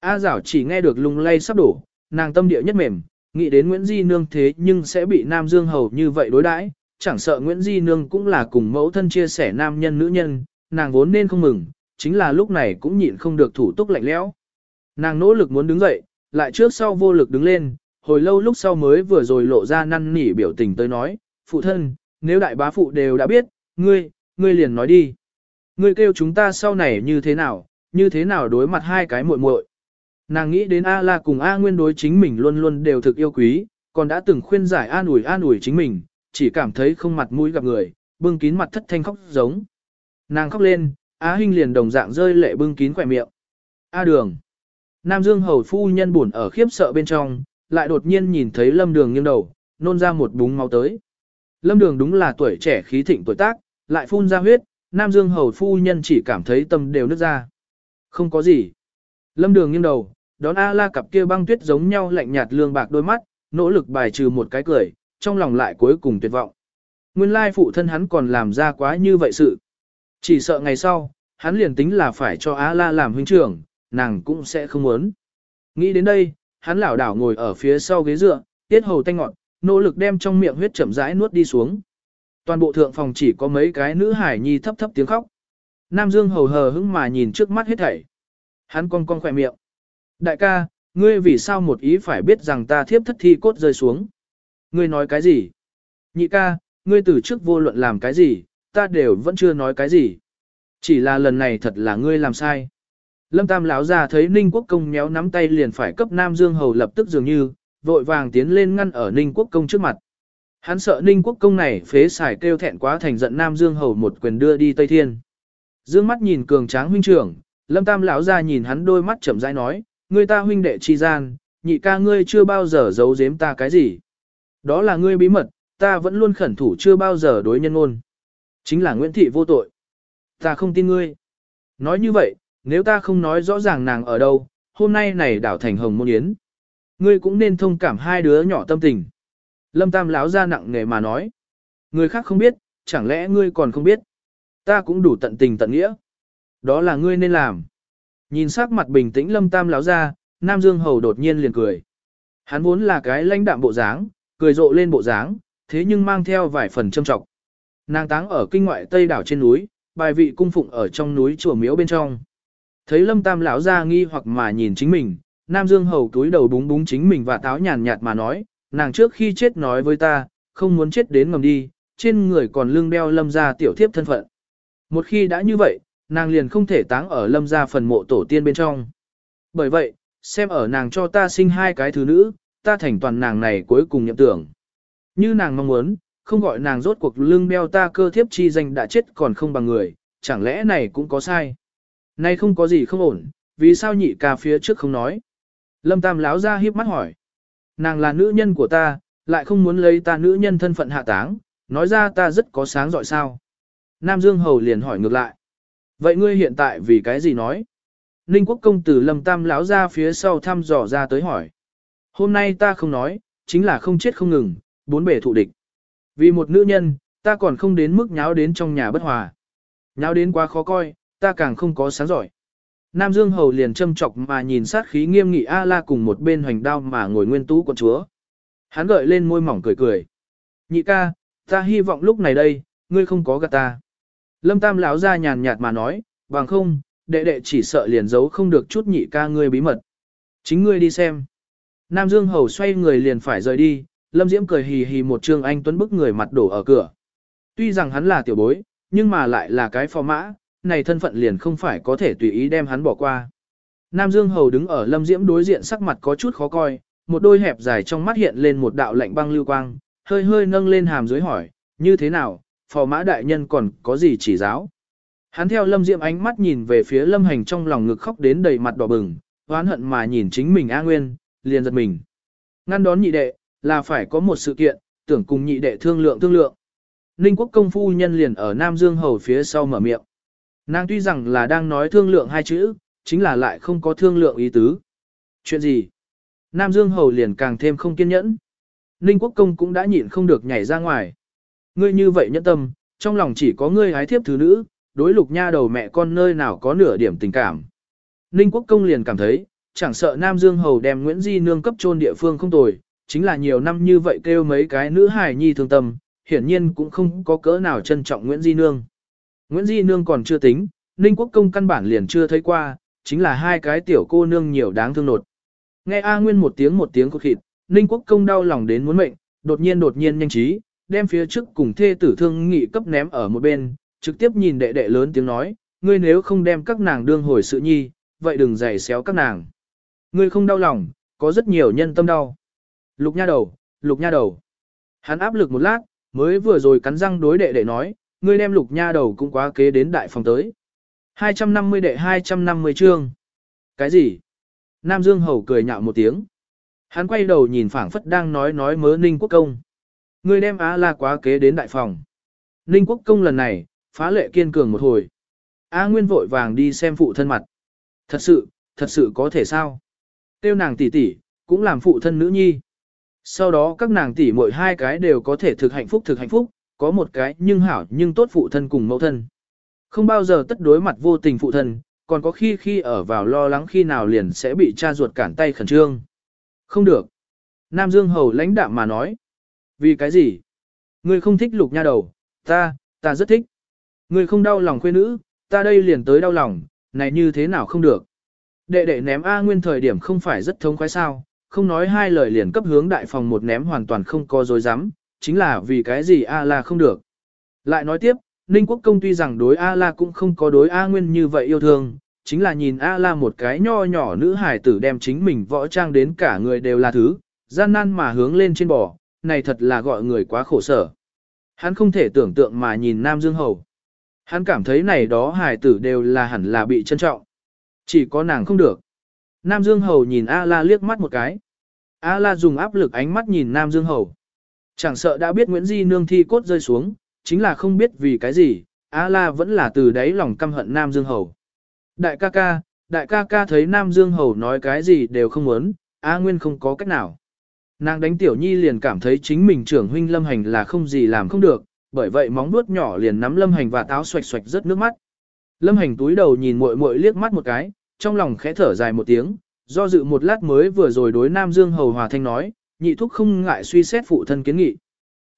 A giảo chỉ nghe được lung lay sắp đổ, nàng tâm địa nhất mềm, nghĩ đến Nguyễn Di Nương thế nhưng sẽ bị Nam Dương Hầu như vậy đối đãi, chẳng sợ Nguyễn Di Nương cũng là cùng mẫu thân chia sẻ nam nhân nữ nhân, nàng vốn nên không mừng, chính là lúc này cũng nhịn không được thủ túc lạnh lẽo. Nàng nỗ lực muốn đứng dậy, lại trước sau vô lực đứng lên, hồi lâu lúc sau mới vừa rồi lộ ra năn nỉ biểu tình tới nói, phụ thân, nếu đại bá phụ đều đã biết, ngươi, ngươi liền nói đi. Ngươi kêu chúng ta sau này như thế nào, như thế nào đối mặt hai cái muội muội. Nàng nghĩ đến A La cùng A Nguyên đối chính mình luôn luôn đều thực yêu quý, còn đã từng khuyên giải an ủi an ủi chính mình, chỉ cảm thấy không mặt mũi gặp người, bưng kín mặt thất thanh khóc giống. Nàng khóc lên, Á Hinh liền đồng dạng rơi lệ bưng kín khỏe miệng. A Đường. Nam Dương hầu phu nhân buồn ở khiếp sợ bên trong, lại đột nhiên nhìn thấy Lâm Đường nghiêng đầu, nôn ra một búng máu tới. Lâm Đường đúng là tuổi trẻ khí thịnh tuổi tác, lại phun ra huyết, Nam Dương hầu phu nhân chỉ cảm thấy tâm đều nứt ra. Không có gì. Lâm Đường nghiêng đầu, đón A La cặp kia băng tuyết giống nhau lạnh nhạt lương bạc đôi mắt, nỗ lực bài trừ một cái cười, trong lòng lại cuối cùng tuyệt vọng. Nguyên lai phụ thân hắn còn làm ra quá như vậy sự. Chỉ sợ ngày sau, hắn liền tính là phải cho A La làm huynh trưởng, nàng cũng sẽ không muốn. Nghĩ đến đây, hắn lảo đảo ngồi ở phía sau ghế dựa, tiết hầu tanh ngọn, nỗ lực đem trong miệng huyết chậm rãi nuốt đi xuống. Toàn bộ thượng phòng chỉ có mấy cái nữ hải nhi thấp thấp tiếng khóc. Nam Dương hầu hờ hững mà nhìn trước mắt hết thảy. Hắn cong cong khỏe miệng. Đại ca, ngươi vì sao một ý phải biết rằng ta thiếp thất thi cốt rơi xuống? Ngươi nói cái gì? Nhị ca, ngươi từ trước vô luận làm cái gì, ta đều vẫn chưa nói cái gì. Chỉ là lần này thật là ngươi làm sai. Lâm Tam lão già thấy Ninh Quốc công méo nắm tay liền phải cấp Nam Dương hầu lập tức dường như, vội vàng tiến lên ngăn ở Ninh Quốc công trước mặt. Hắn sợ Ninh Quốc công này phế xài kêu thẹn quá thành giận Nam Dương hầu một quyền đưa đi Tây Thiên. Dương mắt nhìn cường tráng huynh trưởng, Lâm Tam lão ra nhìn hắn đôi mắt chậm rãi nói, ngươi ta huynh đệ chi gian, nhị ca ngươi chưa bao giờ giấu giếm ta cái gì. Đó là ngươi bí mật, ta vẫn luôn khẩn thủ chưa bao giờ đối nhân ngôn. Chính là Nguyễn Thị vô tội. Ta không tin ngươi. Nói như vậy, nếu ta không nói rõ ràng nàng ở đâu, hôm nay này đảo thành hồng môn yến. Ngươi cũng nên thông cảm hai đứa nhỏ tâm tình. Lâm Tam láo ra nặng nề mà nói. Người khác không biết, chẳng lẽ ngươi còn không biết. Ta cũng đủ tận tình tận nghĩa. Đó là ngươi nên làm. Nhìn sắc mặt bình tĩnh Lâm Tam láo ra, Nam Dương Hầu đột nhiên liền cười. Hắn vốn là cái lãnh đạm bộ dáng, cười rộ lên bộ dáng, thế nhưng mang theo vài phần châm trọng. Nàng táng ở kinh ngoại tây đảo trên núi, bài vị cung phụng ở trong núi chùa miếu bên trong. Thấy Lâm Tam lão ra nghi hoặc mà nhìn chính mình, Nam Dương Hầu túi đầu búng búng chính mình và táo nhàn nhạt mà nói, nàng trước khi chết nói với ta, không muốn chết đến ngầm đi, trên người còn lưng đeo lâm gia tiểu thiếp thân phận. Một khi đã như vậy, nàng liền không thể táng ở lâm gia phần mộ tổ tiên bên trong. Bởi vậy, xem ở nàng cho ta sinh hai cái thứ nữ, ta thành toàn nàng này cuối cùng nhậm tưởng. Như nàng mong muốn, không gọi nàng rốt cuộc lưng đeo ta cơ thiếp chi danh đã chết còn không bằng người, chẳng lẽ này cũng có sai. Nay không có gì không ổn, vì sao nhị ca phía trước không nói. Lâm Tam láo ra hiếp mắt hỏi. Nàng là nữ nhân của ta, lại không muốn lấy ta nữ nhân thân phận hạ táng, nói ra ta rất có sáng giỏi sao. Nam Dương Hầu liền hỏi ngược lại. Vậy ngươi hiện tại vì cái gì nói? Ninh quốc công tử Lâm Tam lão ra phía sau thăm dò ra tới hỏi. Hôm nay ta không nói, chính là không chết không ngừng, bốn bể thụ địch. Vì một nữ nhân, ta còn không đến mức nháo đến trong nhà bất hòa. Nháo đến quá khó coi, ta càng không có sáng giỏi. Nam Dương Hầu liền châm chọc mà nhìn sát khí nghiêm nghị A-la cùng một bên hoành đao mà ngồi nguyên tú con chúa. Hắn gợi lên môi mỏng cười cười. Nhị ca, ta hy vọng lúc này đây, ngươi không có gạt ta. Lâm Tam lão ra nhàn nhạt mà nói, bằng không, đệ đệ chỉ sợ liền giấu không được chút nhị ca ngươi bí mật. Chính ngươi đi xem. Nam Dương Hầu xoay người liền phải rời đi, Lâm Diễm cười hì hì một trương anh tuấn bức người mặt đổ ở cửa. Tuy rằng hắn là tiểu bối, nhưng mà lại là cái phò mã, này thân phận liền không phải có thể tùy ý đem hắn bỏ qua. Nam Dương Hầu đứng ở Lâm Diễm đối diện sắc mặt có chút khó coi, một đôi hẹp dài trong mắt hiện lên một đạo lạnh băng lưu quang, hơi hơi nâng lên hàm dưới hỏi, như thế nào, phò mã đại nhân còn có gì chỉ giáo? Hắn theo Lâm Diễm ánh mắt nhìn về phía Lâm Hành trong lòng ngực khóc đến đầy mặt đỏ bừng, oán hận mà nhìn chính mình A Nguyên, liền giật mình. Ngăn đón nhị đệ, là phải có một sự kiện, tưởng cùng nhị đệ thương lượng thương lượng. Ninh quốc công phu nhân liền ở Nam Dương Hầu phía sau mở miệng. Nàng tuy rằng là đang nói thương lượng hai chữ, chính là lại không có thương lượng ý tứ. Chuyện gì? Nam Dương Hầu liền càng thêm không kiên nhẫn. Ninh Quốc Công cũng đã nhịn không được nhảy ra ngoài. Ngươi như vậy nhẫn tâm, trong lòng chỉ có ngươi hái thiếp thứ nữ, đối lục nha đầu mẹ con nơi nào có nửa điểm tình cảm. Ninh Quốc Công liền cảm thấy, chẳng sợ Nam Dương Hầu đem Nguyễn Di Nương cấp chôn địa phương không tồi, chính là nhiều năm như vậy kêu mấy cái nữ hài nhi thương tâm, hiển nhiên cũng không có cỡ nào trân trọng Nguyễn Di Nương. Nguyễn Di Nương còn chưa tính, Ninh Quốc Công căn bản liền chưa thấy qua, chính là hai cái tiểu cô nương nhiều đáng thương nột. Nghe A Nguyên một tiếng một tiếng cột khịt, Ninh Quốc Công đau lòng đến muốn mệnh, đột nhiên đột nhiên nhanh trí, đem phía trước cùng thê tử thương nghị cấp ném ở một bên, trực tiếp nhìn đệ đệ lớn tiếng nói, ngươi nếu không đem các nàng đương hồi sự nhi, vậy đừng giày xéo các nàng. Ngươi không đau lòng, có rất nhiều nhân tâm đau. Lục nha đầu, lục nha đầu. Hắn áp lực một lát, mới vừa rồi cắn răng đối đệ đệ nói, ngươi đem lục nha đầu cũng quá kế đến đại phòng tới. 250 đệ 250 chương. Cái gì? Nam Dương Hầu cười nhạo một tiếng. Hắn quay đầu nhìn phảng phất đang nói nói mớ Ninh Quốc Công. Ngươi đem Á La quá kế đến đại phòng. Ninh Quốc Công lần này, phá lệ kiên cường một hồi. A Nguyên vội vàng đi xem phụ thân mặt. Thật sự, thật sự có thể sao? Tiêu nàng tỷ tỷ, cũng làm phụ thân nữ nhi. Sau đó các nàng tỷ mỗi hai cái đều có thể thực hạnh phúc thực hạnh phúc, có một cái nhưng hảo nhưng tốt phụ thân cùng mẫu thân. Không bao giờ tất đối mặt vô tình phụ thân, còn có khi khi ở vào lo lắng khi nào liền sẽ bị cha ruột cản tay khẩn trương. Không được. Nam Dương Hầu lãnh đạm mà nói. Vì cái gì? Ngươi không thích lục nha đầu, ta, ta rất thích. Ngươi không đau lòng khuê nữ, ta đây liền tới đau lòng, này như thế nào không được. Đệ đệ ném A Nguyên thời điểm không phải rất thông khoái sao, không nói hai lời liền cấp hướng đại phòng một ném hoàn toàn không có dối rắm chính là vì cái gì A la không được. Lại nói tiếp, Ninh Quốc Công tuy rằng đối A la cũng không có đối A Nguyên như vậy yêu thương, chính là nhìn A la một cái nho nhỏ nữ hải tử đem chính mình võ trang đến cả người đều là thứ, gian nan mà hướng lên trên bò, này thật là gọi người quá khổ sở. Hắn không thể tưởng tượng mà nhìn Nam Dương Hầu. Hắn cảm thấy này đó hải tử đều là hẳn là bị trân trọng. Chỉ có nàng không được. Nam Dương Hầu nhìn A La liếc mắt một cái. A La dùng áp lực ánh mắt nhìn Nam Dương Hầu. Chẳng sợ đã biết Nguyễn Di nương thi cốt rơi xuống, chính là không biết vì cái gì, A La vẫn là từ đáy lòng căm hận Nam Dương Hầu. Đại ca ca, đại ca ca thấy Nam Dương Hầu nói cái gì đều không muốn, A Nguyên không có cách nào. Nàng đánh tiểu nhi liền cảm thấy chính mình trưởng huynh lâm hành là không gì làm không được, bởi vậy móng vuốt nhỏ liền nắm lâm hành và táo xoạch xoạch rất nước mắt. Lâm hành túi đầu nhìn muội muội liếc mắt một cái, trong lòng khẽ thở dài một tiếng, do dự một lát mới vừa rồi đối Nam Dương Hầu Hòa Thanh nói, nhị thúc không ngại suy xét phụ thân kiến nghị.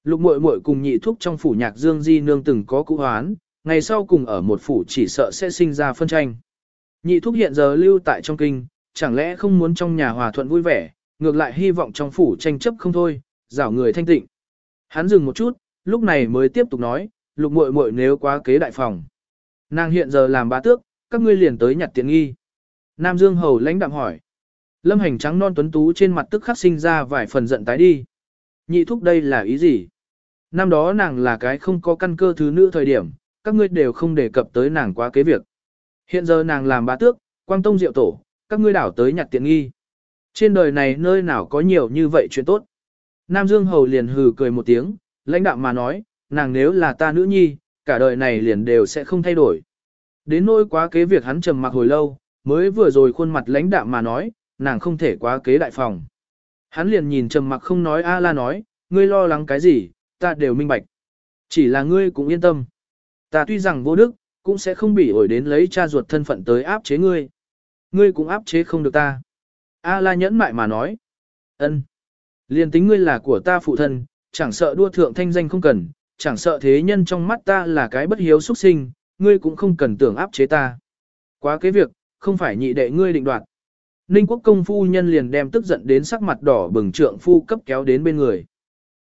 Lục muội muội cùng nhị thúc trong phủ nhạc Dương Di nương từng có cụ hoán, ngày sau cùng ở một phủ chỉ sợ sẽ sinh ra phân tranh. Nhị thúc hiện giờ lưu tại trong kinh, chẳng lẽ không muốn trong nhà hòa thuận vui vẻ, ngược lại hy vọng trong phủ tranh chấp không thôi, rảo người thanh tịnh. Hắn dừng một chút, lúc này mới tiếp tục nói, lục muội muội nếu quá kế đại phòng. Nàng hiện giờ làm bá tước, các ngươi liền tới nhặt tiện nghi. Nam Dương Hầu lãnh đạm hỏi. Lâm hành trắng non tuấn tú trên mặt tức khắc sinh ra vài phần giận tái đi. Nhị thúc đây là ý gì? Năm đó nàng là cái không có căn cơ thứ nữ thời điểm, các ngươi đều không đề cập tới nàng quá kế việc. Hiện giờ nàng làm bá tước, quang tông diệu tổ, các ngươi đảo tới nhặt tiện nghi. Trên đời này nơi nào có nhiều như vậy chuyện tốt. Nam Dương Hầu liền hừ cười một tiếng, lãnh đạm mà nói, nàng nếu là ta nữ nhi, cả đời này liền đều sẽ không thay đổi. Đến nỗi quá kế việc hắn trầm mặc hồi lâu, mới vừa rồi khuôn mặt lãnh đạm mà nói, nàng không thể quá kế đại phòng. Hắn liền nhìn trầm mặc không nói a la nói, ngươi lo lắng cái gì, ta đều minh bạch. Chỉ là ngươi cũng yên tâm. Ta tuy rằng vô đức, cũng sẽ không bị ổi đến lấy cha ruột thân phận tới áp chế ngươi. Ngươi cũng áp chế không được ta. A la nhẫn mại mà nói. ân, Liền tính ngươi là của ta phụ thân, chẳng sợ đua thượng thanh danh không cần, chẳng sợ thế nhân trong mắt ta là cái bất hiếu xuất sinh, ngươi cũng không cần tưởng áp chế ta. Quá cái việc, không phải nhị đệ ngươi định đoạt. Ninh quốc công phu nhân liền đem tức giận đến sắc mặt đỏ bừng trượng phu cấp kéo đến bên người.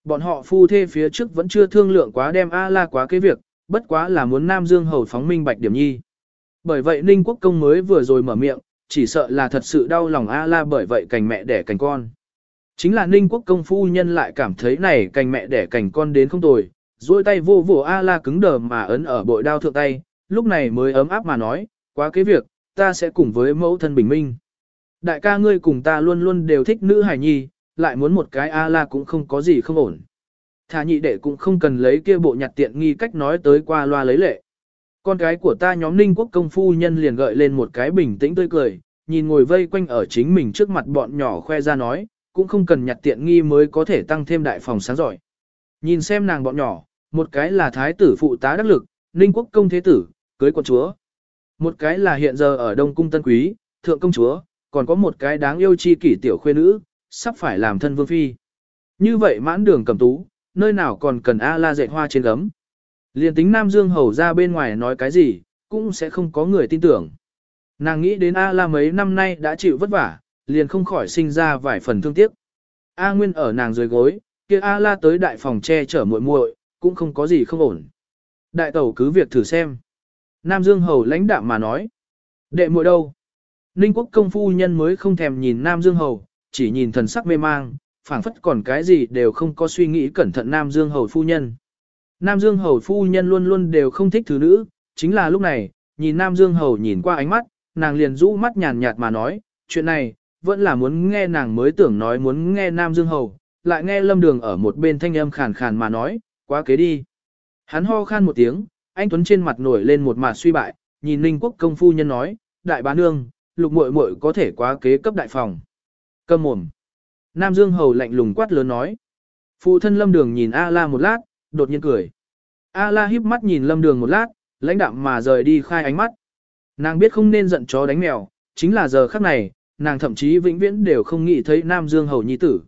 Bọn họ phu thê phía trước vẫn chưa thương lượng quá đem A-la quá cái việc, bất quá là muốn Nam Dương hầu phóng minh bạch điểm nhi. Bởi vậy Ninh quốc công mới vừa rồi mở miệng, chỉ sợ là thật sự đau lòng A-la bởi vậy cành mẹ đẻ cành con. Chính là Ninh quốc công phu nhân lại cảm thấy này cành mẹ đẻ cành con đến không tồi, duỗi tay vô vô A-la cứng đờ mà ấn ở bội đao thượng tay, lúc này mới ấm áp mà nói, quá cái việc, ta sẽ cùng với mẫu thân bình minh. Đại ca ngươi cùng ta luôn luôn đều thích nữ hải nhi, lại muốn một cái A-la cũng không có gì không ổn. Thả nhị đệ cũng không cần lấy kia bộ nhặt tiện nghi cách nói tới qua loa lấy lệ. Con gái của ta nhóm ninh quốc công phu nhân liền gợi lên một cái bình tĩnh tươi cười, nhìn ngồi vây quanh ở chính mình trước mặt bọn nhỏ khoe ra nói, cũng không cần nhặt tiện nghi mới có thể tăng thêm đại phòng sáng giỏi. Nhìn xem nàng bọn nhỏ, một cái là thái tử phụ tá đắc lực, ninh quốc công thế tử, cưới quận chúa. Một cái là hiện giờ ở Đông Cung Tân Quý, Thượng Công Chúa, còn có một cái đáng yêu chi kỷ tiểu khuê nữ, sắp phải làm thân vương phi. Như vậy mãn đường cầm tú, nơi nào còn cần A-la dạy hoa trên gấm. Liên tính Nam Dương hầu ra bên ngoài nói cái gì, cũng sẽ không có người tin tưởng. Nàng nghĩ đến A-la mấy năm nay đã chịu vất vả, liền không khỏi sinh ra vài phần thương tiếc. A Nguyên ở nàng dưới gối, kia A-la tới đại phòng che chở muội muội, cũng không có gì không ổn. Đại tẩu cứ việc thử xem. Nam Dương hầu lãnh đạm mà nói. Đệ muội đâu? Ninh quốc công phu nhân mới không thèm nhìn Nam Dương hầu, chỉ nhìn thần sắc mê mang, phảng phất còn cái gì đều không có suy nghĩ cẩn thận Nam Dương hầu phu nhân. Nam Dương hầu phu nhân luôn luôn đều không thích thứ nữ, chính là lúc này, nhìn Nam Dương hầu nhìn qua ánh mắt, nàng liền rũ mắt nhàn nhạt mà nói, chuyện này, vẫn là muốn nghe nàng mới tưởng nói muốn nghe Nam Dương hầu, lại nghe lâm đường ở một bên thanh âm khàn khàn mà nói, quá kế đi. Hắn ho khan một tiếng, anh Tuấn trên mặt nổi lên một mặt suy bại, nhìn Ninh quốc công phu nhân nói, đại bá nương, lục muội muội có thể quá kế cấp đại phòng. Câm mồm. Nam Dương hầu lạnh lùng quát lớn nói. Phụ thân lâm đường nhìn A-la một lát, đột nhiên cười. A-la híp mắt nhìn lâm đường một lát, lãnh đạm mà rời đi khai ánh mắt. Nàng biết không nên giận chó đánh mèo, chính là giờ khắc này, nàng thậm chí vĩnh viễn đều không nghĩ thấy Nam Dương hầu nhi tử.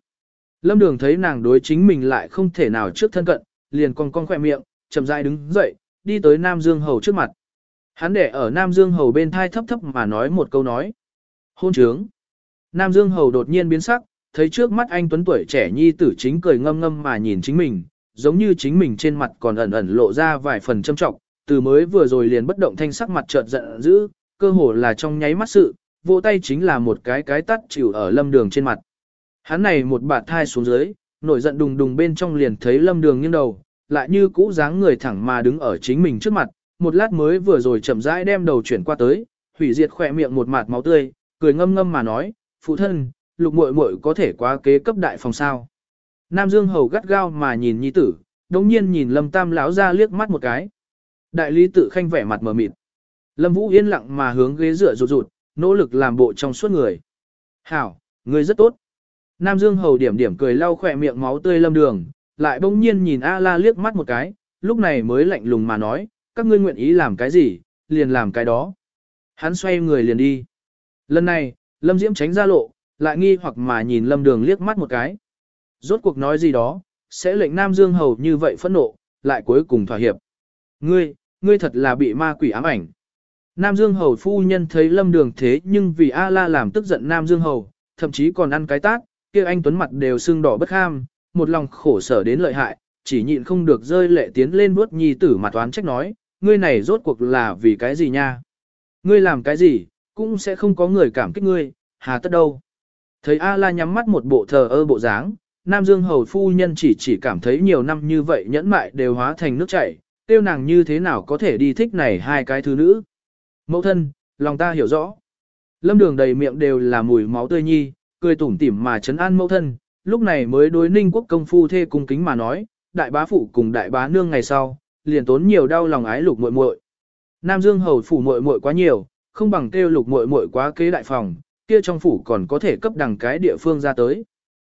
Lâm đường thấy nàng đối chính mình lại không thể nào trước thân cận, liền cong cong khỏe miệng, chậm rãi đứng dậy, đi tới Nam Dương hầu trước mặt. Hắn để ở Nam Dương hầu bên thai thấp thấp mà nói một câu nói. Hôn trướng. Nam Dương hầu đột nhiên biến sắc, thấy trước mắt anh tuấn tuổi trẻ nhi tử chính cười ngâm ngâm mà nhìn chính mình, giống như chính mình trên mặt còn ẩn ẩn lộ ra vài phần châm trọng, từ mới vừa rồi liền bất động thanh sắc mặt chợt giận dữ, cơ hồ là trong nháy mắt sự, vỗ tay chính là một cái cái tắt chịu ở lâm đường trên mặt. Hắn này một bạt thai xuống dưới, nổi giận đùng đùng bên trong liền thấy lâm đường nghiêng đầu, lại như cũ dáng người thẳng mà đứng ở chính mình trước mặt, một lát mới vừa rồi chậm rãi đem đầu chuyển qua tới, hủy diệt khỏe miệng một mạt máu tươi, cười ngâm ngâm mà nói, phụ thân, lục muội muội có thể quá kế cấp đại phòng sao. Nam Dương hầu gắt gao mà nhìn nhi tử, đống nhiên nhìn lâm tam lão ra liếc mắt một cái. Đại lý tự khanh vẻ mặt mờ mịt. Lâm Vũ yên lặng mà hướng ghế dựa rụt rụt, nỗ lực làm bộ trong suốt người. Hảo, ngươi rất tốt. Nam Dương hầu điểm điểm cười lau khỏe miệng máu tươi lâm đường, lại bỗng nhiên nhìn A-la liếc mắt một cái, lúc này mới lạnh lùng mà nói, các ngươi nguyện ý làm cái gì, liền làm cái đó. Hắn xoay người liền đi. Lần này, Lâm Diễm tránh ra lộ, lại nghi hoặc mà nhìn Lâm Đường liếc mắt một cái. Rốt cuộc nói gì đó, sẽ lệnh Nam Dương hầu như vậy phẫn nộ, lại cuối cùng thỏa hiệp. Ngươi, ngươi thật là bị ma quỷ ám ảnh. Nam Dương hầu phu nhân thấy Lâm Đường thế nhưng vì A-la làm tức giận Nam Dương hầu, thậm chí còn ăn cái tác, kia anh tuấn mặt đều sưng đỏ bất ham, một lòng khổ sở đến lợi hại, chỉ nhịn không được rơi lệ tiến lên bước nhi tử mặt toán trách nói, ngươi này rốt cuộc là vì cái gì nha? Ngươi làm cái gì, cũng sẽ không có người cảm kích ngươi, hà tất đâu. Thấy A-la nhắm mắt một bộ thờ ơ bộ dáng, Nam Dương Hầu Phu Nhân chỉ chỉ cảm thấy nhiều năm như vậy nhẫn mại đều hóa thành nước chảy, tiêu nàng như thế nào có thể đi thích này hai cái thứ nữ. Mẫu thân, lòng ta hiểu rõ. Lâm đường đầy miệng đều là mùi máu tươi nhi, cười tủm tỉm mà chấn an mẫu thân, lúc này mới đối ninh quốc công phu thê cung kính mà nói, đại bá phụ cùng đại bá nương ngày sau, liền tốn nhiều đau lòng ái lục muội muội. Nam Dương hầu phủ muội muội quá nhiều, không bằng kêu lục muội muội quá kế đại phòng, kia trong phủ còn có thể cấp đằng cái địa phương ra tới.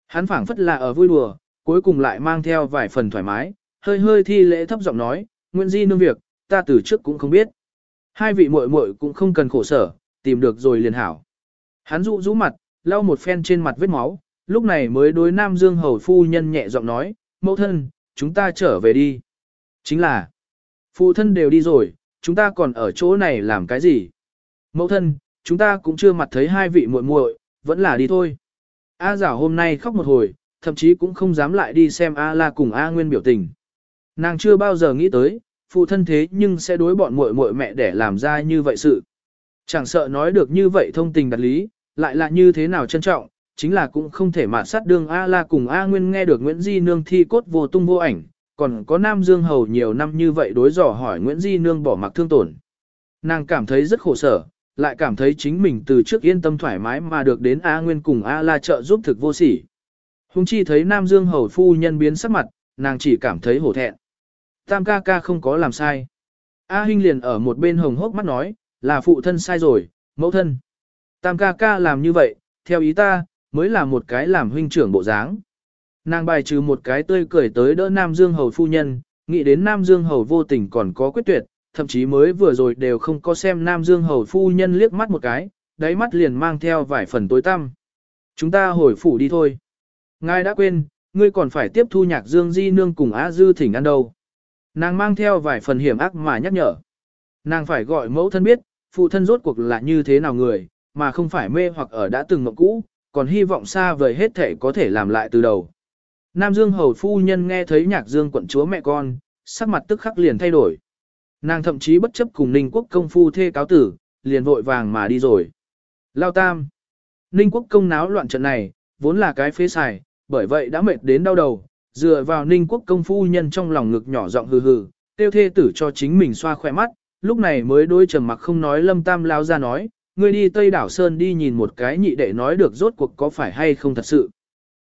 Hắn phảng phất là ở vui đùa, cuối cùng lại mang theo vài phần thoải mái, hơi hơi thi lễ thấp giọng nói, Nguyễn Di nương việc, ta từ trước cũng không biết. Hai vị muội muội cũng không cần khổ sở, tìm được rồi liền hảo. Hắn dụ rũ mặt, lau một phen trên mặt vết máu, lúc này mới đối Nam Dương hầu phu nhân nhẹ giọng nói, mẫu thân, chúng ta trở về đi. Chính là, phụ thân đều đi rồi, chúng ta còn ở chỗ này làm cái gì? Mẫu thân, chúng ta cũng chưa mặt thấy hai vị muội muội, vẫn là đi thôi. A giả hôm nay khóc một hồi, thậm chí cũng không dám lại đi xem A la cùng A nguyên biểu tình. Nàng chưa bao giờ nghĩ tới, phụ thân thế nhưng sẽ đối bọn muội muội mẹ để làm ra như vậy sự. Chẳng sợ nói được như vậy thông tình đặt lý, lại là như thế nào trân trọng, chính là cũng không thể mà sát đương A la cùng A nguyên nghe được Nguyễn Di Nương thi cốt vô tung vô ảnh, còn có Nam Dương Hầu nhiều năm như vậy đối dò hỏi Nguyễn Di Nương bỏ mặc thương tổn. Nàng cảm thấy rất khổ sở, lại cảm thấy chính mình từ trước yên tâm thoải mái mà được đến A Nguyên cùng A La trợ giúp thực vô sỉ. Hùng chi thấy Nam Dương Hầu phu nhân biến sắc mặt, nàng chỉ cảm thấy hổ thẹn. Tam ca ca không có làm sai. A Hinh liền ở một bên hồng hốc mắt nói, là phụ thân sai rồi, mẫu thân. Tam ca ca làm như vậy, theo ý ta, mới là một cái làm huynh trưởng bộ dáng. Nàng bài trừ một cái tươi cười tới đỡ Nam Dương Hầu phu nhân, nghĩ đến Nam Dương Hầu vô tình còn có quyết tuyệt, thậm chí mới vừa rồi đều không có xem Nam Dương Hầu phu nhân liếc mắt một cái, đáy mắt liền mang theo vài phần tối tăm. Chúng ta hồi phủ đi thôi. Ngài đã quên, ngươi còn phải tiếp thu nhạc Dương Di Nương cùng Á Dư thỉnh ăn đâu. Nàng mang theo vài phần hiểm ác mà nhắc nhở. Nàng phải gọi mẫu thân biết, phụ thân rốt cuộc là như thế nào người, mà không phải mê hoặc ở đã từng mộng cũ, còn hy vọng xa vời hết thể có thể làm lại từ đầu. Nam Dương Hầu Phu Nhân nghe thấy nhạc Dương quận chúa mẹ con, sắc mặt tức khắc liền thay đổi. Nàng thậm chí bất chấp cùng Ninh Quốc công phu thê cáo tử, liền vội vàng mà đi rồi. Lao Tam Ninh Quốc công náo loạn trận này, vốn là cái phế xài, bởi vậy đã mệt đến đau đầu, dựa vào Ninh Quốc công phu nhân trong lòng ngực nhỏ giọng hừ hừ, tiêu thê tử cho chính mình xoa khỏe mắt, lúc này mới đôi trầm mặc không nói Lâm Tam lao ra nói, ngươi đi Tây Đảo Sơn đi nhìn một cái nhị đệ nói được rốt cuộc có phải hay không thật sự.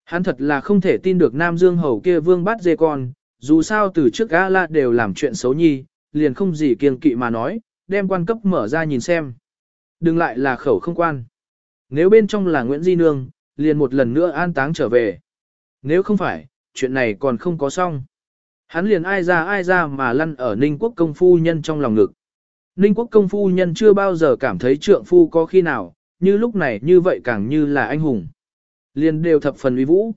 Hắn thật là không thể tin được Nam Dương Hầu kia vương bắt dê con, dù sao từ trước gã La đều làm chuyện xấu nhi, liền không gì kiêng kỵ mà nói, đem quan cấp mở ra nhìn xem. Đừng lại là khẩu không quan. Nếu bên trong là Nguyễn Di Nương, liền một lần nữa an táng trở về. Nếu không phải, chuyện này còn không có xong. Hắn liền ai ra ai ra mà lăn ở Ninh Quốc công phu nhân trong lòng ngực. Ninh Quốc công phu nhân chưa bao giờ cảm thấy trượng phu có khi nào, như lúc này như vậy càng như là anh hùng. Liền đều thập phần uy vũ.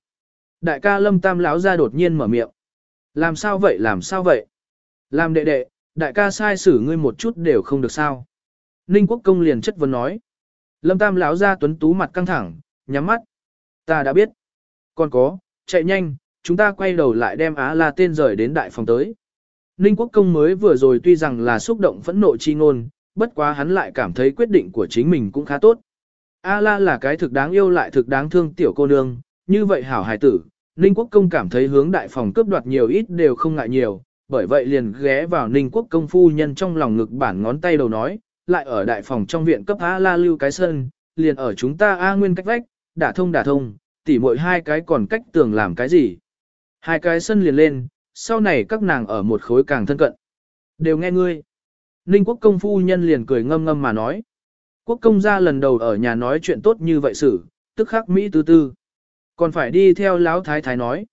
Đại ca Lâm Tam lão ra đột nhiên mở miệng. Làm sao vậy làm sao vậy? Làm đệ đệ, đại ca sai xử ngươi một chút đều không được sao. Ninh Quốc công liền chất vấn nói. Lâm Tam lão ra tuấn tú mặt căng thẳng, nhắm mắt. Ta đã biết. Còn có, chạy nhanh, chúng ta quay đầu lại đem Á La tên rời đến đại phòng tới. Ninh Quốc công mới vừa rồi tuy rằng là xúc động phẫn nộ chi ngôn, bất quá hắn lại cảm thấy quyết định của chính mình cũng khá tốt. A La là cái thực đáng yêu lại thực đáng thương tiểu cô nương, như vậy hảo hài tử, Ninh Quốc công cảm thấy hướng đại phòng cướp đoạt nhiều ít đều không ngại nhiều, bởi vậy liền ghé vào Ninh Quốc công phu nhân trong lòng ngực bản ngón tay đầu nói, lại ở đại phòng trong viện cấp A La lưu cái sân, liền ở chúng ta A nguyên cách vách, đả thông đả thông, tỉ mỗi hai cái còn cách tường làm cái gì. Hai cái sân liền lên, sau này các nàng ở một khối càng thân cận. Đều nghe ngươi. Ninh quốc công phu nhân liền cười ngâm ngâm mà nói. Quốc công gia lần đầu ở nhà nói chuyện tốt như vậy xử, tức khắc Mỹ tư tư. Còn phải đi theo lão thái thái nói.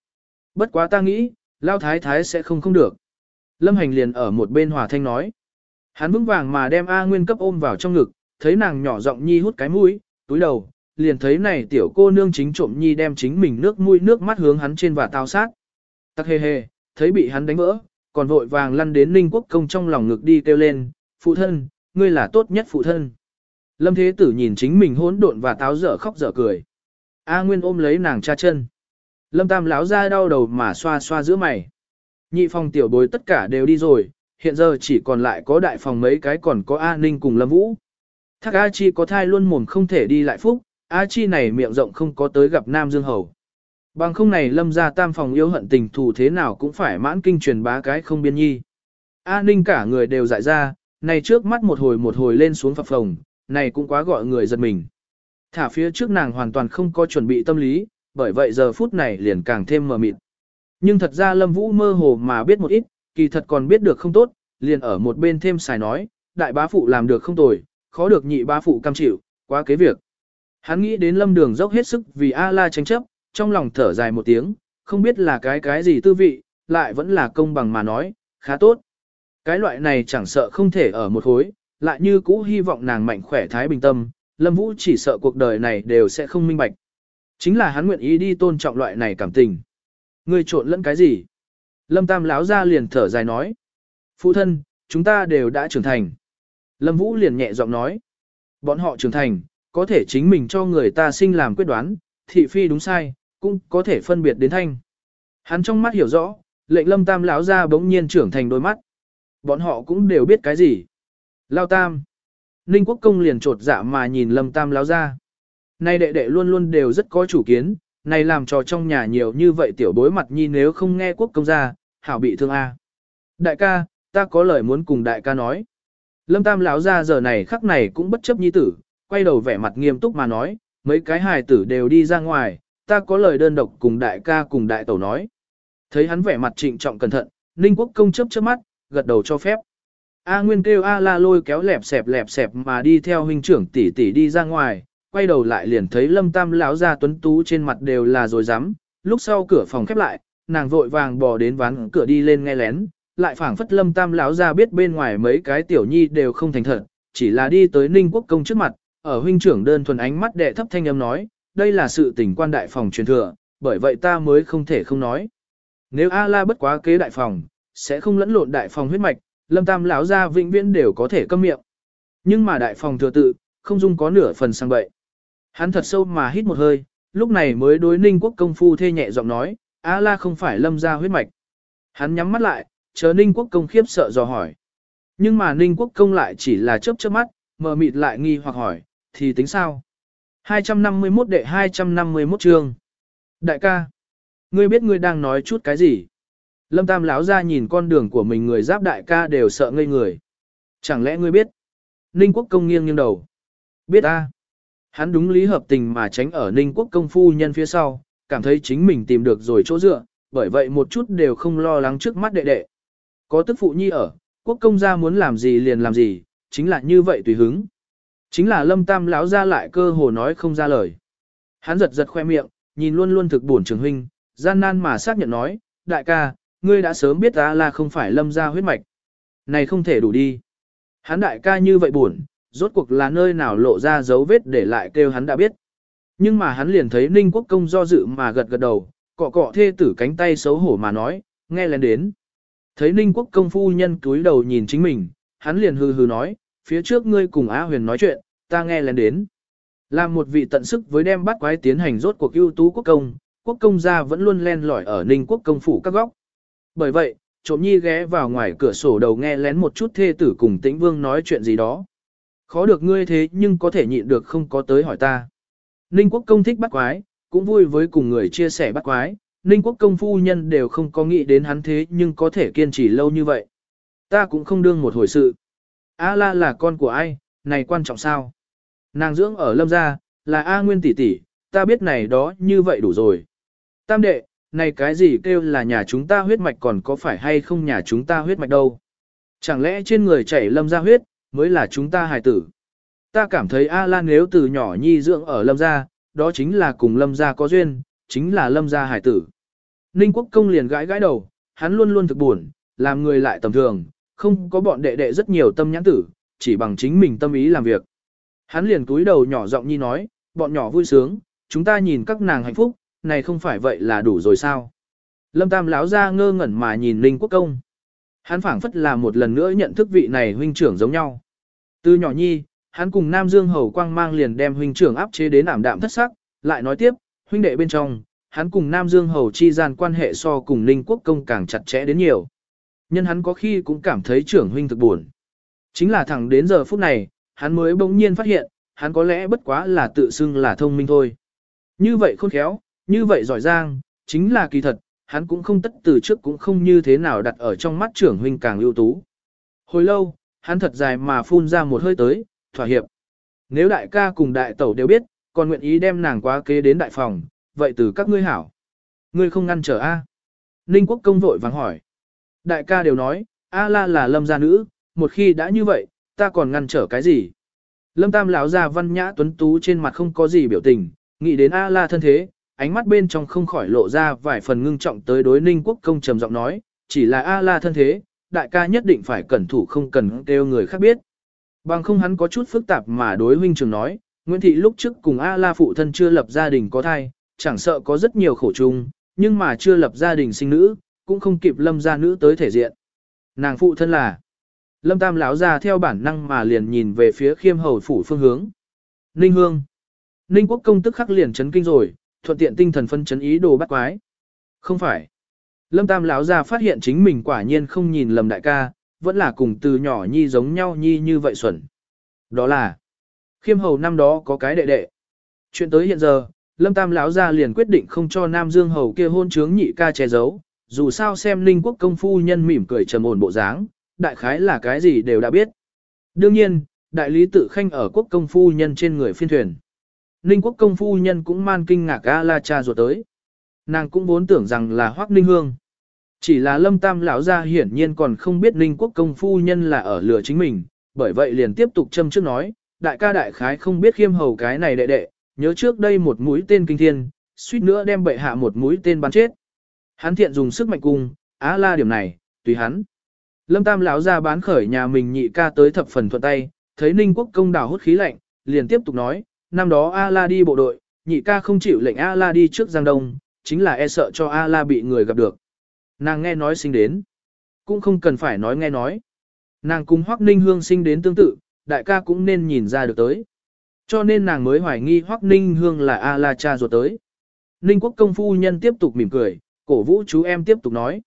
Bất quá ta nghĩ, lão thái thái sẽ không không được. Lâm hành liền ở một bên hòa thanh nói. Hắn vững vàng mà đem A Nguyên cấp ôm vào trong ngực, thấy nàng nhỏ giọng nhi hút cái mũi, túi đầu, liền thấy này tiểu cô nương chính trộm nhi đem chính mình nước mũi nước mắt hướng hắn trên và tao sát. Tắc hề hề, thấy bị hắn đánh vỡ, còn vội vàng lăn đến Ninh Quốc công trong lòng ngực đi kêu lên, phụ thân, ngươi là tốt nhất phụ thân. Lâm Thế Tử nhìn chính mình hỗn độn và táo dở khóc dở cười. A Nguyên ôm lấy nàng cha chân. Lâm Tam láo ra đau đầu mà xoa xoa giữa mày. Nhị phòng tiểu bối tất cả đều đi rồi, hiện giờ chỉ còn lại có đại phòng mấy cái còn có A Ninh cùng Lâm Vũ. Thác A Chi có thai luôn mồm không thể đi lại phúc, A Chi này miệng rộng không có tới gặp Nam Dương Hầu. Bằng không này lâm ra tam phòng yêu hận tình thù thế nào cũng phải mãn kinh truyền bá cái không biên nhi. A Ninh cả người đều dại ra, này trước mắt một hồi một hồi lên xuống phập phồng, này cũng quá gọi người giật mình. Thả phía trước nàng hoàn toàn không có chuẩn bị tâm lý, bởi vậy giờ phút này liền càng thêm mờ mịt. Nhưng thật ra Lâm Vũ mơ hồ mà biết một ít, kỳ thật còn biết được không tốt, liền ở một bên thêm xài nói, đại bá phụ làm được không tồi, khó được nhị bá phụ cam chịu, quá kế việc. Hắn nghĩ đến lâm đường dốc hết sức vì A-la tranh chấp, trong lòng thở dài một tiếng, không biết là cái cái gì tư vị, lại vẫn là công bằng mà nói, khá tốt. Cái loại này chẳng sợ không thể ở một khối, lại như cũ hy vọng nàng mạnh khỏe thái bình tâm, Lâm Vũ chỉ sợ cuộc đời này đều sẽ không minh bạch. Chính là hắn nguyện ý đi tôn trọng loại này cảm tình. Người trộn lẫn cái gì? Lâm Tam lão ra liền thở dài nói. Phụ thân, chúng ta đều đã trưởng thành. Lâm Vũ liền nhẹ giọng nói. Bọn họ trưởng thành, có thể chính mình cho người ta sinh làm quyết đoán, thị phi đúng sai, cũng có thể phân biệt đến thanh. Hắn trong mắt hiểu rõ, lệnh lâm tam lão ra bỗng nhiên trưởng thành đôi mắt. Bọn họ cũng đều biết cái gì. Lao tam. Ninh quốc công liền trột dạ mà nhìn lâm tam lão ra. Nay đệ đệ luôn luôn đều rất có chủ kiến, này làm cho trong nhà nhiều như vậy tiểu bối mặt nhi nếu không nghe quốc công ra, hảo bị thương a. Đại ca, ta có lời muốn cùng đại ca nói. Lâm tam lão ra giờ này khắc này cũng bất chấp nhi tử, quay đầu vẻ mặt nghiêm túc mà nói, mấy cái hài tử đều đi ra ngoài, ta có lời đơn độc cùng đại ca cùng đại tẩu nói. Thấy hắn vẻ mặt trịnh trọng cẩn thận, Ninh Quốc công chớp chớp mắt, gật đầu cho phép. A Nguyên kêu A La lôi kéo lẹp xẹp lẹp xẹp mà đi theo huynh trưởng tỷ tỷ đi ra ngoài, quay đầu lại liền thấy Lâm Tam lão gia tuấn tú trên mặt đều là rồi rắm lúc sau cửa phòng khép lại, nàng vội vàng bò đến ván cửa đi lên nghe lén, lại phảng phất Lâm Tam lão gia biết bên ngoài mấy cái tiểu nhi đều không thành thật, chỉ là đi tới Ninh Quốc công trước mặt, ở huynh trưởng đơn thuần ánh mắt đệ thấp thanh âm nói, đây là sự tình quan đại phòng truyền thừa, bởi vậy ta mới không thể không nói. Nếu A-la bất quá kế đại phòng, sẽ không lẫn lộn đại phòng huyết mạch, lâm tam lão gia vĩnh viễn đều có thể câm miệng. Nhưng mà đại phòng thừa tự, không dung có nửa phần sang bậy. Hắn thật sâu mà hít một hơi, lúc này mới đối ninh quốc công phu thê nhẹ giọng nói, A-la không phải lâm gia huyết mạch. Hắn nhắm mắt lại, chờ ninh quốc công khiếp sợ dò hỏi. Nhưng mà ninh quốc công lại chỉ là chớp chớp mắt, mờ mịt lại nghi hoặc hỏi, thì tính sao? 251 đệ 251 chương. Đại ca, ngươi biết ngươi đang nói chút cái gì? Lâm Tam lão ra nhìn con đường của mình người giáp đại ca đều sợ ngây người. Chẳng lẽ ngươi biết? Ninh Quốc công nghiêng nghiêng đầu. Biết a. Hắn đúng lý hợp tình mà tránh ở Ninh Quốc công phu nhân phía sau, cảm thấy chính mình tìm được rồi chỗ dựa, bởi vậy một chút đều không lo lắng trước mắt đệ đệ. Có tức phụ nhi ở, quốc công gia muốn làm gì liền làm gì, chính là như vậy tùy hứng. Chính là lâm tam lão ra lại cơ hồ nói không ra lời. Hắn giật giật khoe miệng, nhìn luôn luôn thực buồn trường huynh, gian nan mà xác nhận nói, đại ca, ngươi đã sớm biết ta là không phải lâm ra huyết mạch. Này không thể đủ đi. Hắn đại ca như vậy buồn, rốt cuộc là nơi nào lộ ra dấu vết để lại kêu hắn đã biết. Nhưng mà hắn liền thấy Ninh Quốc Công do dự mà gật gật đầu, cọ cọ thê tử cánh tay xấu hổ mà nói, nghe lên đến. Thấy Ninh Quốc Công phu nhân túi đầu nhìn chính mình, hắn liền hừ hừ nói, phía trước ngươi cùng Á Huyền nói chuyện, ta nghe lén đến. Là một vị tận sức với đem bắt quái tiến hành rốt cuộc ưu tú quốc công, quốc công gia vẫn luôn len lỏi ở ninh quốc công phủ các góc. Bởi vậy, trộm nhi ghé vào ngoài cửa sổ đầu nghe lén một chút thê tử cùng tĩnh vương nói chuyện gì đó. Khó được ngươi thế nhưng có thể nhịn được không có tới hỏi ta. Ninh quốc công thích bắt quái, cũng vui với cùng người chia sẻ bắt quái, Ninh quốc công phu nhân đều không có nghĩ đến hắn thế nhưng có thể kiên trì lâu như vậy. Ta cũng không đương một hồi sự. A la là con của ai, này quan trọng sao? Nàng dưỡng ở lâm gia, là A Nguyên tỷ tỷ, ta biết này đó như vậy đủ rồi. Tam đệ, này cái gì kêu là nhà chúng ta huyết mạch còn có phải hay không nhà chúng ta huyết mạch đâu? Chẳng lẽ trên người chảy lâm gia huyết, mới là chúng ta hài tử? Ta cảm thấy A Lan nếu từ nhỏ nhi dưỡng ở lâm gia, đó chính là cùng lâm gia có duyên, chính là lâm gia hải tử. Ninh Quốc Công liền gãi gãi đầu, hắn luôn luôn thực buồn, làm người lại tầm thường, không có bọn đệ đệ rất nhiều tâm nhãn tử, chỉ bằng chính mình tâm ý làm việc. Hắn liền cúi đầu nhỏ giọng nhi nói, bọn nhỏ vui sướng, chúng ta nhìn các nàng hạnh phúc, này không phải vậy là đủ rồi sao. Lâm Tam lão ra ngơ ngẩn mà nhìn Ninh Quốc Công. Hắn phảng phất là một lần nữa nhận thức vị này huynh trưởng giống nhau. Từ nhỏ nhi, hắn cùng Nam Dương Hầu Quang mang liền đem huynh trưởng áp chế đến ảm đạm thất sắc, lại nói tiếp, huynh đệ bên trong, hắn cùng Nam Dương Hầu chi gian quan hệ so cùng Ninh Quốc Công càng chặt chẽ đến nhiều. Nhân hắn có khi cũng cảm thấy trưởng huynh thực buồn. Chính là thẳng đến giờ phút này, hắn mới bỗng nhiên phát hiện, hắn có lẽ bất quá là tự xưng là thông minh thôi. Như vậy khôn khéo, như vậy giỏi giang, chính là kỳ thật, hắn cũng không tất từ trước cũng không như thế nào đặt ở trong mắt trưởng huynh càng ưu tú. Hồi lâu, hắn thật dài mà phun ra một hơi tới, thỏa hiệp. Nếu đại ca cùng đại tẩu đều biết, còn nguyện ý đem nàng quá kế đến đại phòng, vậy từ các ngươi hảo. Ngươi không ngăn trở A. Ninh quốc công vội vàng hỏi. Đại ca đều nói, A la là lâm gia nữ, một khi đã như vậy, ta còn ngăn trở cái gì? Lâm tam lão già văn nhã tuấn tú trên mặt không có gì biểu tình, nghĩ đến A la thân thế, ánh mắt bên trong không khỏi lộ ra vài phần ngưng trọng tới đối ninh quốc công trầm giọng nói, chỉ là A la thân thế, đại ca nhất định phải cẩn thủ không cần kêu người khác biết. Bằng không hắn có chút phức tạp mà đối huynh trường nói, Nguyễn Thị lúc trước cùng A la phụ thân chưa lập gia đình có thai, chẳng sợ có rất nhiều khổ chung, nhưng mà chưa lập gia đình sinh nữ, cũng không kịp lâm gia nữ tới thể diện. Nàng phụ thân là Lâm Tam lão ra theo bản năng mà liền nhìn về phía khiêm hầu phủ phương hướng. Ninh Hương. Ninh Quốc công tức khắc liền chấn kinh rồi, thuận tiện tinh thần phân chấn ý đồ bắt quái. Không phải. Lâm Tam lão ra phát hiện chính mình quả nhiên không nhìn lầm đại ca, vẫn là cùng từ nhỏ nhi giống nhau nhi như vậy xuẩn. Đó là, khiêm hầu năm đó có cái đệ đệ. Chuyện tới hiện giờ, Lâm Tam lão ra liền quyết định không cho Nam Dương hầu kia hôn trướng nhị ca che giấu, dù sao xem linh Quốc công phu nhân mỉm cười trầm ổn bộ dáng, đại khái là cái gì đều đã biết. Đương nhiên, đại lý tự khanh ở quốc công phu nhân trên người phiên thuyền. Ninh quốc công phu nhân cũng man kinh ngạc A la cha ruột tới. Nàng cũng vốn tưởng rằng là hoác ninh hương. Chỉ là lâm tam lão gia hiển nhiên còn không biết ninh quốc công phu nhân là ở lừa chính mình, bởi vậy liền tiếp tục châm trước nói, đại ca đại khái không biết khiêm hầu cái này đệ đệ, nhớ trước đây một mũi tên kinh thiên, suýt nữa đem bệ hạ một mũi tên bắn chết. Hắn thiện dùng sức mạnh cung, á la điểm này, tùy hắn. Lâm Tam lão ra bán khởi nhà mình nhị ca tới thập phần thuận tay, thấy Ninh Quốc công đào hút khí lạnh, liền tiếp tục nói, năm đó A-la đi bộ đội, nhị ca không chịu lệnh A-la đi trước Giang Đông, chính là e sợ cho A-la bị người gặp được. Nàng nghe nói sinh đến, cũng không cần phải nói nghe nói. Nàng cùng Hoắc Ninh Hương sinh đến tương tự, đại ca cũng nên nhìn ra được tới. Cho nên nàng mới hoài nghi Hoắc Ninh Hương là A-la cha ruột tới. Ninh Quốc công phu nhân tiếp tục mỉm cười, cổ vũ chú em tiếp tục nói.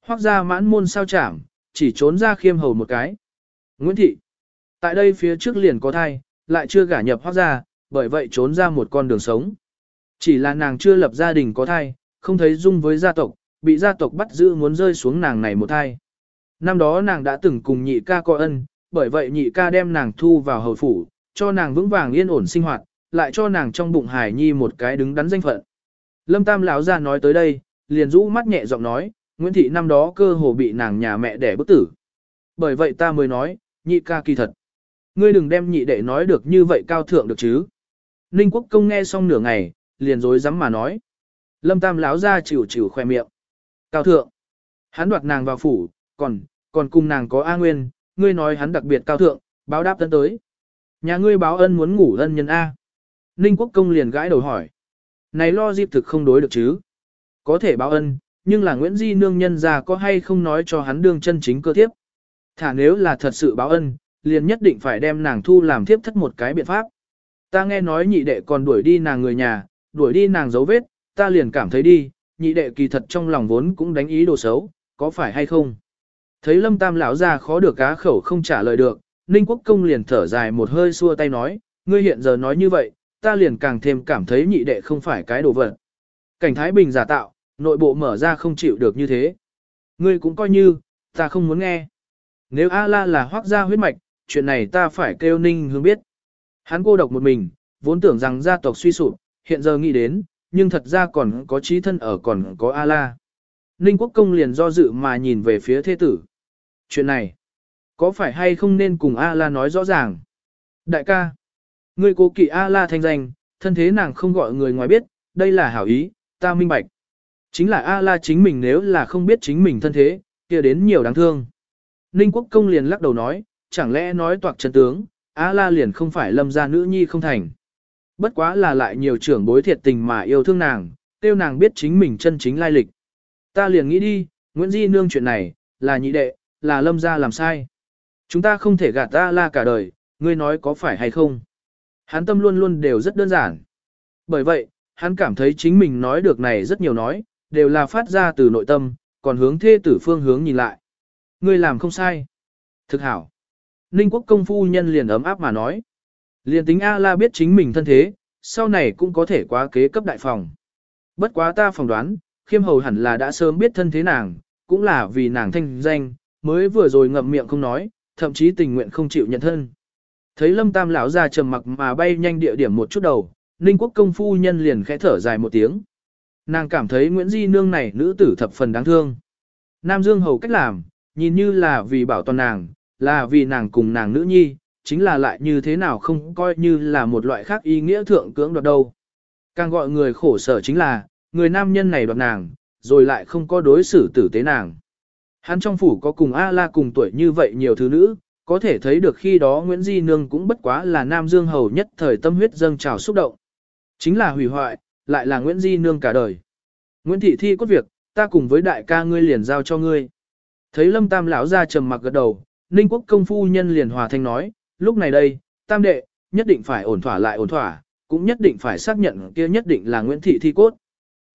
Hoắc gia mãn môn sao chảm, chỉ trốn ra khiêm hầu một cái. Nguyễn Thị. Tại đây phía trước liền có thai, lại chưa gả nhập hoác gia bởi vậy trốn ra một con đường sống. Chỉ là nàng chưa lập gia đình có thai, không thấy dung với gia tộc, bị gia tộc bắt giữ muốn rơi xuống nàng này một thai. Năm đó nàng đã từng cùng nhị ca coi ân, bởi vậy nhị ca đem nàng thu vào hầu phủ, cho nàng vững vàng yên ổn sinh hoạt, lại cho nàng trong bụng hải nhi một cái đứng đắn danh phận. Lâm Tam lão ra nói tới đây, liền rũ mắt nhẹ giọng nói, Nguyễn Thị năm đó cơ hồ bị nàng nhà mẹ đẻ bức tử. Bởi vậy ta mới nói, nhị ca kỳ thật. Ngươi đừng đem nhị đệ nói được như vậy cao thượng được chứ. Ninh Quốc Công nghe xong nửa ngày, liền dối rắm mà nói. Lâm Tam láo ra chịu chịu khoe miệng. Cao thượng. Hắn đoạt nàng vào phủ, còn, còn cùng nàng có A Nguyên, ngươi nói hắn đặc biệt cao thượng, báo đáp tấn tới. Nhà ngươi báo ân muốn ngủ ân nhân A. Ninh Quốc Công liền gãi đầu hỏi. Này lo dịp thực không đối được chứ. Có thể báo ân, nhưng là Nguyễn Di nương nhân già có hay không nói cho hắn đương chân chính cơ thiếp. Thả nếu là thật sự báo ân, liền nhất định phải đem nàng thu làm thiếp thất một cái biện pháp. Ta nghe nói nhị đệ còn đuổi đi nàng người nhà, đuổi đi nàng dấu vết, ta liền cảm thấy đi, nhị đệ kỳ thật trong lòng vốn cũng đánh ý đồ xấu, có phải hay không? Thấy lâm tam lão ra khó được cá khẩu không trả lời được, Ninh Quốc Công liền thở dài một hơi xua tay nói, ngươi hiện giờ nói như vậy, ta liền càng thêm cảm thấy nhị đệ không phải cái đồ vật. Cảnh Thái Bình giả tạo, nội bộ mở ra không chịu được như thế. Ngươi cũng coi như, ta không muốn nghe. Nếu A-la là hoác gia huyết mạch, chuyện này ta phải kêu ninh hướng biết. Hắn cô độc một mình, vốn tưởng rằng gia tộc suy sụp, hiện giờ nghĩ đến, nhưng thật ra còn có trí thân ở còn có A-la. Ninh quốc công liền do dự mà nhìn về phía thế tử. Chuyện này, có phải hay không nên cùng A-la nói rõ ràng? Đại ca, ngươi cố kỵ A-la thanh danh, thân thế nàng không gọi người ngoài biết, đây là hảo ý, ta minh bạch. Chính là A-la chính mình nếu là không biết chính mình thân thế, kia đến nhiều đáng thương. Ninh Quốc Công liền lắc đầu nói, chẳng lẽ nói toạc chân tướng, A-la liền không phải lâm gia nữ nhi không thành. Bất quá là lại nhiều trưởng bối thiệt tình mà yêu thương nàng, tiêu nàng biết chính mình chân chính lai lịch. Ta liền nghĩ đi, Nguyễn Di Nương chuyện này, là nhị đệ, là lâm gia làm sai. Chúng ta không thể gạt A-la cả đời, ngươi nói có phải hay không. Hắn tâm luôn luôn đều rất đơn giản. Bởi vậy, hắn cảm thấy chính mình nói được này rất nhiều nói, đều là phát ra từ nội tâm, còn hướng thê tử phương hướng nhìn lại. Ngươi làm không sai. Thực hảo. Ninh quốc công phu nhân liền ấm áp mà nói. Liền tính A-la biết chính mình thân thế, sau này cũng có thể quá kế cấp đại phòng. Bất quá ta phỏng đoán, khiêm hầu hẳn là đã sớm biết thân thế nàng, cũng là vì nàng thanh danh, mới vừa rồi ngậm miệng không nói, thậm chí tình nguyện không chịu nhận thân. Thấy lâm tam lão ra trầm mặc mà bay nhanh địa điểm một chút đầu, ninh quốc công phu nhân liền khẽ thở dài một tiếng. Nàng cảm thấy Nguyễn Di Nương này nữ tử thập phần đáng thương. Nam Dương hầu cách làm, nhìn như là vì bảo toàn nàng, là vì nàng cùng nàng nữ nhi, chính là lại như thế nào không coi như là một loại khác ý nghĩa thượng cưỡng đoạt đâu. Càng gọi người khổ sở chính là, người nam nhân này đoạt nàng, rồi lại không có đối xử tử tế nàng. Hắn trong phủ có cùng A-la cùng tuổi như vậy nhiều thứ nữ, có thể thấy được khi đó Nguyễn Di Nương cũng bất quá là Nam Dương hầu nhất thời tâm huyết dâng trào xúc động. Chính là hủy hoại, lại là Nguyễn Di Nương cả đời. Nguyễn Thị Thi có việc, ta cùng với đại ca ngươi liền giao cho ngươi. Thấy Lâm Tam lão ra trầm mặc gật đầu, Ninh Quốc công phu nhân liền hòa thanh nói, lúc này đây, Tam đệ, nhất định phải ổn thỏa lại ổn thỏa, cũng nhất định phải xác nhận kia nhất định là Nguyễn Thị Thi cốt.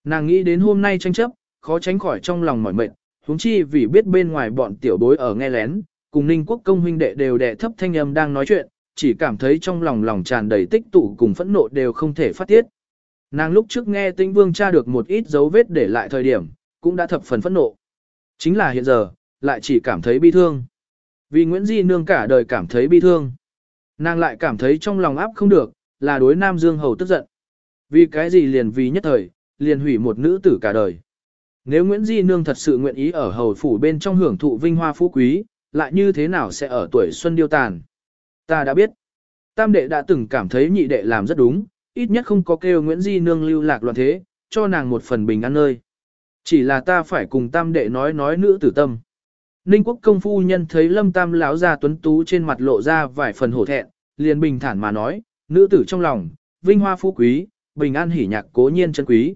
Nàng nghĩ đến hôm nay tranh chấp, khó tránh khỏi trong lòng mỏi mệt, huống chi vì biết bên ngoài bọn tiểu bối ở nghe lén, cùng Ninh Quốc công huynh đệ đều đệ thấp thanh âm đang nói chuyện, chỉ cảm thấy trong lòng lòng tràn đầy tích tụ cùng phẫn nộ đều không thể phát tiết. Nàng lúc trước nghe Tĩnh Vương tra được một ít dấu vết để lại thời điểm, cũng đã thập phần phẫn nộ. Chính là hiện giờ, lại chỉ cảm thấy bi thương. Vì Nguyễn Di Nương cả đời cảm thấy bi thương. Nàng lại cảm thấy trong lòng áp không được, là đối Nam Dương Hầu tức giận. Vì cái gì liền vì nhất thời, liền hủy một nữ tử cả đời. Nếu Nguyễn Di Nương thật sự nguyện ý ở hầu phủ bên trong hưởng thụ vinh hoa phú quý, lại như thế nào sẽ ở tuổi xuân điêu tàn? Ta đã biết. Tam đệ đã từng cảm thấy nhị đệ làm rất đúng, ít nhất không có kêu Nguyễn Di Nương lưu lạc loạn thế, cho nàng một phần bình an nơi. Chỉ là ta phải cùng tam đệ nói nói nữ tử tâm. Ninh quốc công phu nhân thấy lâm tam lão ra tuấn tú trên mặt lộ ra vài phần hổ thẹn, liền bình thản mà nói, nữ tử trong lòng, vinh hoa phú quý, bình an hỉ nhạc cố nhiên chân quý.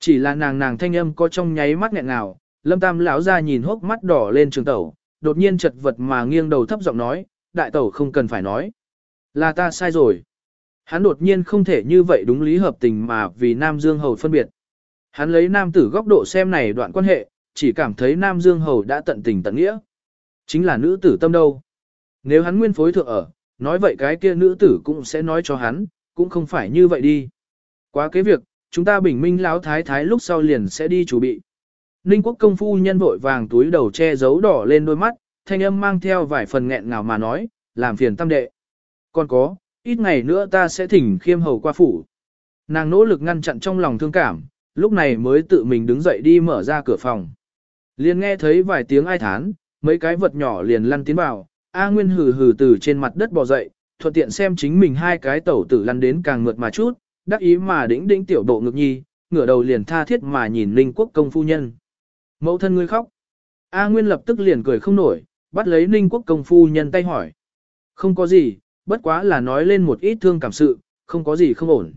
Chỉ là nàng nàng thanh âm có trong nháy mắt nghẹn nào, lâm tam lão ra nhìn hốc mắt đỏ lên trường tẩu, đột nhiên chật vật mà nghiêng đầu thấp giọng nói, đại tẩu không cần phải nói. Là ta sai rồi. Hắn đột nhiên không thể như vậy đúng lý hợp tình mà vì Nam Dương Hầu phân biệt. Hắn lấy nam tử góc độ xem này đoạn quan hệ, chỉ cảm thấy Nam Dương Hầu đã tận tình tận nghĩa. Chính là nữ tử tâm đâu. Nếu hắn nguyên phối thượng ở, nói vậy cái kia nữ tử cũng sẽ nói cho hắn, cũng không phải như vậy đi. Quá cái việc, chúng ta bình minh lão thái thái lúc sau liền sẽ đi chủ bị. Ninh quốc công phu nhân vội vàng túi đầu che giấu đỏ lên đôi mắt, thanh âm mang theo vài phần nghẹn ngào mà nói, làm phiền tâm đệ. Còn có, ít ngày nữa ta sẽ thỉnh khiêm hầu qua phủ. Nàng nỗ lực ngăn chặn trong lòng thương cảm, lúc này mới tự mình đứng dậy đi mở ra cửa phòng. Liền nghe thấy vài tiếng ai thán, mấy cái vật nhỏ liền lăn tiến vào, A Nguyên hừ hừ từ trên mặt đất bò dậy, thuận tiện xem chính mình hai cái tẩu tử lăn đến càng mượt mà chút, đắc ý mà đĩnh đĩnh tiểu độ ngực nhi, ngửa đầu liền tha thiết mà nhìn Ninh Quốc công phu nhân. Mẫu thân ngươi khóc. A Nguyên lập tức liền cười không nổi, bắt lấy Ninh Quốc công phu nhân tay hỏi. Không có gì, bất quá là nói lên một ít thương cảm sự, không có gì không ổn.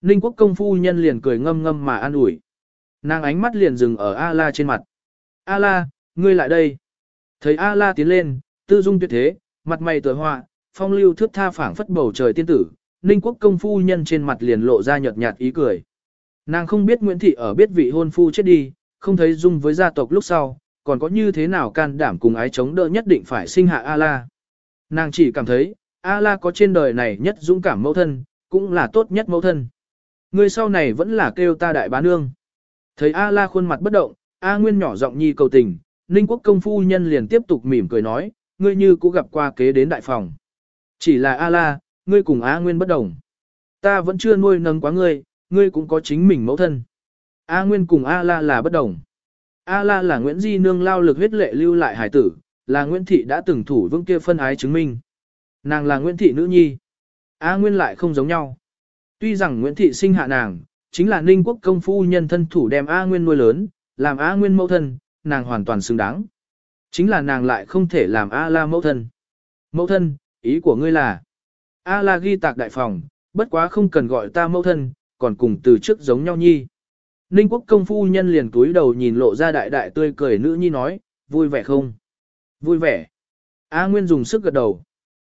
Ninh quốc công phu nhân liền cười ngâm ngâm mà an ủi. Nàng ánh mắt liền dừng ở A-la trên mặt. A-la, ngươi lại đây. Thấy A-la tiến lên, tư dung tuyệt thế, mặt mày tựa hoa, phong lưu thước tha phảng phất bầu trời tiên tử. Ninh quốc công phu nhân trên mặt liền lộ ra nhợt nhạt ý cười. Nàng không biết Nguyễn Thị ở biết vị hôn phu chết đi, không thấy dung với gia tộc lúc sau, còn có như thế nào can đảm cùng ái chống đỡ nhất định phải sinh hạ A-la. Nàng chỉ cảm thấy, A-la có trên đời này nhất dũng cảm mẫu thân, cũng là tốt nhất mẫu thân. Người sau này vẫn là kêu ta đại bá nương. Thấy A-la khuôn mặt bất động, A Nguyên nhỏ giọng nhi cầu tình, Ninh quốc công phu nhân liền tiếp tục mỉm cười nói, ngươi như cũng gặp qua kế đến đại phòng. Chỉ là A-la, ngươi cùng A Nguyên bất đồng. Ta vẫn chưa nuôi nâng quá ngươi, ngươi cũng có chính mình mẫu thân. A Nguyên cùng A-la là bất đồng. A-la là Nguyễn Di Nương lao lực huyết lệ lưu lại hải tử, là Nguyễn Thị đã từng thủ vững kia phân ái chứng minh. Nàng là Nguyễn Thị nữ nhi. A Nguyên lại không giống nhau. Tuy rằng Nguyễn Thị sinh hạ nàng, chính là Ninh Quốc công phu nhân thân thủ đem A Nguyên nuôi lớn, làm A Nguyên mẫu thân, nàng hoàn toàn xứng đáng. Chính là nàng lại không thể làm A La mẫu thân. Mẫu thân, ý của ngươi là A La ghi tạc đại phòng, bất quá không cần gọi ta mẫu thân, còn cùng từ trước giống nhau nhi. Ninh quốc công phu nhân liền túi đầu nhìn lộ ra đại đại tươi cười nữ nhi nói, vui vẻ không? Vui vẻ. A Nguyên dùng sức gật đầu.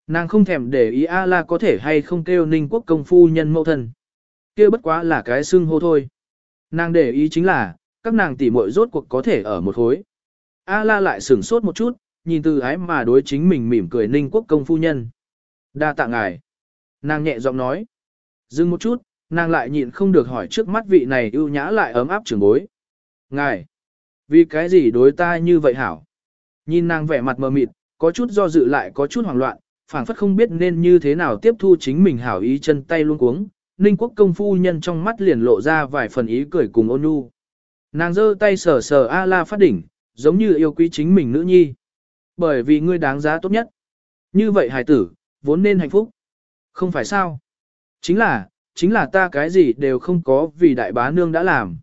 Nàng không thèm để ý A La có thể hay không kêu Ninh quốc công phu nhân mẫu thân. kia bất quá là cái xưng hô thôi. Nàng để ý chính là, các nàng tỉ muội rốt cuộc có thể ở một khối. A La lại sửng sốt một chút, nhìn từ ái mà đối chính mình mỉm cười Ninh quốc công phu nhân. Đa tạ ngài. Nàng nhẹ giọng nói. Dừng một chút, nàng lại nhịn không được hỏi trước mắt vị này ưu nhã lại ấm áp trưởng bối. Ngài, vì cái gì đối ta như vậy hảo? Nhìn nàng vẻ mặt mờ mịt, có chút do dự lại có chút hoảng loạn, phảng phất không biết nên như thế nào tiếp thu chính mình hảo ý chân tay luôn cuống. Ninh quốc công phu nhân trong mắt liền lộ ra vài phần ý cười cùng ôn nhu. Nàng giơ tay sờ sờ A la phát đỉnh, giống như yêu quý chính mình nữ nhi. Bởi vì ngươi đáng giá tốt nhất. Như vậy hài tử, vốn nên hạnh phúc. Không phải sao? Chính là, chính là ta cái gì đều không có vì đại bá nương đã làm.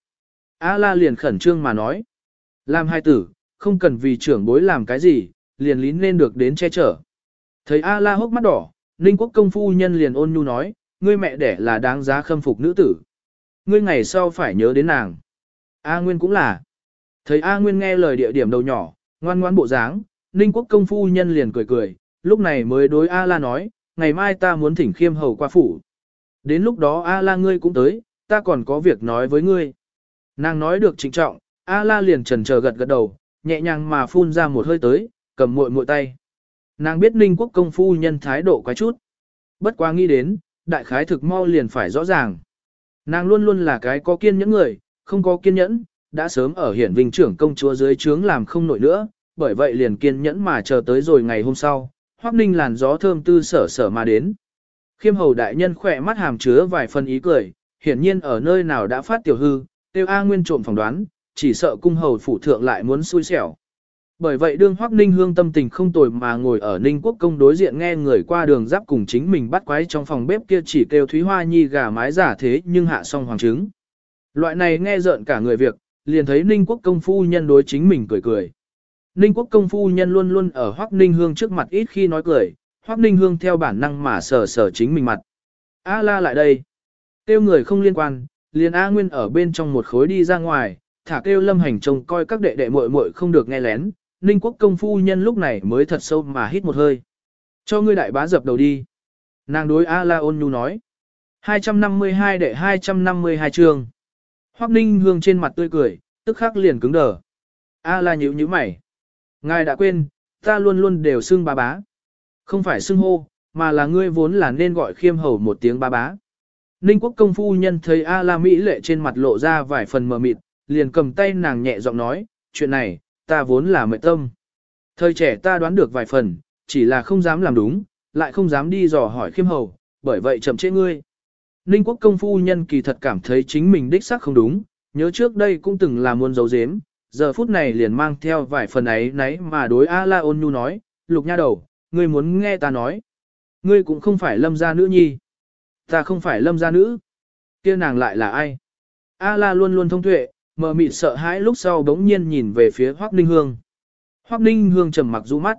A la liền khẩn trương mà nói. Làm hài tử, không cần vì trưởng bối làm cái gì, liền lín lên được đến che chở. Thấy A la hốc mắt đỏ, Ninh quốc công phu nhân liền ôn nhu nói, ngươi mẹ đẻ là đáng giá khâm phục nữ tử. Ngươi ngày sau phải nhớ đến nàng. A Nguyên cũng là. Thấy A Nguyên nghe lời địa điểm đầu nhỏ, ngoan ngoan bộ dáng, Ninh quốc công phu nhân liền cười cười, lúc này mới đối A la nói, ngày mai ta muốn thỉnh khiêm hầu qua phủ. Đến lúc đó A la ngươi cũng tới, ta còn có việc nói với ngươi. Nàng nói được trịnh trọng, A la liền trần chờ gật gật đầu, nhẹ nhàng mà phun ra một hơi tới, cầm muội muội tay. Nàng biết ninh quốc công phu nhân thái độ quá chút. Bất quá nghĩ đến, đại khái thực mau liền phải rõ ràng. Nàng luôn luôn là cái có kiên những người, không có kiên nhẫn, đã sớm ở hiển vinh trưởng công chúa dưới trướng làm không nổi nữa, bởi vậy liền kiên nhẫn mà chờ tới rồi ngày hôm sau, Hoắc Ninh làn gió thơm tư sở sở mà đến. Khiêm hầu đại nhân khỏe mắt hàm chứa vài phần ý cười, hiển nhiên ở nơi nào đã phát tiểu hư, tiêu A Nguyên trộm phỏng đoán, chỉ sợ cung hầu phủ thượng lại muốn xui xẻo. Bởi vậy đương Hoắc Ninh Hương tâm tình không tồi mà ngồi ở Ninh Quốc công đối diện nghe người qua đường giáp cùng chính mình bắt quái trong phòng bếp kia chỉ kêu Thúy Hoa Nhi gà mái giả thế nhưng hạ xong hoàng trứng. Loại này nghe rợn cả người việc, liền thấy Ninh Quốc công phu nhân đối chính mình cười cười. Ninh Quốc công phu nhân luôn luôn ở Hoắc Ninh Hương trước mặt ít khi nói cười, Hoắc Ninh Hương theo bản năng mà sờ sờ chính mình mặt. A la lại đây. Tiêu người không liên quan, liền A Nguyên ở bên trong một khối đi ra ngoài, thả kêu lâm hành trông coi các đệ đệ muội muội không được nghe lén. Ninh quốc công phu nhân lúc này mới thật sâu mà hít một hơi. Cho ngươi đại bá dập đầu đi. Nàng đối A la ôn nhu nói. 252 đệ 252 chương. Hoắc Ninh Hương trên mặt tươi cười, tức khắc liền cứng đờ. A la nhíu nhíu mày. Ngài đã quên, ta luôn luôn đều xưng bà bá. Không phải xưng hô, mà là ngươi vốn là nên gọi khiêm hầu một tiếng ba bá. Ninh quốc công phu nhân thấy A la Mỹ lệ trên mặt lộ ra vài phần mờ mịt, liền cầm tay nàng nhẹ giọng nói, chuyện này, ta vốn là mệnh tâm. Thời trẻ ta đoán được vài phần, chỉ là không dám làm đúng, lại không dám đi dò hỏi khiêm hầu, bởi vậy chậm trễ ngươi. Ninh quốc công phu nhân kỳ thật cảm thấy chính mình đích xác không đúng, nhớ trước đây cũng từng là muôn dấu dếm, giờ phút này liền mang theo vài phần ấy nấy mà đối A la ôn nhu nói, lục nha đầu, ngươi muốn nghe ta nói. Ngươi cũng không phải lâm gia nữ nhi. Ta không phải lâm gia nữ. kia nàng lại là ai? A la luôn luôn thông tuệ, mờ mịt sợ hãi lúc sau đống nhiên nhìn về phía Hoác Ninh Hương. Hoác Ninh Hương trầm mặc du mắt.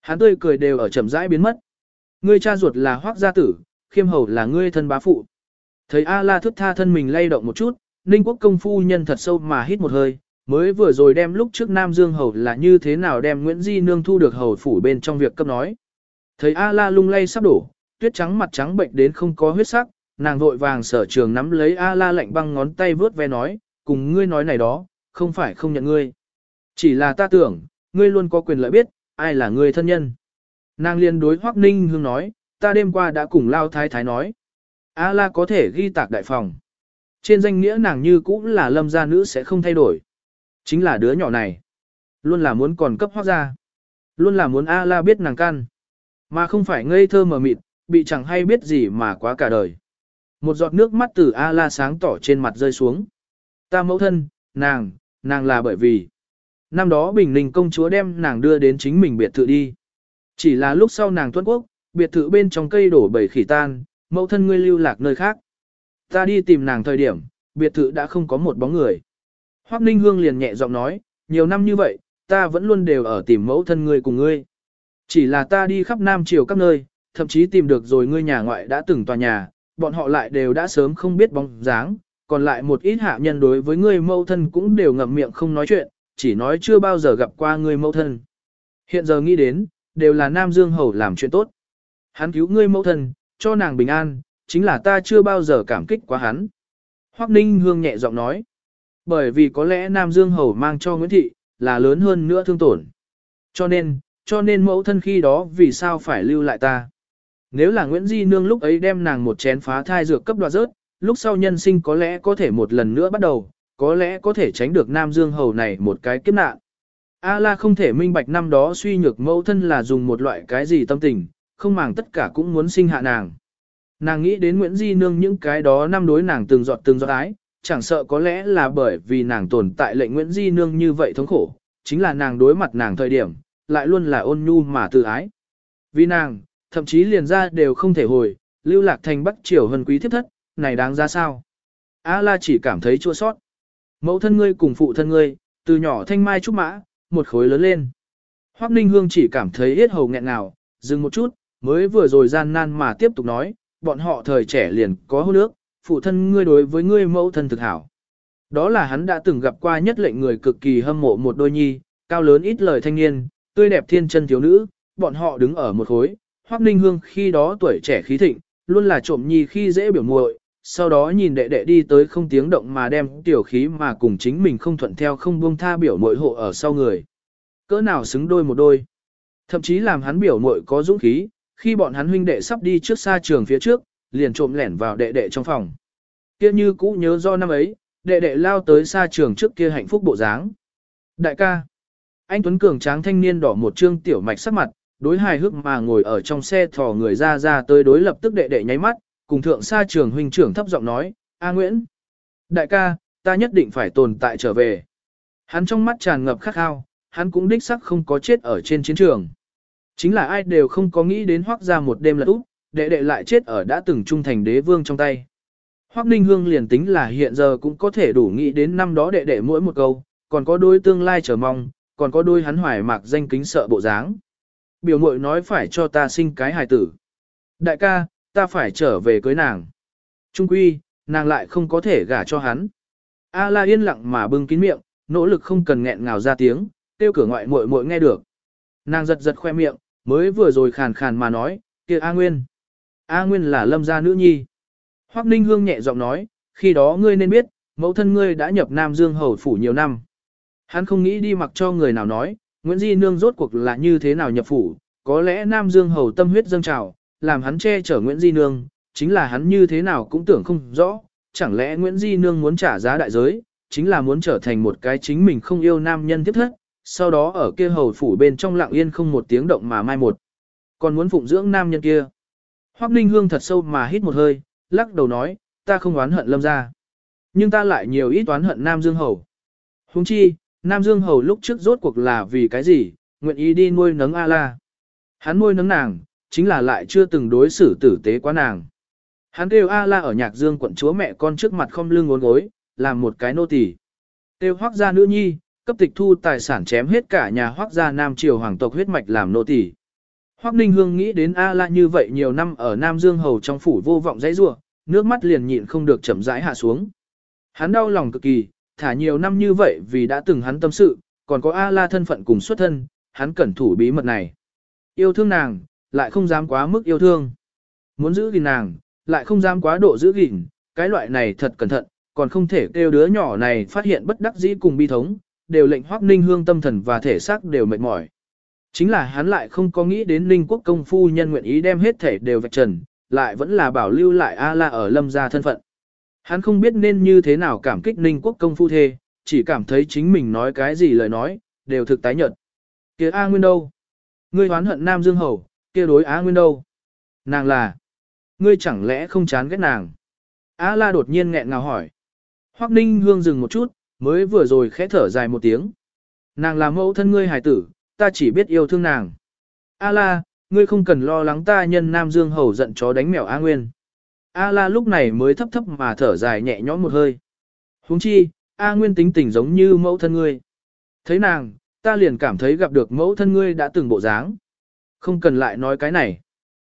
Hắn tươi cười đều ở trầm rãi biến mất. Ngươi cha ruột là Hoác gia tử, khiêm hầu là ngươi thân bá phụ. Thấy A la thức tha thân mình lay động một chút, Ninh quốc công phu nhân thật sâu mà hít một hơi, mới vừa rồi đem lúc trước Nam Dương Hầu là như thế nào đem Nguyễn Di Nương thu được hầu phủ bên trong việc cấp nói. Thấy A la lung lay sắp đổ, tuyết trắng mặt trắng bệnh đến không có huyết sắc, nàng vội vàng sở trường nắm lấy A la lạnh băng ngón tay vướt ve nói, cùng ngươi nói này đó, không phải không nhận ngươi. Chỉ là ta tưởng, ngươi luôn có quyền lợi biết, ai là ngươi thân nhân. Nàng liên đối Hoắc Ninh Hương nói, ta đêm qua đã cùng Lao Thái Thái nói. A la có thể ghi tạc đại phòng. Trên danh nghĩa nàng như cũng là lâm gia nữ sẽ không thay đổi. Chính là đứa nhỏ này. Luôn là muốn còn cấp hoác ra. Luôn là muốn A la biết nàng căn. Mà không phải ngây thơ mờ mịt, bị chẳng hay biết gì mà quá cả đời. Một giọt nước mắt từ A-la sáng tỏ trên mặt rơi xuống. Ta mẫu thân, nàng, nàng là bởi vì. Năm đó Bình Ninh công chúa đem nàng đưa đến chính mình biệt thự đi. Chỉ là lúc sau nàng tuân quốc, biệt thự bên trong cây đổ bầy khỉ tan, mẫu thân ngươi lưu lạc nơi khác. Ta đi tìm nàng thời điểm, biệt thự đã không có một bóng người. Hoắc Ninh Hương liền nhẹ giọng nói, nhiều năm như vậy, ta vẫn luôn đều ở tìm mẫu thân ngươi cùng ngươi. Chỉ là ta đi khắp Nam Triều các nơi, thậm chí tìm được rồi ngươi nhà ngoại đã từng tòa nhà, bọn họ lại đều đã sớm không biết bóng dáng, còn lại một ít hạ nhân đối với ngươi mẫu thân cũng đều ngậm miệng không nói chuyện, chỉ nói chưa bao giờ gặp qua ngươi mẫu thân. Hiện giờ nghĩ đến, đều là Nam Dương Hầu làm chuyện tốt. Hắn cứu ngươi mẫu thân, cho nàng bình an, chính là ta chưa bao giờ cảm kích quá hắn. Hoắc Ninh Hương nhẹ giọng nói. Bởi vì có lẽ Nam Dương Hầu mang cho Nguyễn Thị, là lớn hơn nữa thương tổn. Cho nên, cho nên mẫu thân khi đó vì sao phải lưu lại ta. Nếu là Nguyễn Di Nương lúc ấy đem nàng một chén phá thai dược cấp đoạt rớt, lúc sau nhân sinh có lẽ có thể một lần nữa bắt đầu, có lẽ có thể tránh được Nam Dương Hầu này một cái kiếp nạn. A la không thể minh bạch năm đó suy nhược mẫu thân là dùng một loại cái gì tâm tình, không màng tất cả cũng muốn sinh hạ nàng. Nàng nghĩ đến Nguyễn Di Nương những cái đó năm đối nàng từng giọt từng giọt ái, chẳng sợ có lẽ là bởi vì nàng tồn tại lệnh Nguyễn Di Nương như vậy thống khổ, chính là nàng đối mặt nàng thời điểm, lại luôn là ôn nhu mà tự ái. Vì nàng, thậm chí liền ra đều không thể hồi, lưu lạc thành bắc triều hân quý thiếp thất, này đáng ra sao? A la chỉ cảm thấy chua sót. Mẫu thân ngươi cùng phụ thân ngươi, từ nhỏ thanh mai trúc mã, một khối lớn lên. Hoắc Ninh Hương chỉ cảm thấy yết hầu nghẹn ngào, dừng một chút, mới vừa rồi gian nan mà tiếp tục nói, bọn họ thời trẻ liền có hôn nước, phụ thân ngươi đối với ngươi mẫu thân thực hảo. Đó là hắn đã từng gặp qua nhất lệnh người cực kỳ hâm mộ một đôi nhi, cao lớn ít lời thanh niên, tươi đẹp thiên chân thiếu nữ, bọn họ đứng ở một khối, Hoắc Ninh Hương khi đó tuổi trẻ khí thịnh, luôn là trộm nhi khi dễ biểu muội, sau đó nhìn đệ đệ đi tới không tiếng động mà đem tiểu khí mà cùng chính mình không thuận theo không buông tha biểu muội hộ ở sau người. Cỡ nào xứng đôi một đôi. Thậm chí làm hắn biểu muội có dũng khí, khi bọn hắn huynh đệ sắp đi trước xa trường phía trước, liền trộm lẻn vào đệ đệ trong phòng. Kia như cũ nhớ do năm ấy, đệ đệ lao tới xa trường trước kia hạnh phúc bộ dáng. Đại ca, anh Tuấn Cường tráng thanh niên đỏ một trương tiểu mạch sắc mặt, đối hài hước mà ngồi ở trong xe thò người ra ra tới đối lập tức đệ đệ nháy mắt, cùng thượng xa trường huynh trưởng thấp giọng nói, A Nguyễn, đại ca, ta nhất định phải tồn tại trở về. Hắn trong mắt tràn ngập khắc khao, hắn cũng đích sắc không có chết ở trên chiến trường. Chính là ai đều không có nghĩ đến hoác ra một đêm là úp, đệ đệ lại chết ở đã từng trung thành đế vương trong tay. Hoác Ninh Hương liền tính là hiện giờ cũng có thể đủ nghĩ đến năm đó đệ đệ mỗi một câu, còn có đôi tương lai chờ mong, còn có đôi hắn hoài mạc danh kính sợ bộ dáng. Biểu mội nói phải cho ta sinh cái hài tử. Đại ca, ta phải trở về cưới nàng. Trung quy, nàng lại không có thể gả cho hắn. A la yên lặng mà bưng kín miệng, nỗ lực không cần nghẹn ngào ra tiếng, tiêu cửa ngoại muội muội nghe được. Nàng giật giật khoe miệng, mới vừa rồi khàn khàn mà nói, kia A Nguyên. A Nguyên là lâm gia nữ nhi. Hoắc Ninh Hương nhẹ giọng nói, khi đó ngươi nên biết, mẫu thân ngươi đã nhập Nam Dương Hầu Phủ nhiều năm. Hắn không nghĩ đi mặc cho người nào nói, Nguyễn Di Nương rốt cuộc là như thế nào nhập phủ, có lẽ Nam Dương Hầu tâm huyết dâng trào, làm hắn che chở Nguyễn Di Nương, chính là hắn như thế nào cũng tưởng không rõ, chẳng lẽ Nguyễn Di Nương muốn trả giá đại giới, chính là muốn trở thành một cái chính mình không yêu nam nhân tiếp thất, sau đó ở kia hầu phủ bên trong lặng yên không một tiếng động mà mai một. Còn muốn phụng dưỡng nam nhân kia. Hoắc Ninh Hương thật sâu mà hít một hơi, lắc đầu nói, ta không oán hận lâm ra. Nhưng ta lại nhiều ít oán hận Nam Dương Hầu. Huống chi, Nam Dương Hầu lúc trước rốt cuộc là vì cái gì, nguyện ý đi nuôi nấng A-la. Hắn nuôi nấng nàng, chính là lại chưa từng đối xử tử tế quá nàng. Hắn kêu A-la ở nhạc dương quận chúa mẹ con trước mặt không lưng ngốn gối, làm một cái nô tỳ. Kêu hoác gia nữ nhi, cấp tịch thu tài sản chém hết cả nhà hoác gia Nam Triều hoàng tộc huyết mạch làm nô tỳ. Hoác Ninh Hương nghĩ đến A-la như vậy nhiều năm ở Nam Dương Hầu trong phủ vô vọng dãy rua, nước mắt liền nhịn không được chậm rãi hạ xuống. Hắn đau lòng cực kỳ, thả nhiều năm như vậy vì đã từng hắn tâm sự, còn có A-la thân phận cùng xuất thân, hắn cẩn thủ bí mật này. Yêu thương nàng, lại không dám quá mức yêu thương. Muốn giữ gìn nàng, lại không dám quá độ giữ gìn, cái loại này thật cẩn thận, còn không thể kêu đứa nhỏ này phát hiện bất đắc dĩ cùng bi thống, đều lệnh Hoắc Ninh Hương tâm thần và thể xác đều mệt mỏi. Chính là hắn lại không có nghĩ đến Ninh Quốc công phu nhân nguyện ý đem hết thể đều vạch trần, lại vẫn là bảo lưu lại A La ở lâm gia thân phận. Hắn không biết nên như thế nào cảm kích Ninh Quốc công phu thê, chỉ cảm thấy chính mình nói cái gì lời nói, đều thực tái nhợt. Kia A Nguyên đâu? Ngươi hoán hận Nam Dương Hầu, kia đối A Nguyên đâu? Nàng là, ngươi chẳng lẽ không chán ghét nàng? A La đột nhiên nghẹn ngào hỏi. Hoắc Ninh Hương dừng một chút, mới vừa rồi khẽ thở dài một tiếng. Nàng là mẫu thân ngươi hài tử, ta chỉ biết yêu thương nàng. A La, ngươi không cần lo lắng ta nhân Nam Dương Hầu giận chó đánh mèo A Nguyên. A La lúc này mới thấp thấp mà thở dài nhẹ nhõm một hơi. huống chi, A Nguyên tính tình giống như mẫu thân ngươi. Thấy nàng, ta liền cảm thấy gặp được mẫu thân ngươi đã từng bộ dáng. Không cần lại nói cái này.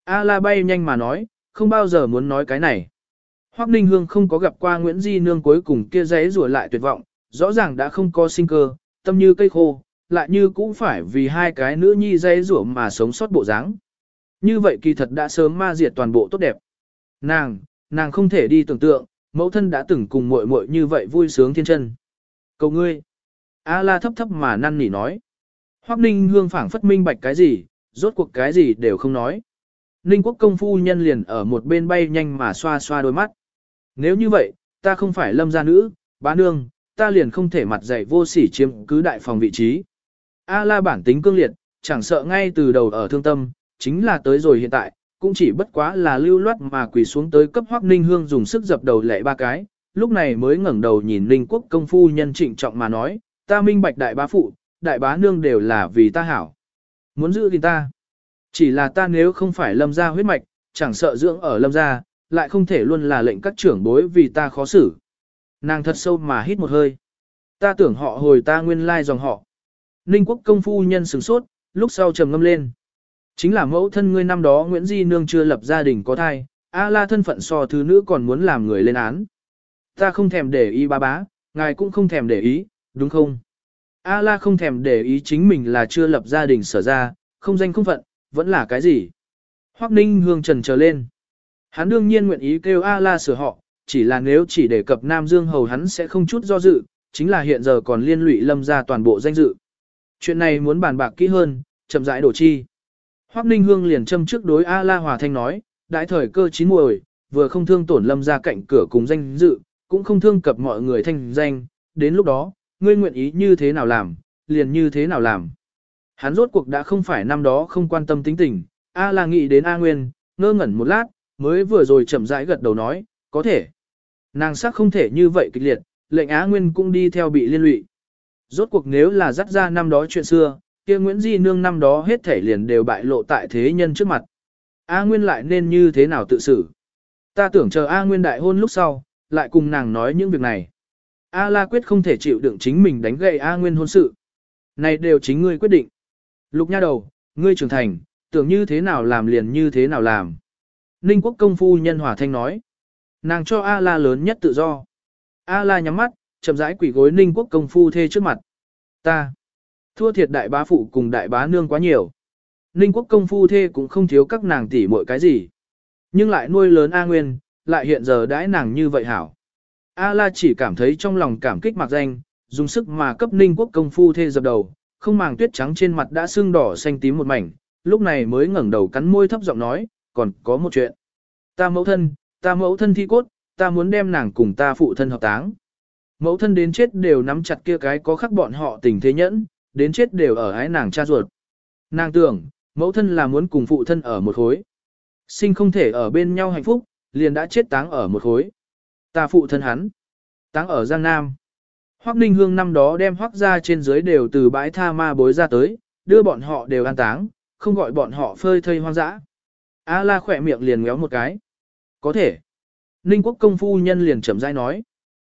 A la bay nhanh mà nói, không bao giờ muốn nói cái này. Hoắc Ninh Hương không có gặp qua Nguyễn Di Nương cuối cùng kia giấy rùa lại tuyệt vọng, rõ ràng đã không có sinh cơ, tâm như cây khô, lại như cũng phải vì hai cái nữ nhi dây rủa mà sống sót bộ dáng. Như vậy kỳ thật đã sớm ma diệt toàn bộ tốt đẹp. Nàng, nàng không thể đi tưởng tượng, mẫu thân đã từng cùng muội muội như vậy vui sướng thiên chân. Cầu ngươi. A la thấp thấp mà năn nỉ nói. Hoắc Ninh Hương phảng phất minh bạch cái gì, rốt cuộc cái gì đều không nói. Ninh quốc công phu nhân liền ở một bên bay nhanh mà xoa xoa đôi mắt. Nếu như vậy, ta không phải lâm gia nữ, bá nương, ta liền không thể mặt dày vô sỉ chiếm cứ đại phòng vị trí. A la bản tính cương liệt, chẳng sợ ngay từ đầu ở thương tâm, chính là tới rồi hiện tại, cũng chỉ bất quá là lưu loát mà quỳ xuống tới cấp hoác ninh hương dùng sức dập đầu lệ ba cái, lúc này mới ngẩng đầu nhìn ninh quốc công phu nhân trịnh trọng mà nói, ta minh bạch đại bá phụ, đại bá nương đều là vì ta hảo. Muốn giữ thì ta. Chỉ là ta nếu không phải lâm gia huyết mạch, chẳng sợ dưỡng ở lâm gia, lại không thể luôn là lệnh các trưởng bối vì ta khó xử. Nàng thật sâu mà hít một hơi. Ta tưởng họ hồi ta nguyên lai dòng họ. Ninh quốc công phu nhân sửng sốt, lúc sau trầm ngâm lên. Chính là mẫu thân ngươi năm đó Nguyễn Di Nương chưa lập gia đình có thai, A la thân phận so thứ nữ còn muốn làm người lên án. Ta không thèm để ý ba bá, ngài cũng không thèm để ý, đúng không? A la không thèm để ý chính mình là chưa lập gia đình sở ra, không danh không phận, vẫn là cái gì? Hoắc Ninh Hương trần trở lên. Hắn đương nhiên nguyện ý kêu A la sửa họ, chỉ là nếu chỉ đề cập Nam Dương Hầu hắn sẽ không chút do dự, chính là hiện giờ còn liên lụy lâm ra toàn bộ danh dự. Chuyện này muốn bàn bạc kỹ hơn, chậm rãi đổ chi. Hoắc Ninh Hương liền châm trước đối A La Hòa Thanh nói, đại thời cơ chín muồi, vừa không thương tổn lâm ra cạnh cửa cùng danh dự, cũng không thương cập mọi người thanh danh, đến lúc đó, ngươi nguyện ý như thế nào làm, liền như thế nào làm. Hắn rốt cuộc đã không phải năm đó không quan tâm tính tình, A La nghĩ đến A Nguyên, ngơ ngẩn một lát, mới vừa rồi chậm rãi gật đầu nói, có thể. Nàng sắc không thể như vậy kịch liệt, lệnh Á Nguyên cũng đi theo bị liên lụy. Rốt cuộc nếu là dắt ra năm đó chuyện xưa, kia Nguyễn Di Nương năm đó hết thể liền đều bại lộ tại thế nhân trước mặt. A Nguyên lại nên như thế nào tự xử? Ta tưởng chờ A Nguyên đại hôn lúc sau, lại cùng nàng nói những việc này. A La quyết không thể chịu đựng chính mình đánh gậy A Nguyên hôn sự. Này đều chính ngươi quyết định. Lục nha đầu, ngươi trưởng thành, tưởng như thế nào làm liền như thế nào làm. Ninh quốc công phu nhân hòa thanh nói. Nàng cho A La lớn nhất tự do. A La nhắm mắt, chậm rãi quỷ gối Ninh quốc công phu thê trước mặt. Ta. Thua thiệt đại bá phụ cùng đại bá nương quá nhiều. Ninh quốc công phu thê cũng không thiếu các nàng tỷ muội cái gì. Nhưng lại nuôi lớn A Nguyên, lại hiện giờ đãi nàng như vậy hảo. A La chỉ cảm thấy trong lòng cảm kích mặc danh, dùng sức mà cấp Ninh quốc công phu thê dập đầu, không màng tuyết trắng trên mặt đã sưng đỏ xanh tím một mảnh, lúc này mới ngẩng đầu cắn môi thấp giọng nói, còn có một chuyện. Ta mẫu thân, ta mẫu thân thi cốt, ta muốn đem nàng cùng ta phụ thân hợp táng. Mẫu thân đến chết đều nắm chặt kia cái có khắc bọn họ tình thế nhẫn, đến chết đều ở ái nàng cha ruột. Nàng tưởng, mẫu thân là muốn cùng phụ thân ở một khối. Sinh không thể ở bên nhau hạnh phúc, liền đã chết táng ở một khối. Ta phụ thân hắn, táng ở Giang Nam. Hoắc Ninh Hương năm đó đem Hoắc ra trên dưới đều từ bãi tha ma bối ra tới, đưa bọn họ đều an táng, không gọi bọn họ phơi thây hoang dã. A la khỏe miệng liền ngéo một cái. Có thể. Ninh quốc công phu nhân liền chậm rãi nói.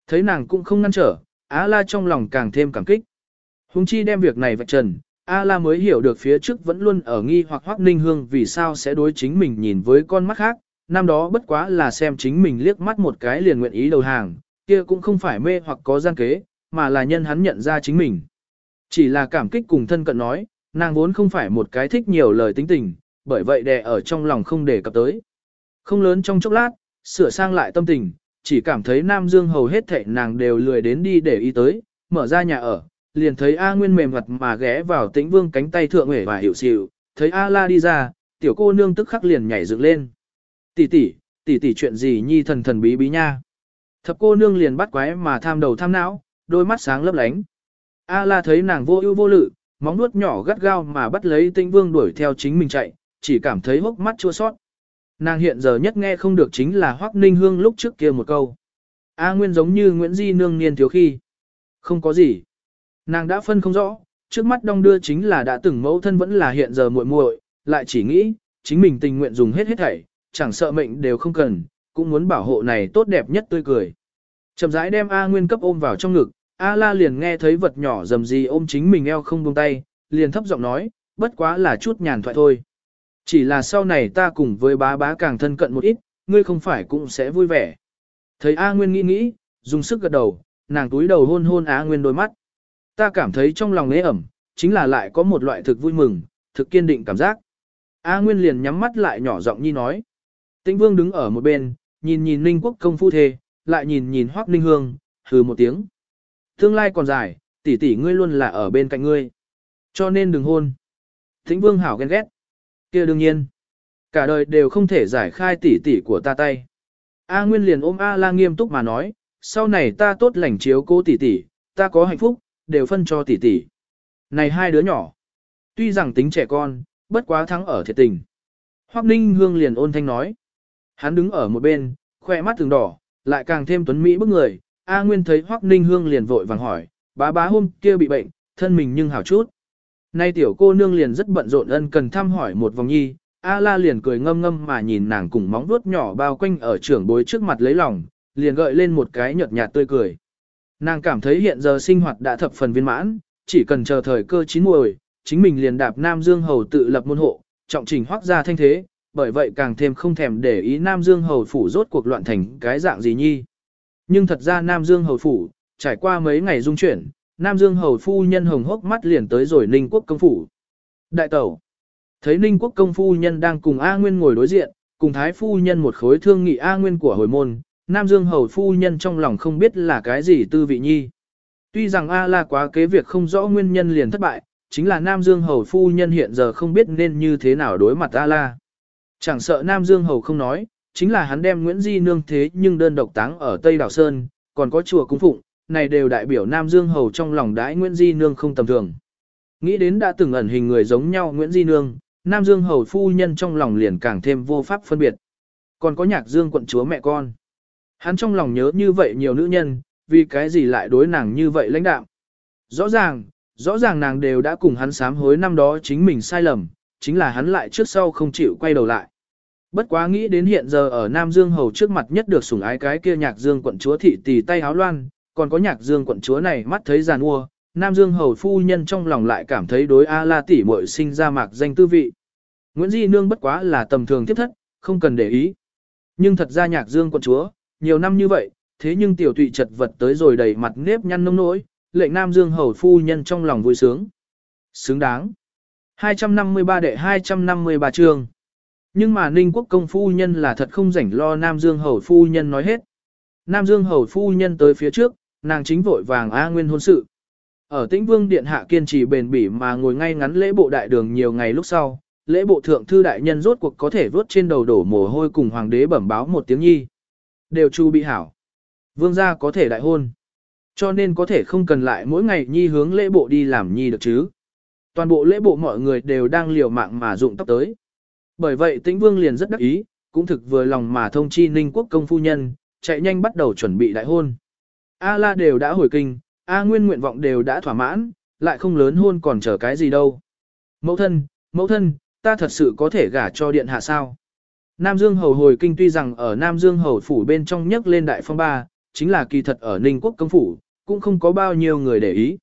Thấy nàng cũng không ngăn trở, A la trong lòng càng thêm cảm kích. Hùng chi đem việc này vạch trần, A la mới hiểu được phía trước vẫn luôn ở nghi hoặc hoắc ninh hương vì sao sẽ đối chính mình nhìn với con mắt khác. Năm đó bất quá là xem chính mình liếc mắt một cái liền nguyện ý đầu hàng, kia cũng không phải mê hoặc có gian kế, mà là nhân hắn nhận ra chính mình. Chỉ là cảm kích cùng thân cận nói, nàng vốn không phải một cái thích nhiều lời tính tình, bởi vậy đè ở trong lòng không để cập tới. Không lớn trong chốc lát, sửa sang lại tâm tình, chỉ cảm thấy Nam Dương hầu hết thảy nàng đều lười đến đi để ý tới, mở ra nhà ở, liền thấy A Nguyên mềm mặt mà ghé vào tĩnh vương cánh tay thượng hể và hiểu xỉu, thấy A La đi ra, tiểu cô nương tức khắc liền nhảy dựng lên. Tỷ tỷ, tỷ tỷ chuyện gì nhi thần thần bí bí nha. Thập cô nương liền bắt quái mà tham đầu tham não, đôi mắt sáng lấp lánh. A La thấy nàng vô ưu vô lự, móng nuốt nhỏ gắt gao mà bắt lấy tĩnh vương đuổi theo chính mình chạy, chỉ cảm thấy hốc mắt chua xót. Nàng hiện giờ nhất nghe không được chính là Hoắc Ninh Hương lúc trước kia một câu. A Nguyên giống như Nguyễn Di nương niên thiếu khi. Không có gì. Nàng đã phân không rõ, trước mắt đong đưa chính là đã từng mẫu thân vẫn là hiện giờ muội muội, lại chỉ nghĩ, chính mình tình nguyện dùng hết hết thảy, chẳng sợ mệnh đều không cần, cũng muốn bảo hộ này tốt đẹp nhất tươi cười. Chậm rãi đem A Nguyên cấp ôm vào trong ngực, A La liền nghe thấy vật nhỏ dầm gì ôm chính mình eo không buông tay, liền thấp giọng nói, bất quá là chút nhàn thoại thôi. Chỉ là sau này ta cùng với bá bá càng thân cận một ít, ngươi không phải cũng sẽ vui vẻ. Thấy A Nguyên nghĩ nghĩ, dùng sức gật đầu, nàng túi đầu hôn hôn A Nguyên đôi mắt. Ta cảm thấy trong lòng nế ẩm, chính là lại có một loại thực vui mừng, thực kiên định cảm giác. A Nguyên liền nhắm mắt lại nhỏ giọng nhi nói. Tĩnh Vương đứng ở một bên, nhìn nhìn Ninh Quốc công phu thê, lại nhìn nhìn Hoắc Ninh Hương, hừ một tiếng. Tương lai còn dài, tỷ tỷ ngươi luôn là ở bên cạnh ngươi. Cho nên đừng hôn. Tĩnh Vương hảo ghen ghét kia đương nhiên. Cả đời đều không thể giải khai tỷ tỷ của ta tay. A Nguyên liền ôm A La nghiêm túc mà nói, sau này ta tốt lành chiếu cố tỷ tỷ, ta có hạnh phúc, đều phân cho tỷ tỷ. Này hai đứa nhỏ, tuy rằng tính trẻ con, bất quá thắng ở thiệt tình. Hoắc Ninh Hương liền ôn thanh nói. Hắn đứng ở một bên, khoe mắt thường đỏ, lại càng thêm tuấn mỹ bức người. A Nguyên thấy Hoắc Ninh Hương liền vội vàng hỏi, bá bá hôm kia bị bệnh, thân mình nhưng hảo chút. Nay tiểu cô nương liền rất bận rộn ân cần thăm hỏi một vòng nhi, A la liền cười ngâm ngâm mà nhìn nàng cùng móng vuốt nhỏ bao quanh ở trưởng bối trước mặt lấy lòng, liền gợi lên một cái nhợt nhạt tươi cười. Nàng cảm thấy hiện giờ sinh hoạt đã thập phần viên mãn, chỉ cần chờ thời cơ chín muồi, chính mình liền đạp Nam Dương Hầu tự lập môn hộ, trọng trình hoác ra thanh thế, bởi vậy càng thêm không thèm để ý Nam Dương Hầu phủ rốt cuộc loạn thành cái dạng gì nhi. Nhưng thật ra Nam Dương Hầu phủ, trải qua mấy ngày dung chuyển, Nam Dương Hầu phu nhân hồng hốc mắt liền tới rồi Ninh Quốc công phủ. Đại tẩu, thấy Ninh Quốc công phu nhân đang cùng A Nguyên ngồi đối diện, cùng Thái phu nhân một khối thương nghị A Nguyên của hồi môn, Nam Dương Hầu phu nhân trong lòng không biết là cái gì tư vị nhi. Tuy rằng A La quá kế việc không rõ nguyên nhân liền thất bại, chính là Nam Dương Hầu phu nhân hiện giờ không biết nên như thế nào đối mặt A La. Chẳng sợ Nam Dương Hầu không nói, chính là hắn đem Nguyễn Di nương thế nhưng đơn độc táng ở Tây Đảo Sơn, còn có chùa cung phụng, này đều đại biểu Nam Dương Hầu trong lòng đãi Nguyễn Di nương không tầm thường. Nghĩ đến đã từng ẩn hình người giống nhau Nguyễn Di nương, Nam Dương Hầu phu nhân trong lòng liền càng thêm vô pháp phân biệt. Còn có nhạc Dương quận chúa mẹ con. Hắn trong lòng nhớ như vậy nhiều nữ nhân, vì cái gì lại đối nàng như vậy lãnh đạo. Rõ ràng, rõ ràng nàng đều đã cùng hắn sám hối năm đó chính mình sai lầm, chính là hắn lại trước sau không chịu quay đầu lại. Bất quá nghĩ đến hiện giờ ở Nam Dương Hầu trước mặt nhất được sủng ái cái kia nhạc Dương quận chúa thị tỷ tay Háo loan, còn có nhạc Dương quận chúa này mắt thấy giàn ua, Nam Dương Hầu phu nhân trong lòng lại cảm thấy đối A La tỷ muội sinh ra mạc danh tư vị. Nguyễn Di Nương bất quá là tầm thường tiếp thất, không cần để ý. Nhưng thật ra nhạc Dương quận chúa, nhiều năm như vậy, thế nhưng tiểu tụy chật vật tới rồi đầy mặt nếp nhăn nông nỗi, lệnh Nam Dương hầu phu nhân trong lòng vui sướng. Xứng đáng. 253 đệ 253 chương. Nhưng mà Ninh Quốc công phu nhân là thật không rảnh lo Nam Dương hầu phu nhân nói hết. Nam Dương hầu phu nhân tới phía trước, nàng chính vội vàng A Nguyên hôn sự. Ở Tĩnh Vương Điện Hạ kiên trì bền bỉ mà ngồi ngay ngắn lễ bộ đại đường nhiều ngày lúc sau, lễ bộ thượng thư đại nhân rốt cuộc có thể vớt trên đầu đổ mồ hôi cùng hoàng đế bẩm báo một tiếng nhi. Đều chu bị hảo. Vương gia có thể đại hôn. Cho nên có thể không cần lại mỗi ngày nhi hướng lễ bộ đi làm nhi được chứ. Toàn bộ lễ bộ mọi người đều đang liều mạng mà dụng tóc tới. Bởi vậy tĩnh vương liền rất đắc ý, cũng thực vừa lòng mà thông chi ninh quốc công phu nhân, chạy nhanh bắt đầu chuẩn bị đại hôn. A la đều đã hồi kinh, A nguyên nguyện vọng đều đã thỏa mãn, lại không lớn hôn còn chờ cái gì đâu. Mẫu thân, mẫu thân, ta thật sự có thể gả cho điện hạ sao. Nam Dương Hầu hồi kinh tuy rằng ở Nam Dương Hầu phủ bên trong nhấc lên đại phong ba, chính là kỳ thật ở Ninh Quốc công phủ, cũng không có bao nhiêu người để ý.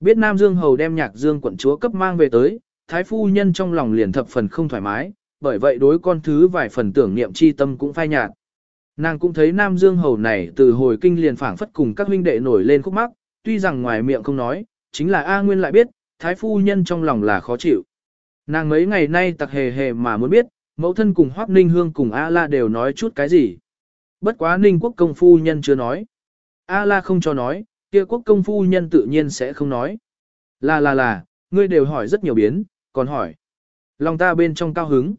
Biết Nam Dương Hầu đem nhạc Dương quận chúa cấp mang về tới, Thái Phu Nhân trong lòng liền thập phần không thoải mái, bởi vậy đối con thứ vài phần tưởng niệm chi tâm cũng phai nhạt. Nàng cũng thấy Nam Dương Hầu này từ hồi kinh liền phảng phất cùng các huynh đệ nổi lên khúc mắc, tuy rằng ngoài miệng không nói, chính là A Nguyên lại biết, Thái Phu Nhân trong lòng là khó chịu. Nàng mấy ngày nay tặc hề hề mà muốn biết, mẫu thân cùng Hoác Ninh Hương cùng A La đều nói chút cái gì. Bất quá Ninh quốc công phu nhân chưa nói. A La không cho nói, kia quốc công phu nhân tự nhiên sẽ không nói. Là là là, ngươi đều hỏi rất nhiều biến, còn hỏi. Lòng ta bên trong cao hứng.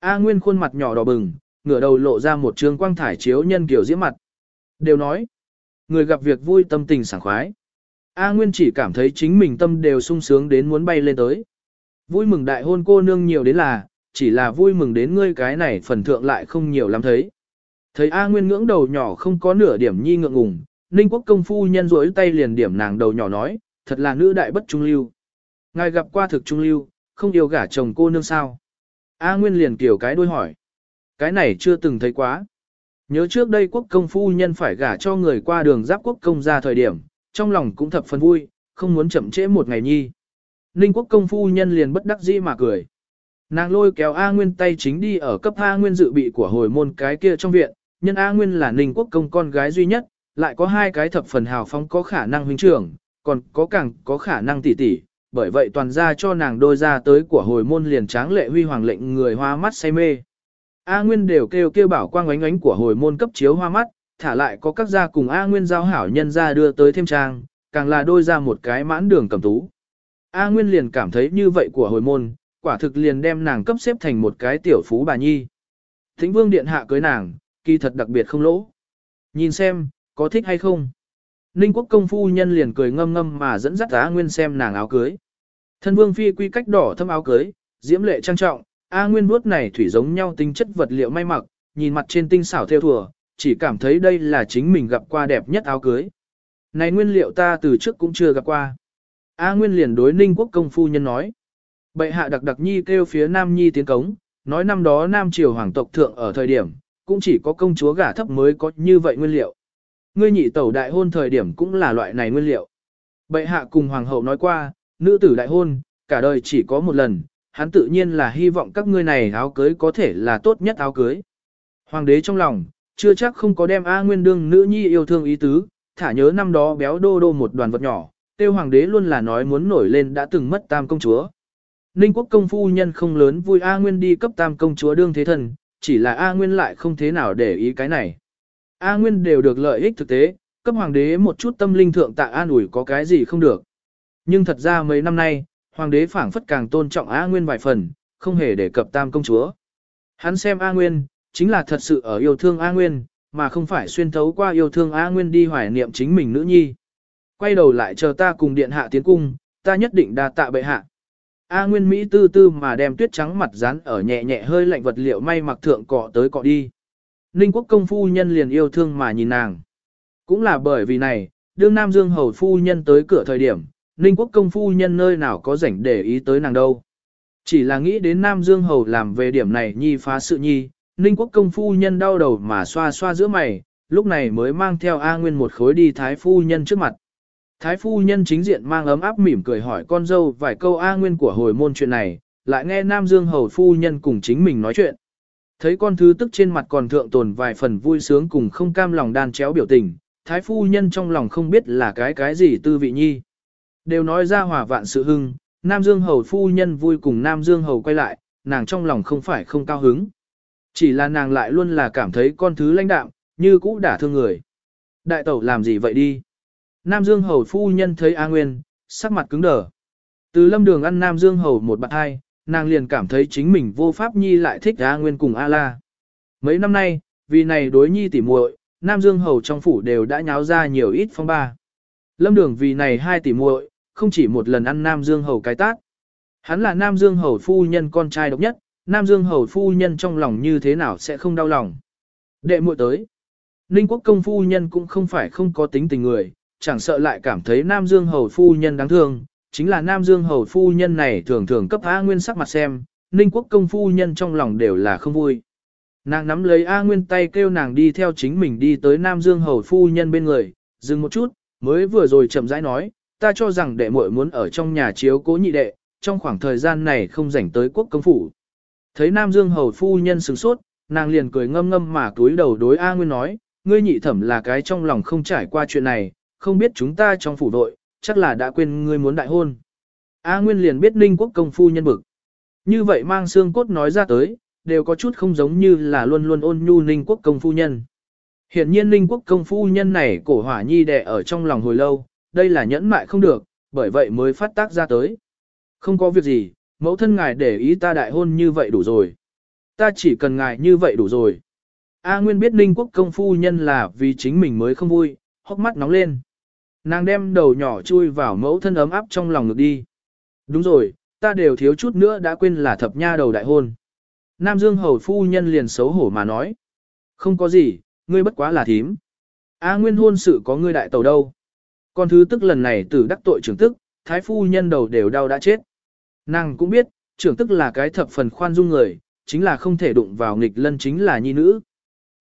A Nguyên khuôn mặt nhỏ đỏ bừng, ngửa đầu lộ ra một trường quang thải chiếu nhân kiểu diễm mặt. Đều nói, người gặp việc vui tâm tình sảng khoái. A Nguyên chỉ cảm thấy chính mình tâm đều sung sướng đến muốn bay lên tới. Vui mừng đại hôn cô nương nhiều đến là, chỉ là vui mừng đến ngươi cái này phần thượng lại không nhiều lắm thấy. Thấy A Nguyên ngưỡng đầu nhỏ không có nửa điểm nhi ngượng ngùng, Ninh Quốc công phu nhân rỗi tay liền điểm nàng đầu nhỏ nói, thật là nữ đại bất trung lưu. Ngài gặp qua thực trung lưu, không yêu gả chồng cô nương sao. A Nguyên liền kiểu cái đôi hỏi. Cái này chưa từng thấy quá. Nhớ trước đây quốc công phu nhân phải gả cho người qua đường giáp quốc công ra thời điểm, trong lòng cũng thập phần vui, không muốn chậm trễ một ngày nhi. Ninh quốc công phu nhân liền bất đắc dĩ mà cười. Nàng lôi kéo A Nguyên tay chính đi ở cấp A Nguyên dự bị của hồi môn cái kia trong viện, nhân A Nguyên là Ninh quốc công con gái duy nhất, lại có hai cái thập phần hào phóng có khả năng huynh trưởng, còn có càng có khả năng tỷ tỷ, bởi vậy toàn ra cho nàng đôi ra tới của hồi môn liền tráng lệ huy hoàng lệnh người hoa mắt say mê. A Nguyên đều kêu kêu bảo quang ánh ánh của hồi môn cấp chiếu hoa mắt, thả lại có các gia cùng A Nguyên giao hảo nhân ra đưa tới thêm trang, càng là đôi ra một cái mãn đường cầm tú. A Nguyên liền cảm thấy như vậy của hồi môn, quả thực liền đem nàng cấp xếp thành một cái tiểu phú bà nhi. Thính vương điện hạ cưới nàng, kỳ thật đặc biệt không lỗ. Nhìn xem, có thích hay không? Ninh quốc công phu nhân liền cười ngâm ngâm mà dẫn dắt A Nguyên xem nàng áo cưới. Thân vương phi quy cách đỏ thâm áo cưới, diễm lệ trang trọng, A Nguyên vuốt này thủy giống nhau tính chất vật liệu may mặc, nhìn mặt trên tinh xảo theo thùa, chỉ cảm thấy đây là chính mình gặp qua đẹp nhất áo cưới. Này nguyên liệu ta từ trước cũng chưa gặp qua. A Nguyên liền đối Ninh Quốc công phu nhân nói. Bệ hạ đặc đặc nhi kêu phía Nam Nhi tiến cống, nói năm đó Nam Triều Hoàng tộc thượng ở thời điểm, cũng chỉ có công chúa gả thấp mới có như vậy nguyên liệu. Ngươi nhị tẩu đại hôn thời điểm cũng là loại này nguyên liệu. Bệ hạ cùng Hoàng hậu nói qua, nữ tử đại hôn, cả đời chỉ có một lần, hắn tự nhiên là hy vọng các ngươi này áo cưới có thể là tốt nhất áo cưới. Hoàng đế trong lòng, chưa chắc không có đem A Nguyên đương nữ nhi yêu thương ý tứ, thả nhớ năm đó béo đô đô một đoàn vật nhỏ, tiêu hoàng đế luôn là nói muốn nổi lên đã từng mất tam công chúa. Ninh quốc công phu nhân không lớn vui A Nguyên đi cấp tam công chúa đương thế thần, chỉ là A Nguyên lại không thế nào để ý cái này. A Nguyên đều được lợi ích thực tế, cấp hoàng đế một chút tâm linh thượng tạ an ủi có cái gì không được. Nhưng thật ra mấy năm nay, hoàng đế phảng phất càng tôn trọng A Nguyên vài phần, không hề để cập tam công chúa. Hắn xem A Nguyên, chính là thật sự ở yêu thương A Nguyên, mà không phải xuyên thấu qua yêu thương A Nguyên đi hoài niệm chính mình nữ nhi. Quay đầu lại chờ ta cùng điện hạ tiến cung, ta nhất định đa tạ bệ hạ. A Nguyên Mỹ tư tư mà đem tuyết trắng mặt dán ở nhẹ nhẹ hơi lạnh vật liệu may mặc thượng cọ tới cọ đi. Ninh quốc công phu nhân liền yêu thương mà nhìn nàng. Cũng là bởi vì này, đương Nam Dương hầu phu nhân tới cửa thời điểm, Ninh quốc công phu nhân nơi nào có rảnh để ý tới nàng đâu. Chỉ là nghĩ đến Nam Dương hầu làm về điểm này nhi phá sự nhi, Ninh quốc công phu nhân đau đầu mà xoa xoa giữa mày, lúc này mới mang theo A Nguyên một khối đi thái phu nhân trước mặt. Thái phu nhân chính diện mang ấm áp mỉm cười hỏi con dâu vài câu A Nguyên của hồi môn chuyện này, lại nghe Nam Dương hầu phu nhân cùng chính mình nói chuyện. Thấy con thứ tức trên mặt còn thượng tồn vài phần vui sướng cùng không cam lòng đan chéo biểu tình, thái phu nhân trong lòng không biết là cái cái gì tư vị nhi. Đều nói ra hòa vạn sự hưng, Nam Dương hầu phu nhân vui cùng Nam Dương hầu quay lại, nàng trong lòng không phải không cao hứng. Chỉ là nàng lại luôn là cảm thấy con thứ lãnh đạm, như cũ đả thương người. Đại tẩu làm gì vậy đi? Nam Dương hầu phu nhân thấy A Nguyên, sắc mặt cứng đờ. Từ lâm đường ăn Nam Dương hầu một bạn hai, nàng liền cảm thấy chính mình vô pháp nhi lại thích A Nguyên cùng A La. Mấy năm nay, vì này đối nhi tỉ muội, Nam Dương hầu trong phủ đều đã nháo ra nhiều ít phong ba. Lâm đường vì này hai tỉ muội, không chỉ một lần ăn Nam Dương hầu cái tát. Hắn là Nam Dương hầu phu nhân con trai độc nhất, Nam Dương hầu phu nhân trong lòng như thế nào sẽ không đau lòng. Đệ muội tới. Ninh quốc công phu nhân cũng không phải không có tính tình người, chẳng sợ lại cảm thấy Nam Dương hầu phu nhân đáng thương, chính là Nam Dương hầu phu nhân này thường thường cấp A Nguyên sắc mặt xem, Ninh quốc công phu nhân trong lòng đều là không vui. Nàng nắm lấy A Nguyên tay kêu nàng đi theo chính mình đi tới Nam Dương hầu phu nhân bên người, dừng một chút, mới vừa rồi chậm rãi nói, ta cho rằng đệ muội muốn ở trong nhà chiếu cố nhị đệ, trong khoảng thời gian này không rảnh tới quốc công phủ. Thấy Nam Dương hầu phu nhân sửng sốt, nàng liền cười ngâm ngâm mà túi đầu đối A Nguyên nói, ngươi nhị thẩm là cái trong lòng không trải qua chuyện này, không biết chúng ta trong phủ đội, chắc là đã quên ngươi muốn đại hôn. A Nguyên liền biết Ninh quốc công phu nhân bực. Như vậy mang xương cốt nói ra tới, đều có chút không giống như là luôn luôn ôn nhu Ninh quốc công phu nhân. Hiện nhiên Ninh quốc công phu nhân này cổ hỏa nhi đẻ ở trong lòng hồi lâu, đây là nhẫn mại không được, bởi vậy mới phát tác ra tới. Không có việc gì, mẫu thân ngài để ý ta đại hôn như vậy đủ rồi. Ta chỉ cần ngài như vậy đủ rồi. A Nguyên biết Ninh quốc công phu nhân là vì chính mình mới không vui, hốc mắt nóng lên. Nàng đem đầu nhỏ chui vào mẫu thân ấm áp trong lòng ngực đi. Đúng rồi, ta đều thiếu chút nữa đã quên là thập nha đầu đại hôn. Nam Dương hầu phu nhân liền xấu hổ mà nói. Không có gì, ngươi bất quá là thím. A nguyên hôn sự có ngươi đại tàu đâu. Con thứ tức lần này tử đắc tội trưởng tức, thái phu nhân đầu đều đau đã chết. Nàng cũng biết, trưởng tức là cái thập phần khoan dung người, chính là không thể đụng vào nghịch lân chính là nhi nữ.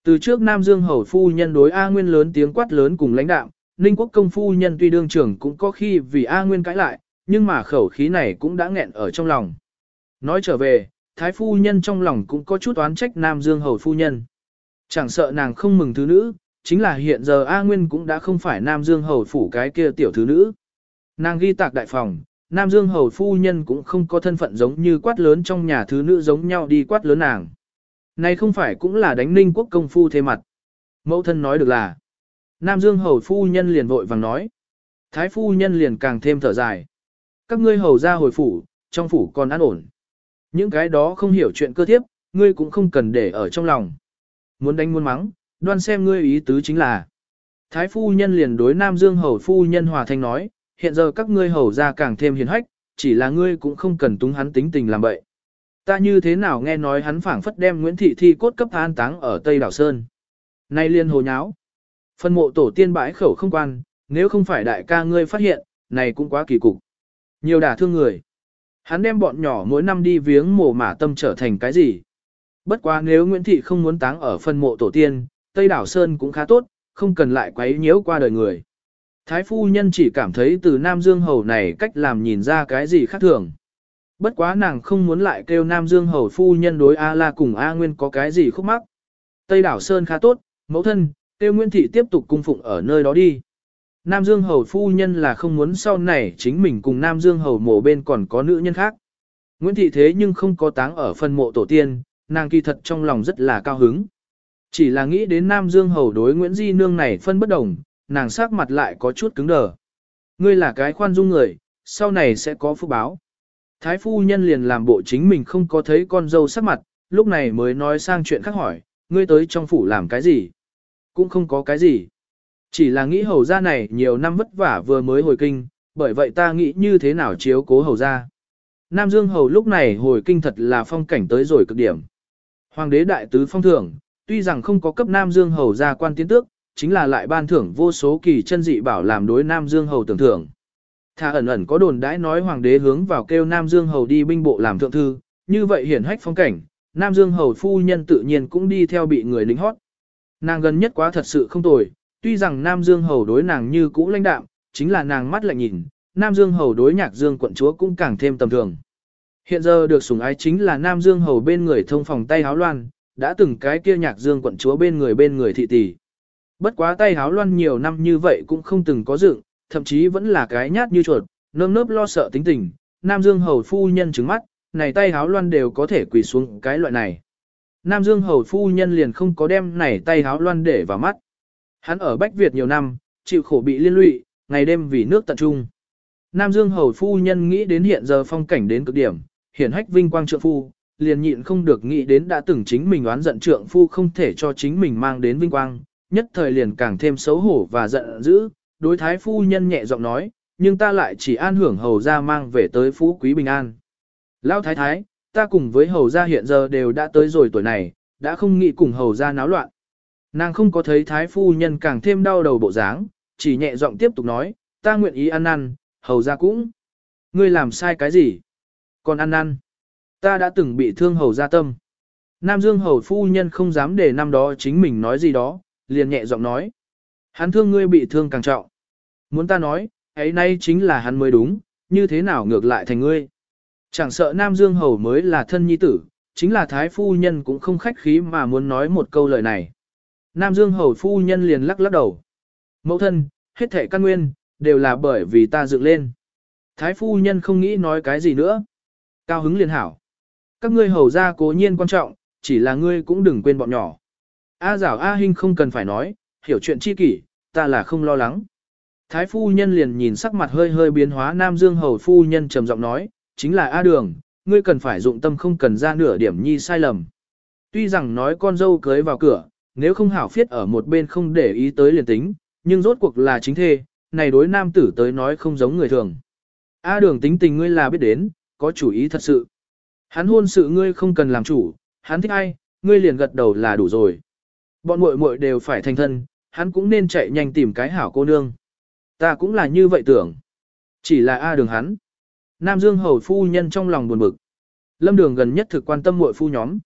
Từ trước Nam Dương Hầu phu nhân đối A Nguyên lớn tiếng quát lớn cùng lãnh đạo, Ninh Quốc công phu nhân tuy đương trưởng cũng có khi vì A Nguyên cãi lại, nhưng mà khẩu khí này cũng đã nghẹn ở trong lòng. Nói trở về, Thái phu nhân trong lòng cũng có chút oán trách Nam Dương Hầu phu nhân. Chẳng sợ nàng không mừng thứ nữ, chính là hiện giờ A Nguyên cũng đã không phải Nam Dương Hầu phủ cái kia tiểu thứ nữ. Nàng ghi tạc đại phòng, Nam Dương Hầu phu nhân cũng không có thân phận giống như quát lớn trong nhà thứ nữ giống nhau đi quát lớn nàng. Này không phải cũng là đánh ninh quốc công phu thế mặt. Mẫu thân nói được là. Nam Dương Hầu phu nhân liền vội vàng nói. Thái phu nhân liền càng thêm thở dài. Các ngươi hầu ra hồi phủ, trong phủ còn an ổn. Những cái đó không hiểu chuyện cơ thiếp, ngươi cũng không cần để ở trong lòng. Muốn đánh muốn mắng, đoan xem ngươi ý tứ chính là. Thái phu nhân liền đối Nam Dương hầu phu nhân hòa thanh nói, hiện giờ các ngươi hầu ra càng thêm hiền hách, chỉ là ngươi cũng không cần túng hắn tính tình làm bậy. Ta như thế nào nghe nói hắn phảng phất đem Nguyễn Thị Thi cốt cấp an táng ở Tây Đảo Sơn. Nay liên hồ nháo. Phân mộ tổ tiên bãi khẩu không quan, nếu không phải đại ca ngươi phát hiện, này cũng quá kỳ cục. Nhiều đả thương người. Hắn đem bọn nhỏ mỗi năm đi viếng mồ mả tâm trở thành cái gì? Bất quá nếu Nguyễn Thị không muốn táng ở phân mộ tổ tiên, Tây Đảo Sơn cũng khá tốt, không cần lại quấy nhiễu qua đời người. Thái phu nhân chỉ cảm thấy từ Nam Dương Hầu này cách làm nhìn ra cái gì khác thường. Bất quá nàng không muốn lại kêu Nam Dương Hầu phu nhân đối A La cùng A Nguyên có cái gì khúc mắc. Tây Đảo Sơn khá tốt, mẫu thân, kêu nguyên Thị tiếp tục cung phụng ở nơi đó đi. Nam Dương Hầu phu nhân là không muốn sau này chính mình cùng Nam Dương Hầu mộ bên còn có nữ nhân khác. Nguyễn Thị thế nhưng không có táng ở phân mộ tổ tiên, nàng kỳ thật trong lòng rất là cao hứng. Chỉ là nghĩ đến Nam Dương Hầu đối Nguyễn Di Nương này phân bất đồng, nàng sắc mặt lại có chút cứng đờ. Ngươi là cái khoan dung người, sau này sẽ có phúc báo. Thái phu nhân liền làm bộ chính mình không có thấy con dâu sắc mặt, lúc này mới nói sang chuyện khác hỏi, ngươi tới trong phủ làm cái gì? Cũng không có cái gì. Chỉ là nghĩ hầu gia này nhiều năm vất vả vừa mới hồi kinh, bởi vậy ta nghĩ như thế nào chiếu cố hầu gia. Nam Dương hầu lúc này hồi kinh thật là phong cảnh tới rồi cực điểm. Hoàng đế đại tứ phong thưởng, tuy rằng không có cấp Nam Dương hầu gia quan tiến tước, chính là lại ban thưởng vô số kỳ chân dị bảo làm đối Nam Dương hầu tưởng thưởng. Thà ẩn ẩn có đồn đãi nói hoàng đế hướng vào kêu Nam Dương hầu đi binh bộ làm thượng thư, như vậy hiển hách phong cảnh, Nam Dương hầu phu nhân tự nhiên cũng đi theo bị người lính hót. Nàng gần nhất quá thật sự không tồi, tuy rằng Nam Dương hầu đối nàng như cũ lãnh đạm, chính là nàng mắt lại nhìn, Nam Dương hầu đối nhạc Dương quận chúa cũng càng thêm tầm thường. Hiện giờ được sủng ái chính là Nam Dương hầu bên người thông phòng tay háo loan, đã từng cái kia nhạc Dương quận chúa bên người bên người thị tỷ. Bất quá tay háo loan nhiều năm như vậy cũng không từng có dựng, thậm chí vẫn là cái nhát như chuột, nơm nớp lo sợ tính tình. Nam Dương hầu phu nhân trứng mắt, này tay háo loan đều có thể quỳ xuống cái loại này. Nam Dương hầu phu nhân liền không có đem này tay háo loan để vào mắt. Hắn ở Bách Việt nhiều năm, chịu khổ bị liên lụy, ngày đêm vì nước tận trung. Nam Dương hầu phu nhân nghĩ đến hiện giờ phong cảnh đến cực điểm, hiển hách vinh quang trượng phu, liền nhịn không được nghĩ đến đã từng chính mình oán giận trượng phu không thể cho chính mình mang đến vinh quang, nhất thời liền càng thêm xấu hổ và giận dữ, đối thái phu nhân nhẹ giọng nói, nhưng ta lại chỉ an hưởng hầu gia mang về tới phú quý bình an. Lão thái thái, ta cùng với hầu gia hiện giờ đều đã tới rồi tuổi này, đã không nghĩ cùng hầu gia náo loạn. Nàng không có thấy thái phu nhân càng thêm đau đầu bộ dáng, chỉ nhẹ giọng tiếp tục nói, ta nguyện ý ăn năn, hầu gia cũng. Ngươi làm sai cái gì? Còn ăn năn. Ta đã từng bị thương hầu gia tâm. Nam Dương hầu phu nhân không dám để năm đó chính mình nói gì đó, liền nhẹ giọng nói. Hắn thương ngươi bị thương càng trọng. Muốn ta nói, ấy nay chính là hắn mới đúng, như thế nào ngược lại thành ngươi. Chẳng sợ Nam Dương hầu mới là thân nhi tử, chính là thái phu nhân cũng không khách khí mà muốn nói một câu lời này. Nam Dương hầu phu nhân liền lắc lắc đầu. Mẫu thân, hết thể căn nguyên, đều là bởi vì ta dựng lên. Thái phu nhân không nghĩ nói cái gì nữa. Cao hứng liền hảo. Các ngươi hầu ra cố nhiên quan trọng, chỉ là ngươi cũng đừng quên bọn nhỏ. A giảo A Hinh không cần phải nói, hiểu chuyện chi kỷ, ta là không lo lắng. Thái phu nhân liền nhìn sắc mặt hơi hơi biến hóa Nam Dương hầu phu nhân trầm giọng nói, chính là A đường, ngươi cần phải dụng tâm không cần ra nửa điểm nhi sai lầm. Tuy rằng nói con dâu cưới vào cửa, nếu không hảo phiết ở một bên không để ý tới liền tính, nhưng rốt cuộc là chính thê, này đối nam tử tới nói không giống người thường. A đường tính tình ngươi là biết đến, có chủ ý thật sự. Hắn hôn sự ngươi không cần làm chủ, hắn thích ai, ngươi liền gật đầu là đủ rồi. Bọn muội muội đều phải thành thân, hắn cũng nên chạy nhanh tìm cái hảo cô nương. Ta cũng là như vậy tưởng. Chỉ là A đường hắn. Nam Dương hầu phu nhân trong lòng buồn bực. Lâm đường gần nhất thực quan tâm muội phu nhóm.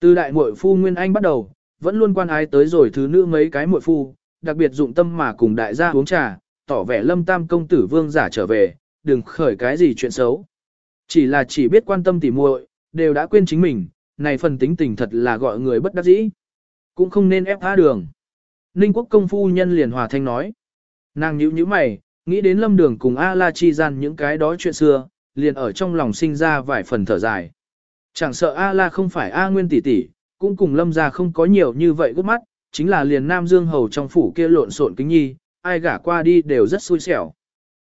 Từ đại muội phu Nguyên Anh bắt đầu, vẫn luôn quan ái tới rồi thứ nữ mấy cái muội phu, đặc biệt dụng tâm mà cùng đại gia uống trà, tỏ vẻ lâm tam công tử vương giả trở về, đừng khởi cái gì chuyện xấu. Chỉ là chỉ biết quan tâm tỉ muội, đều đã quên chính mình, này phần tính tình thật là gọi người bất đắc dĩ. Cũng không nên ép phá đường. Ninh quốc công phu nhân liền hòa thanh nói. Nàng nhíu nhíu mày, nghĩ đến lâm đường cùng A-la chi gian những cái đó chuyện xưa, liền ở trong lòng sinh ra vài phần thở dài. Chẳng sợ A-la không phải A nguyên tỷ tỷ, cũng cùng lâm ra không có nhiều như vậy gút mắt, chính là liền Nam Dương Hầu trong phủ kia lộn xộn kính nhi, ai gả qua đi đều rất xui xẻo.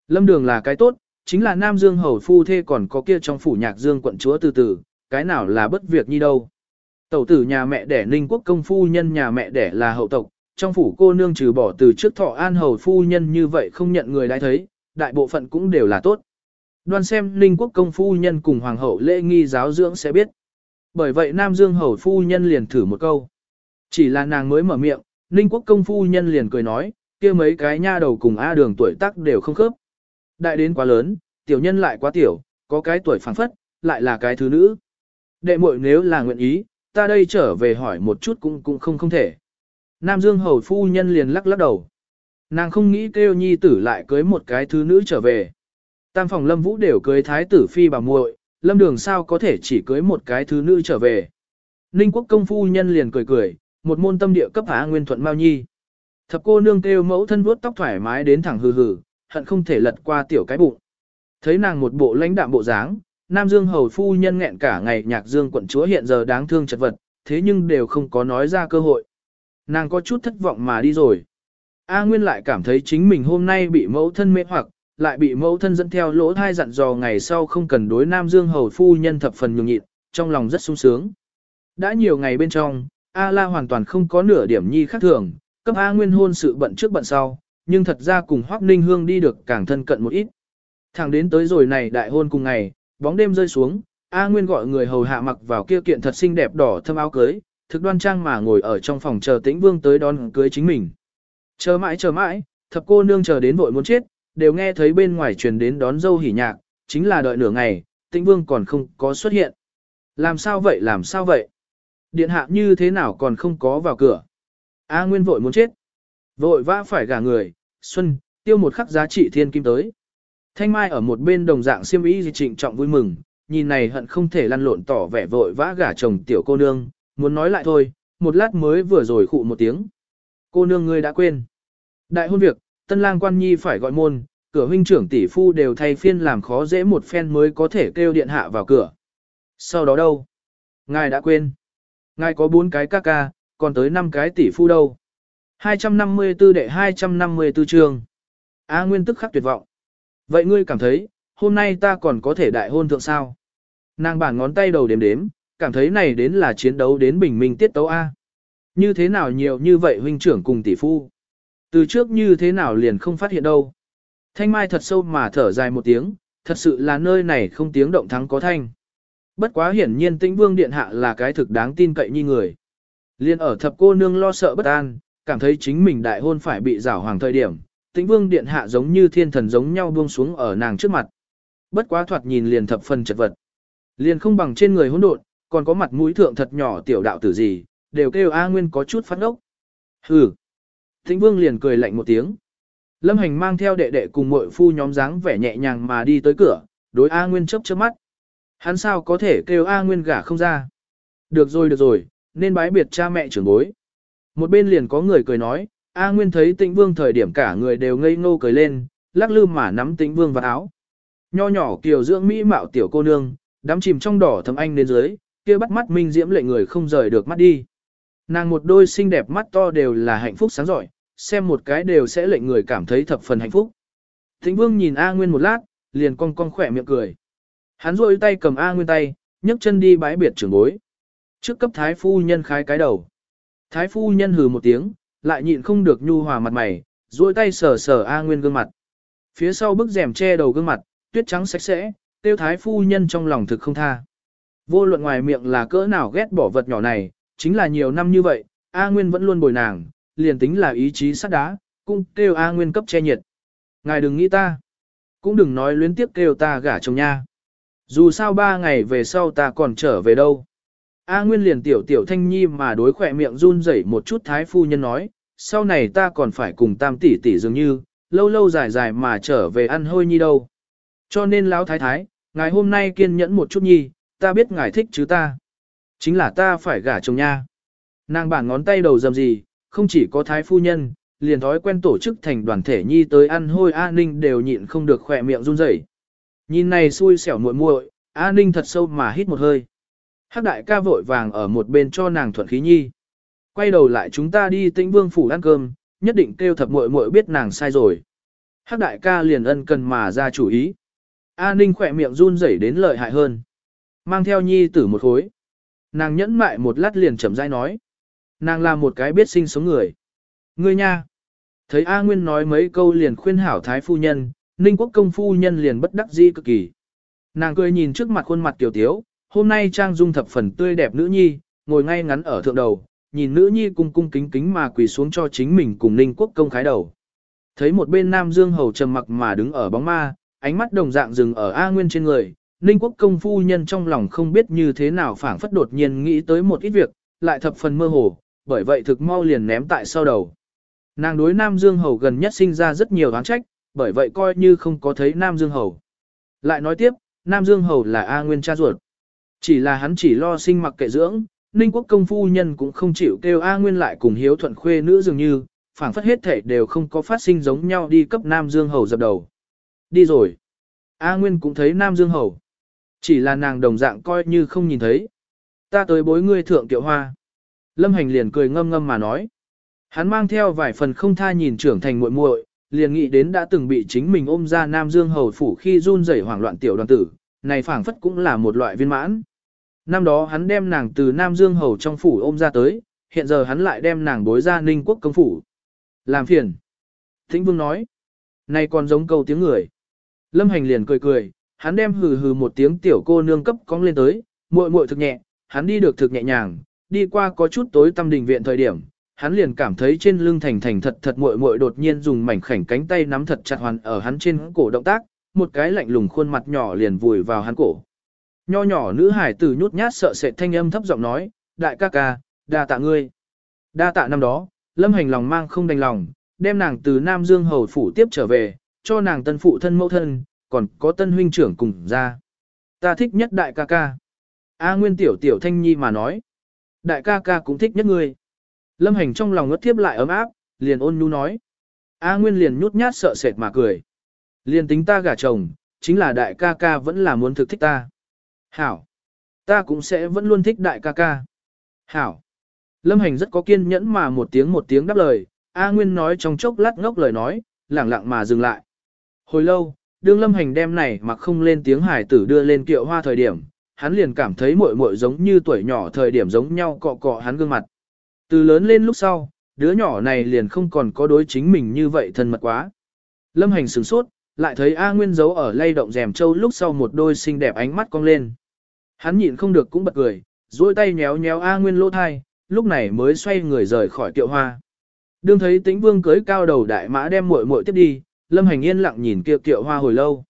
Lâm đường là cái tốt, chính là Nam Dương Hầu phu thê còn có kia trong phủ nhạc Dương quận chúa từ từ, cái nào là bất việc như đâu. Tẩu tử nhà mẹ đẻ Ninh Quốc công phu nhân nhà mẹ đẻ là hậu tộc, trong phủ cô nương trừ bỏ từ trước thọ an hầu phu nhân như vậy không nhận người đã thấy, đại bộ phận cũng đều là tốt. Đoan xem Ninh Quốc công phu nhân cùng hoàng hậu lễ nghi giáo dưỡng sẽ biết. Bởi vậy Nam Dương hầu phu nhân liền thử một câu. Chỉ là nàng mới mở miệng, Ninh Quốc công phu nhân liền cười nói, kia mấy cái nha đầu cùng A đường tuổi tác đều không khớp. Đại đến quá lớn, tiểu nhân lại quá tiểu, có cái tuổi phảng phất, lại là cái thứ nữ. Đệ muội nếu là nguyện ý, ta đây trở về hỏi một chút cũng cũng không không thể. Nam Dương hầu phu nhân liền lắc lắc đầu. Nàng không nghĩ kêu nhi tử lại cưới một cái thứ nữ trở về. Tam phòng lâm vũ đều cưới thái tử phi bà muội, lâm đường sao có thể chỉ cưới một cái thứ nữ trở về. Ninh quốc công phu nhân liền cười cười, một môn tâm địa cấp hạ nguyên thuận mao nhi. Thập cô nương kêu mẫu thân vuốt tóc thoải mái đến thẳng hừ hừ, hận không thể lật qua tiểu cái bụng. Thấy nàng một bộ lãnh đạm bộ dáng, Nam Dương hầu phu nhân nghẹn cả ngày nhạc dương quận chúa hiện giờ đáng thương chật vật, thế nhưng đều không có nói ra cơ hội. Nàng có chút thất vọng mà đi rồi. A Nguyên lại cảm thấy chính mình hôm nay bị mẫu thân mê hoặc, lại bị mẫu thân dẫn theo lỗ thai dặn dò ngày sau không cần đối Nam Dương hầu phu nhân thập phần nhường nhịn, trong lòng rất sung sướng. Đã nhiều ngày bên trong, A La hoàn toàn không có nửa điểm nhi khác thường, cấp A Nguyên hôn sự bận trước bận sau, nhưng thật ra cùng Hoắc Ninh Hương đi được càng thân cận một ít. Thẳng đến tới rồi này đại hôn cùng ngày, bóng đêm rơi xuống, A Nguyên gọi người hầu hạ mặc vào kia kiện thật xinh đẹp đỏ thâm áo cưới, thực đoan trang mà ngồi ở trong phòng chờ tĩnh vương tới đón cưới chính mình. Chờ mãi chờ mãi, thập cô nương chờ đến vội muốn chết, đều nghe thấy bên ngoài truyền đến đón dâu hỉ nhạc, chính là đợi nửa ngày, tĩnh vương còn không có xuất hiện. Làm sao vậy làm sao vậy? Điện hạ như thế nào còn không có vào cửa? A Nguyên vội muốn chết. Vội vã phải gả người, Xuân, tiêu một khắc giá trị thiên kim tới. Thanh Mai ở một bên đồng dạng siêm ý trịnh trọng vui mừng, nhìn này hận không thể lăn lộn tỏ vẻ vội vã gả chồng tiểu cô nương, muốn nói lại thôi, một lát mới vừa rồi khụ một tiếng. Cô nương ngươi đã quên. Đại hôn việc, tân lang quan nhi phải gọi môn, cửa huynh trưởng tỷ phu đều thay phiên làm khó dễ một phen mới có thể kêu điện hạ vào cửa. Sau đó đâu? Ngài đã quên. Ngài có bốn cái ca ca, còn tới năm cái tỷ phu đâu. 254 đệ 254 trường. A Nguyên tức khắc tuyệt vọng. Vậy ngươi cảm thấy, hôm nay ta còn có thể đại hôn thượng sao? Nàng bản ngón tay đầu đếm đếm, cảm thấy này đến là chiến đấu đến bình minh tiết tấu A. Như thế nào nhiều như vậy huynh trưởng cùng tỷ phu? Từ trước như thế nào liền không phát hiện đâu. Thanh Mai thật sâu mà thở dài một tiếng, thật sự là nơi này không tiếng động thắng có thanh. Bất quá hiển nhiên tĩnh vương điện hạ là cái thực đáng tin cậy như người. Liên ở thập cô nương lo sợ bất an, cảm thấy chính mình đại hôn phải bị rảo hoàng thời điểm, tĩnh vương điện hạ giống như thiên thần giống nhau buông xuống ở nàng trước mặt. Bất quá thoạt nhìn liền thập phần chật vật. Liền không bằng trên người hỗn độn, còn có mặt mũi thượng thật nhỏ tiểu đạo tử gì, đều kêu A Nguyên có chút phát ốc. Hừ. Tĩnh vương liền cười lạnh một tiếng. Lâm hành mang theo đệ đệ cùng mội phu nhóm dáng vẻ nhẹ nhàng mà đi tới cửa, đối A Nguyên chớp chớp mắt. Hắn sao có thể kêu A Nguyên gả không ra. Được rồi được rồi, nên bái biệt cha mẹ trưởng bối. Một bên liền có người cười nói, A Nguyên thấy tĩnh vương thời điểm cả người đều ngây ngô cười lên, lắc lư mà nắm tĩnh vương vào áo. Nho nhỏ kiều dưỡng mỹ mạo tiểu cô nương, đắm chìm trong đỏ thấm anh đến dưới, kia bắt mắt minh diễm lệ người không rời được mắt đi. Nàng một đôi xinh đẹp mắt to đều là hạnh phúc sáng giỏi, xem một cái đều sẽ lệnh người cảm thấy thập phần hạnh phúc. Tĩnh vương nhìn A Nguyên một lát, liền cong cong khỏe miệng cười. Hắn rôi tay cầm A Nguyên tay, nhấc chân đi bái biệt trưởng bối. Trước cấp thái phu nhân khái cái đầu. Thái phu nhân hừ một tiếng, lại nhịn không được nhu hòa mặt mày, duỗi tay sờ sờ A Nguyên gương mặt. Phía sau bức rèm che đầu gương mặt, tuyết trắng sạch sẽ, tiêu thái phu nhân trong lòng thực không tha. Vô luận ngoài miệng là cỡ nào ghét bỏ vật nhỏ này, chính là nhiều năm như vậy, A Nguyên vẫn luôn bồi nàng, liền tính là ý chí sắt đá, cũng kêu A Nguyên cấp che nhiệt. Ngài đừng nghĩ ta, cũng đừng nói luyến tiếp kêu ta gả chồng nha. Dù sao ba ngày về sau ta còn trở về đâu. A Nguyên liền tiểu tiểu thanh nhi mà đối khỏe miệng run rẩy một chút thái phu nhân nói, sau này ta còn phải cùng tam tỷ tỷ dường như, lâu lâu dài dài mà trở về ăn hôi nhi đâu. Cho nên lão thái thái, ngài hôm nay kiên nhẫn một chút nhi, ta biết ngài thích chứ ta. Chính là ta phải gả chồng nha. Nàng bản ngón tay đầu dầm gì, không chỉ có thái phu nhân, liền thói quen tổ chức thành đoàn thể nhi tới ăn hôi A Ninh đều nhịn không được khỏe miệng run rẩy. Nhìn này xui xẻo muội muội, A Ninh thật sâu mà hít một hơi. Hắc đại ca vội vàng ở một bên cho nàng thuận khí nhi. Quay đầu lại chúng ta đi tĩnh vương phủ ăn cơm, nhất định kêu thập muội muội biết nàng sai rồi. Hắc đại ca liền ân cần mà ra chủ ý. A Ninh khỏe miệng run rẩy đến lợi hại hơn. Mang theo nhi tử một khối. Nàng nhẫn mại một lát liền chậm rãi nói. Nàng là một cái biết sinh sống người. Ngươi nha. Thấy A Nguyên nói mấy câu liền khuyên hảo thái phu nhân, Ninh quốc công phu nhân liền bất đắc dĩ cực kỳ. Nàng cười nhìn trước mặt khuôn mặt tiểu tiếu, hôm nay trang dung thập phần tươi đẹp nữ nhi, ngồi ngay ngắn ở thượng đầu, nhìn nữ nhi cung cung kính kính mà quỳ xuống cho chính mình cùng Ninh quốc công khái đầu. Thấy một bên Nam Dương hầu trầm mặc mà đứng ở bóng ma, ánh mắt đồng dạng dừng ở A Nguyên trên người, Ninh quốc công phu nhân trong lòng không biết như thế nào phảng phất đột nhiên nghĩ tới một ít việc, lại thập phần mơ hồ, bởi vậy thực mau liền ném tại sau đầu. Nàng đối Nam Dương Hầu gần nhất sinh ra rất nhiều oán trách, bởi vậy coi như không có thấy Nam Dương Hầu. Lại nói tiếp, Nam Dương Hầu là A Nguyên cha ruột. Chỉ là hắn chỉ lo sinh mặc kệ dưỡng, Ninh Quốc công phu nhân cũng không chịu kêu A Nguyên lại cùng hiếu thuận khuê nữ dường như, phảng phất hết thể đều không có phát sinh giống nhau đi cấp Nam Dương Hầu dập đầu. Đi rồi. A Nguyên cũng thấy Nam Dương Hầu. Chỉ là nàng đồng dạng coi như không nhìn thấy. Ta tới bối ngươi thượng tiệu hoa. Lâm Hành liền cười ngâm ngâm mà nói. Hắn mang theo vài phần không tha nhìn trưởng thành muội muội, liền nghĩ đến đã từng bị chính mình ôm ra Nam Dương hầu phủ khi run rẩy hoảng loạn tiểu đoàn tử, này phảng phất cũng là một loại viên mãn. Năm đó hắn đem nàng từ Nam Dương hầu trong phủ ôm ra tới, hiện giờ hắn lại đem nàng bối ra Ninh quốc công phủ. Làm phiền. Thính Vương nói. Này còn giống câu tiếng người. Lâm Hành liền cười cười, hắn đem hừ hừ một tiếng tiểu cô nương cấp cong lên tới, muội muội thực nhẹ, hắn đi được thực nhẹ nhàng, đi qua có chút tối tâm đình viện thời điểm, hắn liền cảm thấy trên lưng thành thành thật thật muội muội đột nhiên dùng mảnh khảnh cánh tay nắm thật chặt hoàn ở hắn trên cổ động tác, một cái lạnh lùng khuôn mặt nhỏ liền vùi vào hắn cổ. Nho nhỏ nữ hải tử nhút nhát sợ sệt thanh âm thấp giọng nói, đại ca ca, đa tạ ngươi. Đa tạ năm đó, lâm hành lòng mang không đành lòng, đem nàng từ Nam Dương Hầu Phủ tiếp trở về, cho nàng tân phụ thân mẫu thân, còn có tân huynh trưởng cùng ra. Ta thích nhất đại ca ca. A Nguyên tiểu tiểu thanh nhi mà nói. Đại ca ca cũng thích nhất ngươi. Lâm hành trong lòng ngất thiếp lại ấm áp, liền ôn nhu nói. A Nguyên liền nhút nhát sợ sệt mà cười. Liền tính ta gả chồng, chính là đại ca ca vẫn là muốn thực thích ta. Hảo. Ta cũng sẽ vẫn luôn thích đại ca ca. Hảo. Lâm hành rất có kiên nhẫn mà một tiếng một tiếng đáp lời. A Nguyên nói trong chốc lát ngốc lời nói, lẳng lặng mà dừng lại. Hồi lâu, đương lâm hành đem này mà không lên tiếng hải tử đưa lên kiệu hoa thời điểm, hắn liền cảm thấy muội muội giống như tuổi nhỏ thời điểm giống nhau cọ cọ hắn gương mặt. Từ lớn lên lúc sau, đứa nhỏ này liền không còn có đối chính mình như vậy thân mật quá. Lâm hành sửng sốt, lại thấy A Nguyên giấu ở lay động rèm châu lúc sau một đôi xinh đẹp ánh mắt cong lên. Hắn nhịn không được cũng bật cười, duỗi tay nhéo nhéo A Nguyên lỗ thai, lúc này mới xoay người rời khỏi kiệu hoa. Đương thấy tĩnh vương cưới cao đầu đại mã đem muội muội tiếp đi, Lâm Hành yên lặng nhìn kia kiệu hoa hồi lâu.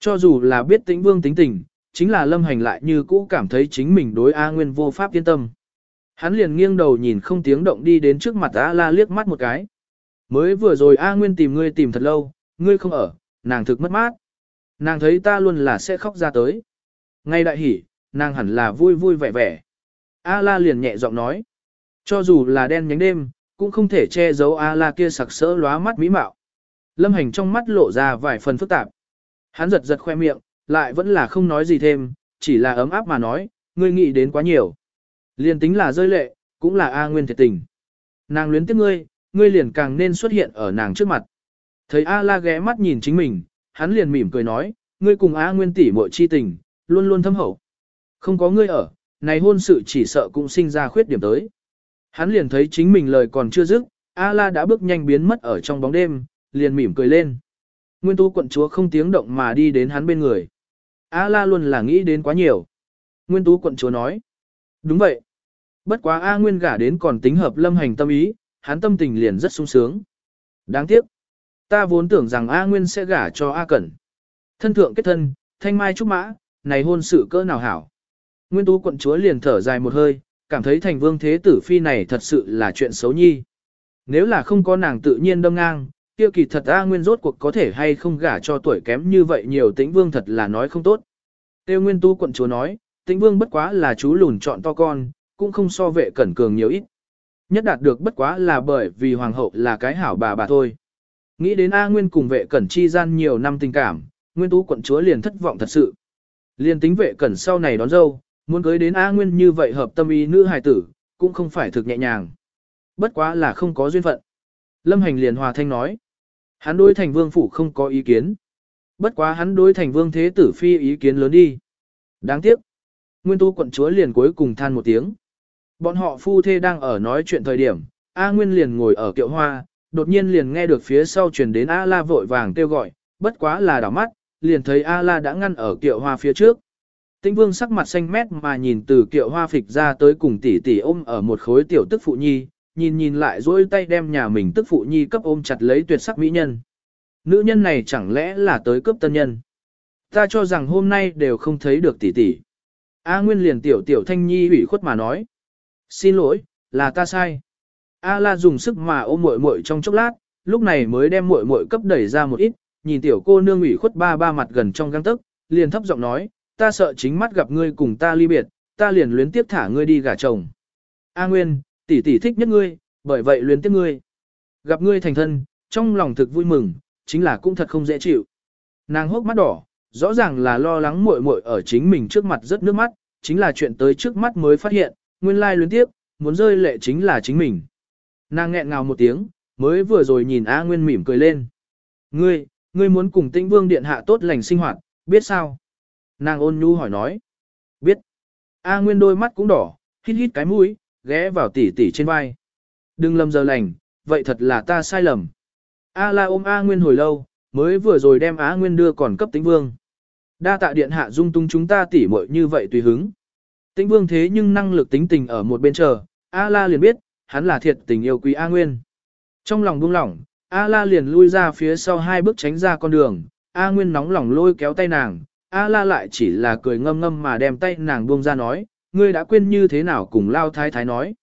Cho dù là biết tĩnh vương tính tình, chính là Lâm Hành lại như cũ cảm thấy chính mình đối A Nguyên vô pháp yên tâm. Hắn liền nghiêng đầu nhìn không tiếng động đi đến trước mặt A La liếc mắt một cái. Mới vừa rồi A Nguyên tìm ngươi tìm thật lâu, ngươi không ở, nàng thực mất mát. Nàng thấy ta luôn là sẽ khóc ra tới. Ngay đại hỉ, nàng hẳn là vui vui vẻ vẻ. A La liền nhẹ giọng nói. Cho dù là đen nhánh đêm, cũng không thể che giấu A La kia sặc sỡ lóa mắt mỹ mạo. Lâm hành trong mắt lộ ra vài phần phức tạp. Hắn giật giật khoe miệng, lại vẫn là không nói gì thêm, chỉ là ấm áp mà nói, ngươi nghĩ đến quá nhiều. Liền tính là rơi lệ, cũng là A Nguyên thiệt tình. Nàng luyến tiếc ngươi, ngươi liền càng nên xuất hiện ở nàng trước mặt. Thấy A La ghé mắt nhìn chính mình, hắn liền mỉm cười nói, ngươi cùng A Nguyên tỷ muội chi tình, luôn luôn thâm hậu. Không có ngươi ở, này hôn sự chỉ sợ cũng sinh ra khuyết điểm tới. Hắn liền thấy chính mình lời còn chưa dứt, A La đã bước nhanh biến mất ở trong bóng đêm, liền mỉm cười lên. Nguyên tú quận chúa không tiếng động mà đi đến hắn bên người. A La luôn là nghĩ đến quá nhiều. Nguyên tú quận chúa nói. Đúng vậy. Bất quá A Nguyên gả đến còn tính hợp lâm hành tâm ý, hắn tâm tình liền rất sung sướng. Đáng tiếc. Ta vốn tưởng rằng A Nguyên sẽ gả cho A Cẩn. Thân thượng kết thân, thanh mai trúc mã, này hôn sự cỡ nào hảo. Nguyên tú quận chúa liền thở dài một hơi, cảm thấy thành vương thế tử phi này thật sự là chuyện xấu nhi. Nếu là không có nàng tự nhiên đâm ngang, Tiêu kỳ thật A Nguyên rốt cuộc có thể hay không gả cho tuổi kém như vậy nhiều tĩnh vương thật là nói không tốt. Tiêu Nguyên tú quận chúa nói, tĩnh vương bất quá là chú lùn chọn to con, cũng không so vệ cẩn cường nhiều ít. Nhất đạt được bất quá là bởi vì hoàng hậu là cái hảo bà bà thôi. Nghĩ đến A Nguyên cùng vệ cẩn chi gian nhiều năm tình cảm, Nguyên tú quận chúa liền thất vọng thật sự. Liền tính vệ cẩn sau này đón dâu, muốn cưới đến A Nguyên như vậy hợp tâm ý nữ hài tử, cũng không phải thực nhẹ nhàng. Bất quá là không có duyên phận. Lâm Hành liền hòa thanh nói. Hắn đối thành vương phủ không có ý kiến. Bất quá hắn đối thành vương thế tử phi ý kiến lớn đi. Đáng tiếc. Nguyên tu quận chúa liền cuối cùng than một tiếng. Bọn họ phu thê đang ở nói chuyện thời điểm, A Nguyên liền ngồi ở kiệu hoa, đột nhiên liền nghe được phía sau truyền đến A La vội vàng kêu gọi, bất quá là đảo mắt, liền thấy A La đã ngăn ở kiệu hoa phía trước. Tĩnh Vương sắc mặt xanh mét mà nhìn từ kiệu hoa phịch ra tới cùng tỷ tỷ ôm ở một khối tiểu tức phụ nhi, nhìn nhìn lại duỗi tay đem nhà mình tức phụ nhi cấp ôm chặt lấy tuyệt sắc mỹ nhân. Nữ nhân này chẳng lẽ là tới cướp tân nhân? Ta cho rằng hôm nay đều không thấy được tỷ tỷ. A Nguyên liền tiểu tiểu thanh nhi ủy khuất mà nói. Xin lỗi, là ta sai. A La dùng sức mà ôm muội muội trong chốc lát, lúc này mới đem muội muội cấp đẩy ra một ít, nhìn tiểu cô nương ủy khuất ba ba mặt gần trong găng tức, liền thấp giọng nói, ta sợ chính mắt gặp ngươi cùng ta ly biệt, ta liền luyến tiếp thả ngươi đi gả chồng. A Nguyên, tỷ tỷ thích nhất ngươi, bởi vậy luyến tiếp ngươi. Gặp ngươi thành thân, trong lòng thực vui mừng, chính là cũng thật không dễ chịu. Nàng hốc mắt đỏ, rõ ràng là lo lắng muội muội ở chính mình trước mặt rất nước mắt, chính là chuyện tới trước mắt mới phát hiện, nguyên lai luyến tiếp, muốn rơi lệ chính là chính mình. Nàng nghẹn ngào một tiếng, mới vừa rồi nhìn A Nguyên mỉm cười lên. Ngươi, ngươi muốn cùng tĩnh vương điện hạ tốt lành sinh hoạt, biết sao? Nàng ôn nhu hỏi nói. Biết. A Nguyên đôi mắt cũng đỏ, hít hít cái mũi, ghé vào tỉ tỉ trên vai. Đừng lầm giờ lành, vậy thật là ta sai lầm. A la ôm A Nguyên hồi lâu, mới vừa rồi đem A Nguyên đưa còn cấp tĩnh vương. Đa tạ điện hạ dung tung chúng ta tỉ muội như vậy tùy hứng. Tĩnh vương thế nhưng năng lực tính tình ở một bên chờ, A la liền biết, hắn là thiệt tình yêu quý A Nguyên. Trong lòng buông lỏng, A la liền lui ra phía sau hai bước tránh ra con đường, A Nguyên nóng lòng lôi kéo tay nàng, A la lại chỉ là cười ngâm ngâm mà đem tay nàng buông ra nói, ngươi đã quên như thế nào cùng lao thái thái nói.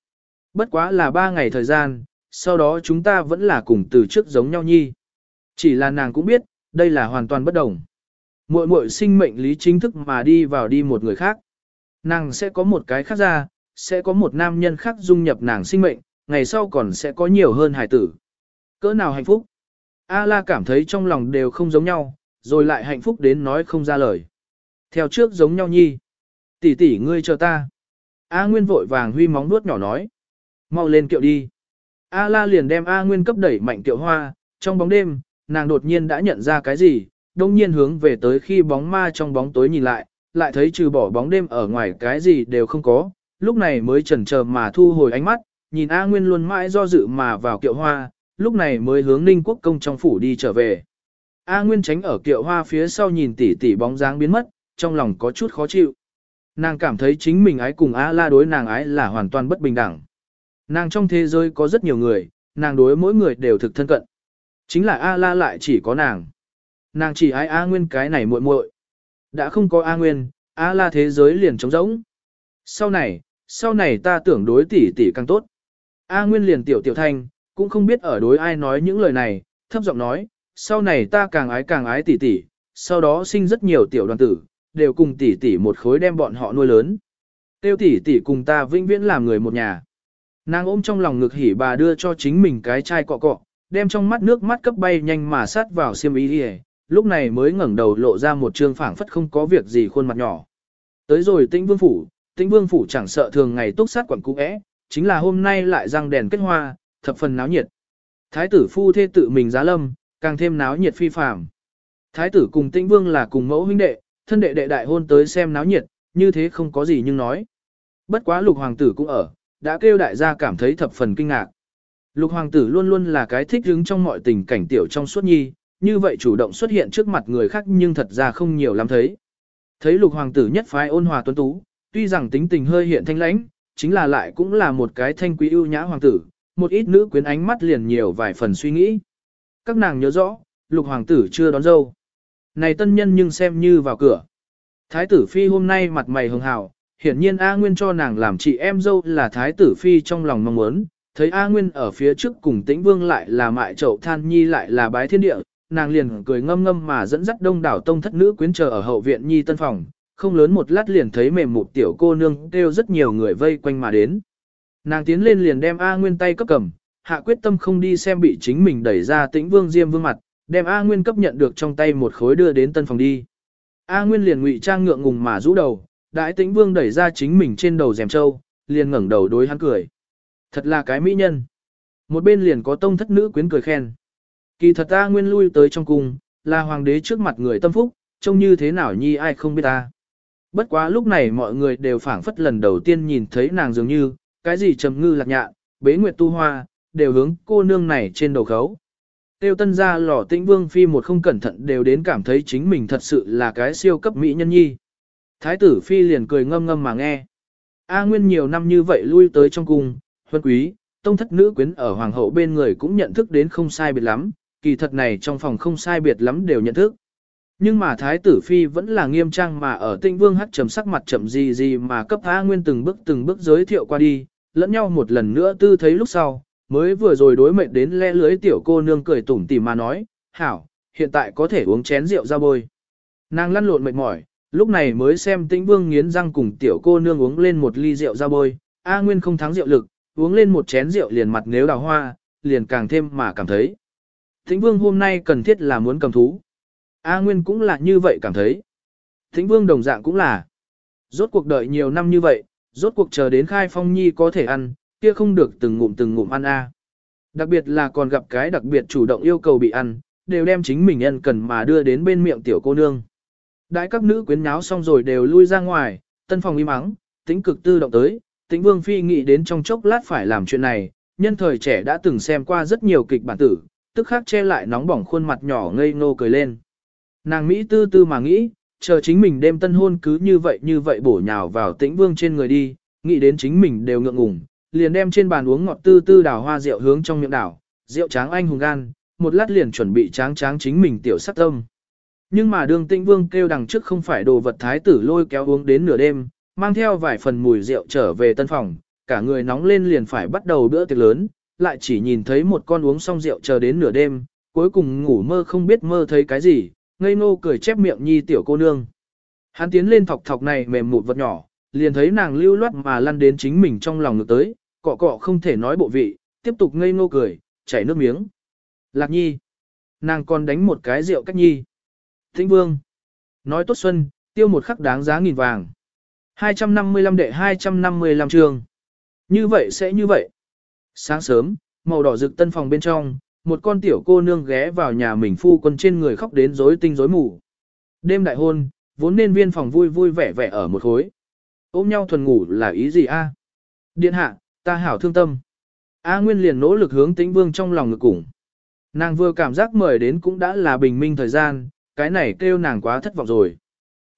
Bất quá là ba ngày thời gian, sau đó chúng ta vẫn là cùng từ trước giống nhau nhi. Chỉ là nàng cũng biết, đây là hoàn toàn bất đồng. Muội muội sinh mệnh lý chính thức mà đi vào đi một người khác. Nàng sẽ có một cái khác ra, sẽ có một nam nhân khác dung nhập nàng sinh mệnh, ngày sau còn sẽ có nhiều hơn hài tử. Cỡ nào hạnh phúc? A la cảm thấy trong lòng đều không giống nhau, rồi lại hạnh phúc đến nói không ra lời. Theo trước giống nhau nhi. Tỷ tỷ ngươi chờ ta. A Nguyên vội vàng huy móng nuốt nhỏ nói. Mau lên kiệu đi. A la liền đem A Nguyên cấp đẩy mạnh kiệu hoa, trong bóng đêm, nàng đột nhiên đã nhận ra cái gì, đông nhiên hướng về tới khi bóng ma trong bóng tối nhìn lại, lại thấy trừ bỏ bóng đêm ở ngoài cái gì đều không có, lúc này mới chần chờ mà thu hồi ánh mắt, nhìn A Nguyên luôn mãi do dự mà vào kiệu hoa, lúc này mới hướng Ninh Quốc công trong phủ đi trở về. A Nguyên tránh ở kiệu hoa phía sau nhìn tỷ tỷ bóng dáng biến mất, trong lòng có chút khó chịu. Nàng cảm thấy chính mình ái cùng A La đối nàng ái là hoàn toàn bất bình đẳng. Nàng trong thế giới có rất nhiều người, nàng đối mỗi người đều thực thân cận. Chính là A La lại chỉ có nàng. Nàng chỉ ái A Nguyên cái này muội muội. Đã không có A Nguyên, A La thế giới liền trống rỗng. Sau này, sau này ta tưởng đối tỷ tỷ càng tốt. A Nguyên liền tiểu tiểu thanh, cũng không biết ở đối ai nói những lời này, thấp giọng nói, sau này ta càng ái càng ái tỷ tỷ, sau đó sinh rất nhiều tiểu đoàn tử, đều cùng tỷ tỷ một khối đem bọn họ nuôi lớn. Tiêu tỷ tỷ cùng ta vĩnh viễn làm người một nhà. Nàng ôm trong lòng ngực hỉ bà đưa cho chính mình cái chai cọ cọ, đem trong mắt nước mắt cấp bay nhanh mà sát vào xiêm y đi lúc này mới ngẩng đầu lộ ra một trương phảng phất không có việc gì khuôn mặt nhỏ. Tới rồi tĩnh vương phủ, tĩnh vương phủ chẳng sợ thường ngày túc sát quẩn cũ é, chính là hôm nay lại răng đèn kết hoa, thập phần náo nhiệt. Thái tử phu thê tự mình giá lâm, càng thêm náo nhiệt phi phàm. Thái tử cùng tĩnh vương là cùng mẫu huynh đệ, thân đệ đệ đại hôn tới xem náo nhiệt, như thế không có gì nhưng nói. Bất quá lục hoàng tử cũng ở, đã kêu đại gia cảm thấy thập phần kinh ngạc. Lục hoàng tử luôn luôn là cái thích hứng trong mọi tình cảnh tiểu trong suốt nhi, như vậy chủ động xuất hiện trước mặt người khác nhưng thật ra không nhiều lắm thấy. Thấy lục hoàng tử nhất phái ôn hòa tuấn tú, tuy rằng tính tình hơi hiện thanh lãnh, chính là lại cũng là một cái thanh quý ưu nhã hoàng tử, một ít nữ quyến ánh mắt liền nhiều vài phần suy nghĩ. Các nàng nhớ rõ, lục hoàng tử chưa đón dâu. Này tân nhân nhưng xem như vào cửa. Thái tử phi hôm nay mặt mày hường hào, hiển nhiên A Nguyên cho nàng làm chị em dâu là thái tử phi trong lòng mong muốn, thấy A Nguyên ở phía trước cùng tĩnh vương lại là mại chậu than nhi lại là bái thiên địa, nàng liền cười ngâm ngâm mà dẫn dắt đông đảo tông thất nữ quyến chờ ở hậu viện nhi tân phòng, không lớn một lát liền thấy mềm một tiểu cô nương kêu rất nhiều người vây quanh mà đến. Nàng tiến lên liền đem A Nguyên tay cấp cầm, hạ quyết tâm không đi xem bị chính mình đẩy ra tĩnh vương diêm vương mặt, đem A Nguyên cấp nhận được trong tay một khối đưa đến tân phòng đi. A Nguyên liền ngụy trang ngượng ngùng mà rũ đầu, đại tĩnh vương đẩy ra chính mình trên đầu rèm trâu, liền ngẩng đầu đối hắn cười. Thật là cái mỹ nhân. Một bên liền có tông thất nữ quyến cười khen. Kỳ thật A Nguyên lui tới trong cung, là hoàng đế trước mặt người tâm phúc, trông như thế nào nhi ai không biết ta. Bất quá lúc này mọi người đều phảng phất lần đầu tiên nhìn thấy nàng dường như, cái gì trầm ngư lạc nhạ, bế nguyệt tu hoa, đều hướng cô nương này trên đầu khấu. Tiêu tân ra lò tĩnh vương phi một không cẩn thận đều đến cảm thấy chính mình thật sự là cái siêu cấp mỹ nhân nhi. Thái tử phi liền cười ngâm ngâm mà nghe. A Nguyên nhiều năm như vậy lui tới trong cung, huân quý, tông thất nữ quyến ở hoàng hậu bên người cũng nhận thức đến không sai biệt lắm, kỳ thật này trong phòng không sai biệt lắm đều nhận thức. Nhưng mà thái tử phi vẫn là nghiêm trang mà ở tinh vương hắt trầm sắc mặt chậm gì gì mà cấp A Nguyên từng bước từng bước giới thiệu qua đi, lẫn nhau một lần nữa tư thấy lúc sau, mới vừa rồi đối mệnh đến le lưới tiểu cô nương cười tủm tỉm mà nói, hảo, hiện tại có thể uống chén rượu ra bôi. Nàng lăn lộn mệt mỏi, lúc này mới xem tĩnh vương nghiến răng cùng tiểu cô nương uống lên một ly rượu ra bôi, A Nguyên không thắng rượu lực, uống lên một chén rượu liền mặt nếu đào hoa, liền càng thêm mà cảm thấy. Tĩnh vương hôm nay cần thiết là muốn cầm thú. A Nguyên cũng là như vậy cảm thấy. Tĩnh vương đồng dạng cũng là. Rốt cuộc đợi nhiều năm như vậy, rốt cuộc chờ đến khai phong nhi có thể ăn, kia không được từng ngụm từng ngụm ăn a. Đặc biệt là còn gặp cái đặc biệt chủ động yêu cầu bị ăn, đều đem chính mình ăn cần mà đưa đến bên miệng tiểu cô nương. Đại các nữ quyến nháo xong rồi đều lui ra ngoài, tân phòng im mắng, tính cực tư động tới, tính vương phi nghĩ đến trong chốc lát phải làm chuyện này, nhân thời trẻ đã từng xem qua rất nhiều kịch bản tử, tức khắc che lại nóng bỏng khuôn mặt nhỏ ngây ngô cười lên. Nàng Mỹ tư tư mà nghĩ, chờ chính mình đêm tân hôn cứ như vậy như vậy bổ nhào vào tĩnh vương trên người đi, nghĩ đến chính mình đều ngượng ngùng, liền đem trên bàn uống ngọt tư tư đào hoa rượu hướng trong miệng đảo, rượu tráng anh hùng gan, một lát liền chuẩn bị tráng tráng chính mình tiểu sắc tâm. Nhưng mà đường tĩnh vương kêu đằng trước không phải đồ vật thái tử lôi kéo uống đến nửa đêm, mang theo vài phần mùi rượu trở về tân phòng, cả người nóng lên liền phải bắt đầu bữa tiệc lớn, lại chỉ nhìn thấy một con uống xong rượu chờ đến nửa đêm, cuối cùng ngủ mơ không biết mơ thấy cái gì, ngây ngô cười chép miệng nhi tiểu cô nương. Hắn tiến lên thọc thọc này mềm mụt vật nhỏ, liền thấy nàng lưu loát mà lăn đến chính mình trong lòng ngược tới, cọ cọ không thể nói bộ vị, tiếp tục ngây ngô cười, chảy nước miếng. Lạc nhi. Nàng còn đánh một cái rượu cách nhi. Thính vương. Nói tốt xuân, tiêu một khắc đáng giá nghìn vàng. 255 đệ 255 trường. Như vậy sẽ như vậy. Sáng sớm, màu đỏ rực tân phòng bên trong, một con tiểu cô nương ghé vào nhà mình phu quân trên người khóc đến rối tinh rối mù. Đêm đại hôn, vốn nên viên phòng vui vui vẻ vẻ ở một khối. Ôm nhau thuần ngủ là ý gì a? Điện hạ, ta hảo thương tâm. A Nguyên liền nỗ lực hướng tĩnh vương trong lòng ngực củng. Nàng vừa cảm giác mời đến cũng đã là bình minh thời gian, cái này kêu nàng quá thất vọng rồi.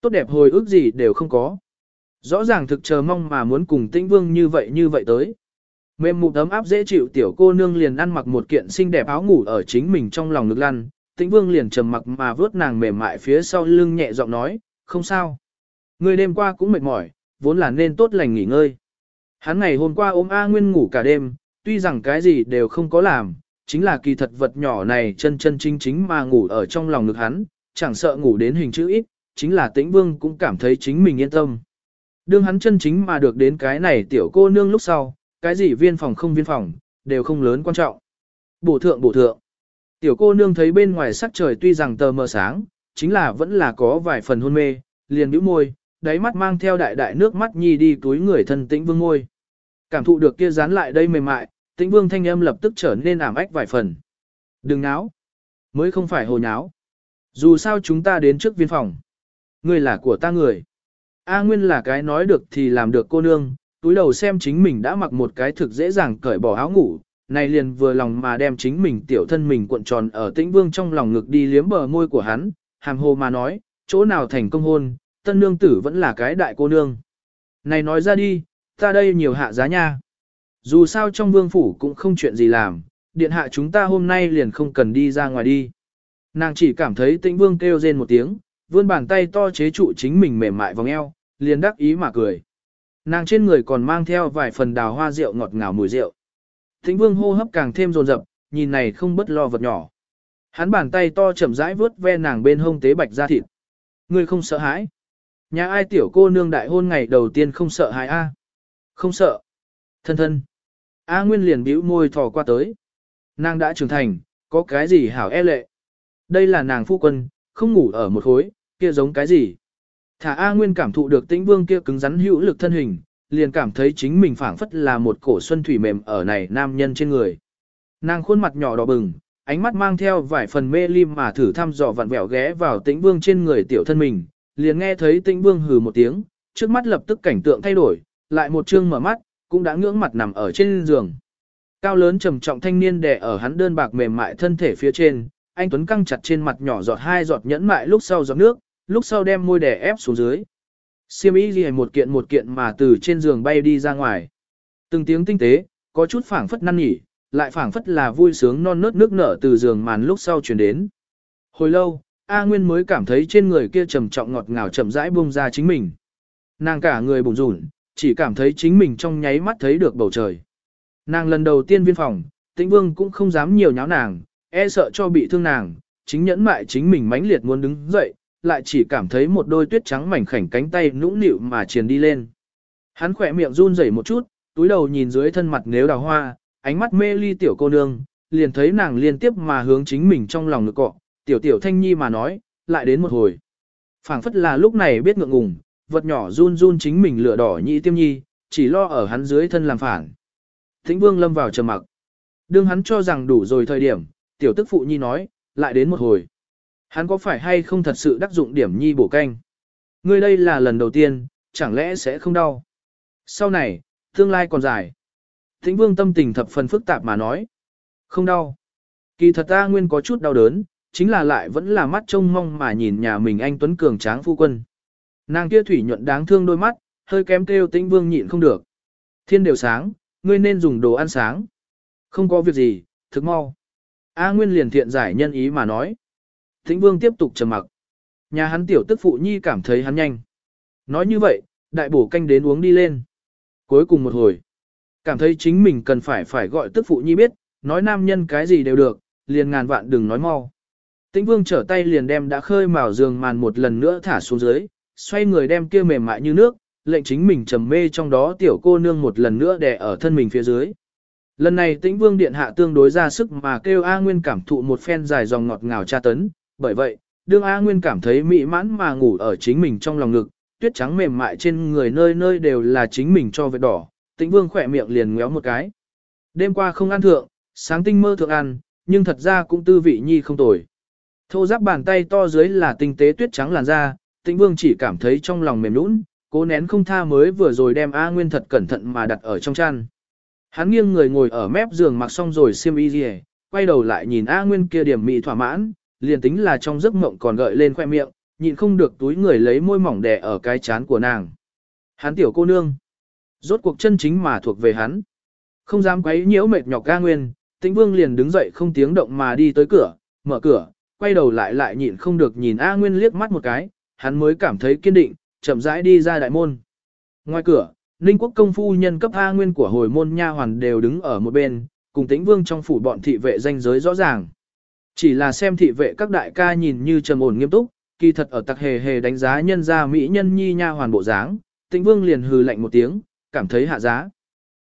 Tốt đẹp hồi ức gì đều không có. Rõ ràng thực chờ mong mà muốn cùng tĩnh vương như vậy như vậy tới. Mềm mụt ấm áp dễ chịu tiểu cô nương liền ăn mặc một kiện xinh đẹp áo ngủ ở chính mình trong lòng ngực lăn, tĩnh vương liền trầm mặc mà vớt nàng mềm mại phía sau lưng nhẹ giọng nói, không sao. Người đêm qua cũng mệt mỏi, vốn là nên tốt lành nghỉ ngơi. Hắn ngày hôm qua ôm A Nguyên ngủ cả đêm, tuy rằng cái gì đều không có làm, chính là kỳ thật vật nhỏ này chân chân chính chính mà ngủ ở trong lòng ngực hắn, chẳng sợ ngủ đến hình chữ ít, chính là tĩnh vương cũng cảm thấy chính mình yên tâm. Đương hắn chân chính mà được đến cái này tiểu cô nương lúc sau, cái gì viên phòng không viên phòng, đều không lớn quan trọng. Bổ thượng bổ thượng. Tiểu cô nương thấy bên ngoài sắc trời tuy rằng tờ mờ sáng, chính là vẫn là có vài phần hôn mê, liền bĩu môi, đáy mắt mang theo đại đại nước mắt nhi đi túi người thân tĩnh vương ngôi. Cảm thụ được kia dán lại đây mềm mại, tĩnh vương thanh âm lập tức trở nên ảm ách vài phần. Đừng náo. Mới không phải hồ nháo. Dù sao chúng ta đến trước viên phòng. Ngươi là của ta người. A Nguyên là cái nói được thì làm được cô nương, túi đầu xem chính mình đã mặc một cái thực dễ dàng cởi bỏ áo ngủ, này liền vừa lòng mà đem chính mình tiểu thân mình cuộn tròn ở tĩnh vương trong lòng ngực đi liếm bờ môi của hắn, hàm hồ mà nói, chỗ nào thành công hôn, tân nương tử vẫn là cái đại cô nương. Này nói ra đi, ta đây nhiều hạ giá nha. Dù sao trong vương phủ cũng không chuyện gì làm, điện hạ chúng ta hôm nay liền không cần đi ra ngoài đi. Nàng chỉ cảm thấy tĩnh vương kêu rên một tiếng, vươn bàn tay to chế trụ chính mình mềm mại vòng eo, liền đắc ý mà cười. Nàng trên người còn mang theo vài phần đào hoa rượu ngọt ngào mùi rượu. Tĩnh vương hô hấp càng thêm rồn rập, nhìn này không bất lo vật nhỏ. Hắn bàn tay to chậm rãi vướt ve nàng bên hông tế bạch da thịt. Ngươi không sợ hãi. Nhà ai tiểu cô nương đại hôn ngày đầu tiên không sợ hãi a? Không sợ. Thân thân. A Nguyên liền bĩu môi thò qua tới. Nàng đã trưởng thành, có cái gì hảo e lệ. Đây là nàng phu quân, không ngủ ở một khối, kia giống cái gì. Thả A Nguyên cảm thụ được tĩnh vương kia cứng rắn hữu lực thân hình, liền cảm thấy chính mình phảng phất là một cổ xuân thủy mềm ở này nam nhân trên người. Nàng khuôn mặt nhỏ đỏ bừng, ánh mắt mang theo vài phần mê lim mà thử thăm dò vặn vẹo ghé vào tĩnh vương trên người tiểu thân mình, liền nghe thấy tĩnh vương hừ một tiếng, trước mắt lập tức cảnh tượng thay đổi, lại một chương mở mắt, cũng đã ngưỡng mặt nằm ở trên giường. Cao lớn trầm trọng thanh niên đè ở hắn đơn bạc mềm mại thân thể phía trên, anh Tuấn căng chặt trên mặt nhỏ giọt hai giọt nhẫn mại lúc sau giọt nước, lúc sau đem môi đè ép xuống dưới. Siêm y gì một kiện một kiện mà từ trên giường bay đi ra ngoài. Từng tiếng tinh tế, có chút phảng phất năn nhỉ, lại phảng phất là vui sướng non nớt nước nở từ giường màn lúc sau chuyển đến. Hồi lâu, A Nguyên mới cảm thấy trên người kia trầm trọng ngọt ngào chậm rãi buông ra chính mình. Nàng cả người bùng rủn, chỉ cảm thấy chính mình trong nháy mắt thấy được bầu trời. Nàng lần đầu tiên viên phòng, tĩnh vương cũng không dám nhiều nháo nàng, e sợ cho bị thương nàng, chính nhẫn mại chính mình mãnh liệt muốn đứng dậy, lại chỉ cảm thấy một đôi tuyết trắng mảnh khảnh cánh tay nũng nịu mà triền đi lên. Hắn khỏe miệng run rẩy một chút, túi đầu nhìn dưới thân mặt nếu đào hoa, ánh mắt mê ly tiểu cô nương, liền thấy nàng liên tiếp mà hướng chính mình trong lòng ngực cọ, tiểu tiểu thanh nhi mà nói, lại đến một hồi. phảng phất là lúc này biết ngượng ngùng, vật nhỏ run run chính mình lửa đỏ nhị tiêm nhi, chỉ lo ở hắn dưới thân làm phản. Thính vương lâm vào trầm mặc. Đương hắn cho rằng đủ rồi thời điểm, tiểu tức phụ nhi nói, lại đến một hồi. Hắn có phải hay không thật sự đắc dụng điểm nhi bổ canh? Ngươi đây là lần đầu tiên, chẳng lẽ sẽ không đau? Sau này, tương lai còn dài. Thính vương tâm tình thập phần phức tạp mà nói. Không đau. Kỳ thật ta nguyên có chút đau đớn, chính là lại vẫn là mắt trông mong mà nhìn nhà mình anh Tuấn Cường tráng phu quân. Nàng kia thủy nhuận đáng thương đôi mắt, hơi kém kêu tĩnh vương nhịn không được. Thiên đều sáng, ngươi nên dùng đồ ăn sáng. Không có việc gì, thức mau. A Nguyên liền thiện giải nhân ý mà nói. Tĩnh vương tiếp tục trầm mặc. Nhà hắn tiểu tức phụ nhi cảm thấy hắn nhanh. Nói như vậy, đại bổ canh đến uống đi lên. Cuối cùng một hồi, cảm thấy chính mình cần phải phải gọi tức phụ nhi biết, nói nam nhân cái gì đều được, liền ngàn vạn đừng nói mau. Tĩnh vương trở tay liền đem đã khơi mào giường màn một lần nữa thả xuống dưới, xoay người đem kia mềm mại như nước, lệnh chính mình trầm mê trong đó tiểu cô nương một lần nữa đè ở thân mình phía dưới. Lần này tĩnh vương điện hạ tương đối ra sức mà kêu A Nguyên cảm thụ một phen dài dòng ngọt ngào tra tấn, bởi vậy, đương A Nguyên cảm thấy mỹ mãn mà ngủ ở chính mình trong lòng ngực, tuyết trắng mềm mại trên người nơi nơi đều là chính mình cho vết đỏ, tĩnh vương khỏe miệng liền ngéo một cái. Đêm qua không ăn thượng, sáng tinh mơ thượng ăn, nhưng thật ra cũng tư vị nhi không tồi. Thô giáp bàn tay to dưới là tinh tế tuyết trắng làn da, tĩnh vương chỉ cảm thấy trong lòng mềm nhũn, cố nén không tha mới vừa rồi đem A Nguyên thật cẩn thận mà đặt ở trong chăn. Hắn nghiêng người ngồi ở mép giường mặc xong rồi xiêm y rìa, quay đầu lại nhìn A Nguyên kia điểm mị thỏa mãn, liền tính là trong giấc mộng còn gợi lên khoe miệng, nhịn không được túi người lấy môi mỏng đè ở cái chán của nàng. Hắn tiểu cô nương, rốt cuộc chân chính mà thuộc về hắn. Không dám quấy nhiễu mệt nhọc A Nguyên, Tĩnh Vương liền đứng dậy không tiếng động mà đi tới cửa, mở cửa, quay đầu lại lại nhịn không được nhìn A Nguyên liếc mắt một cái, hắn mới cảm thấy kiên định, chậm rãi đi ra đại môn. Ngoài cửa, Ninh quốc công phu nhân cấp A Nguyên của hồi môn nha hoàn đều đứng ở một bên, cùng tĩnh vương trong phủ bọn thị vệ danh giới rõ ràng. Chỉ là xem thị vệ các đại ca nhìn như trầm ổn nghiêm túc, kỳ thật ở tặc hề hề đánh giá nhân gia mỹ nhân nhi nha hoàn bộ dáng, tĩnh vương liền hừ lạnh một tiếng, cảm thấy hạ giá.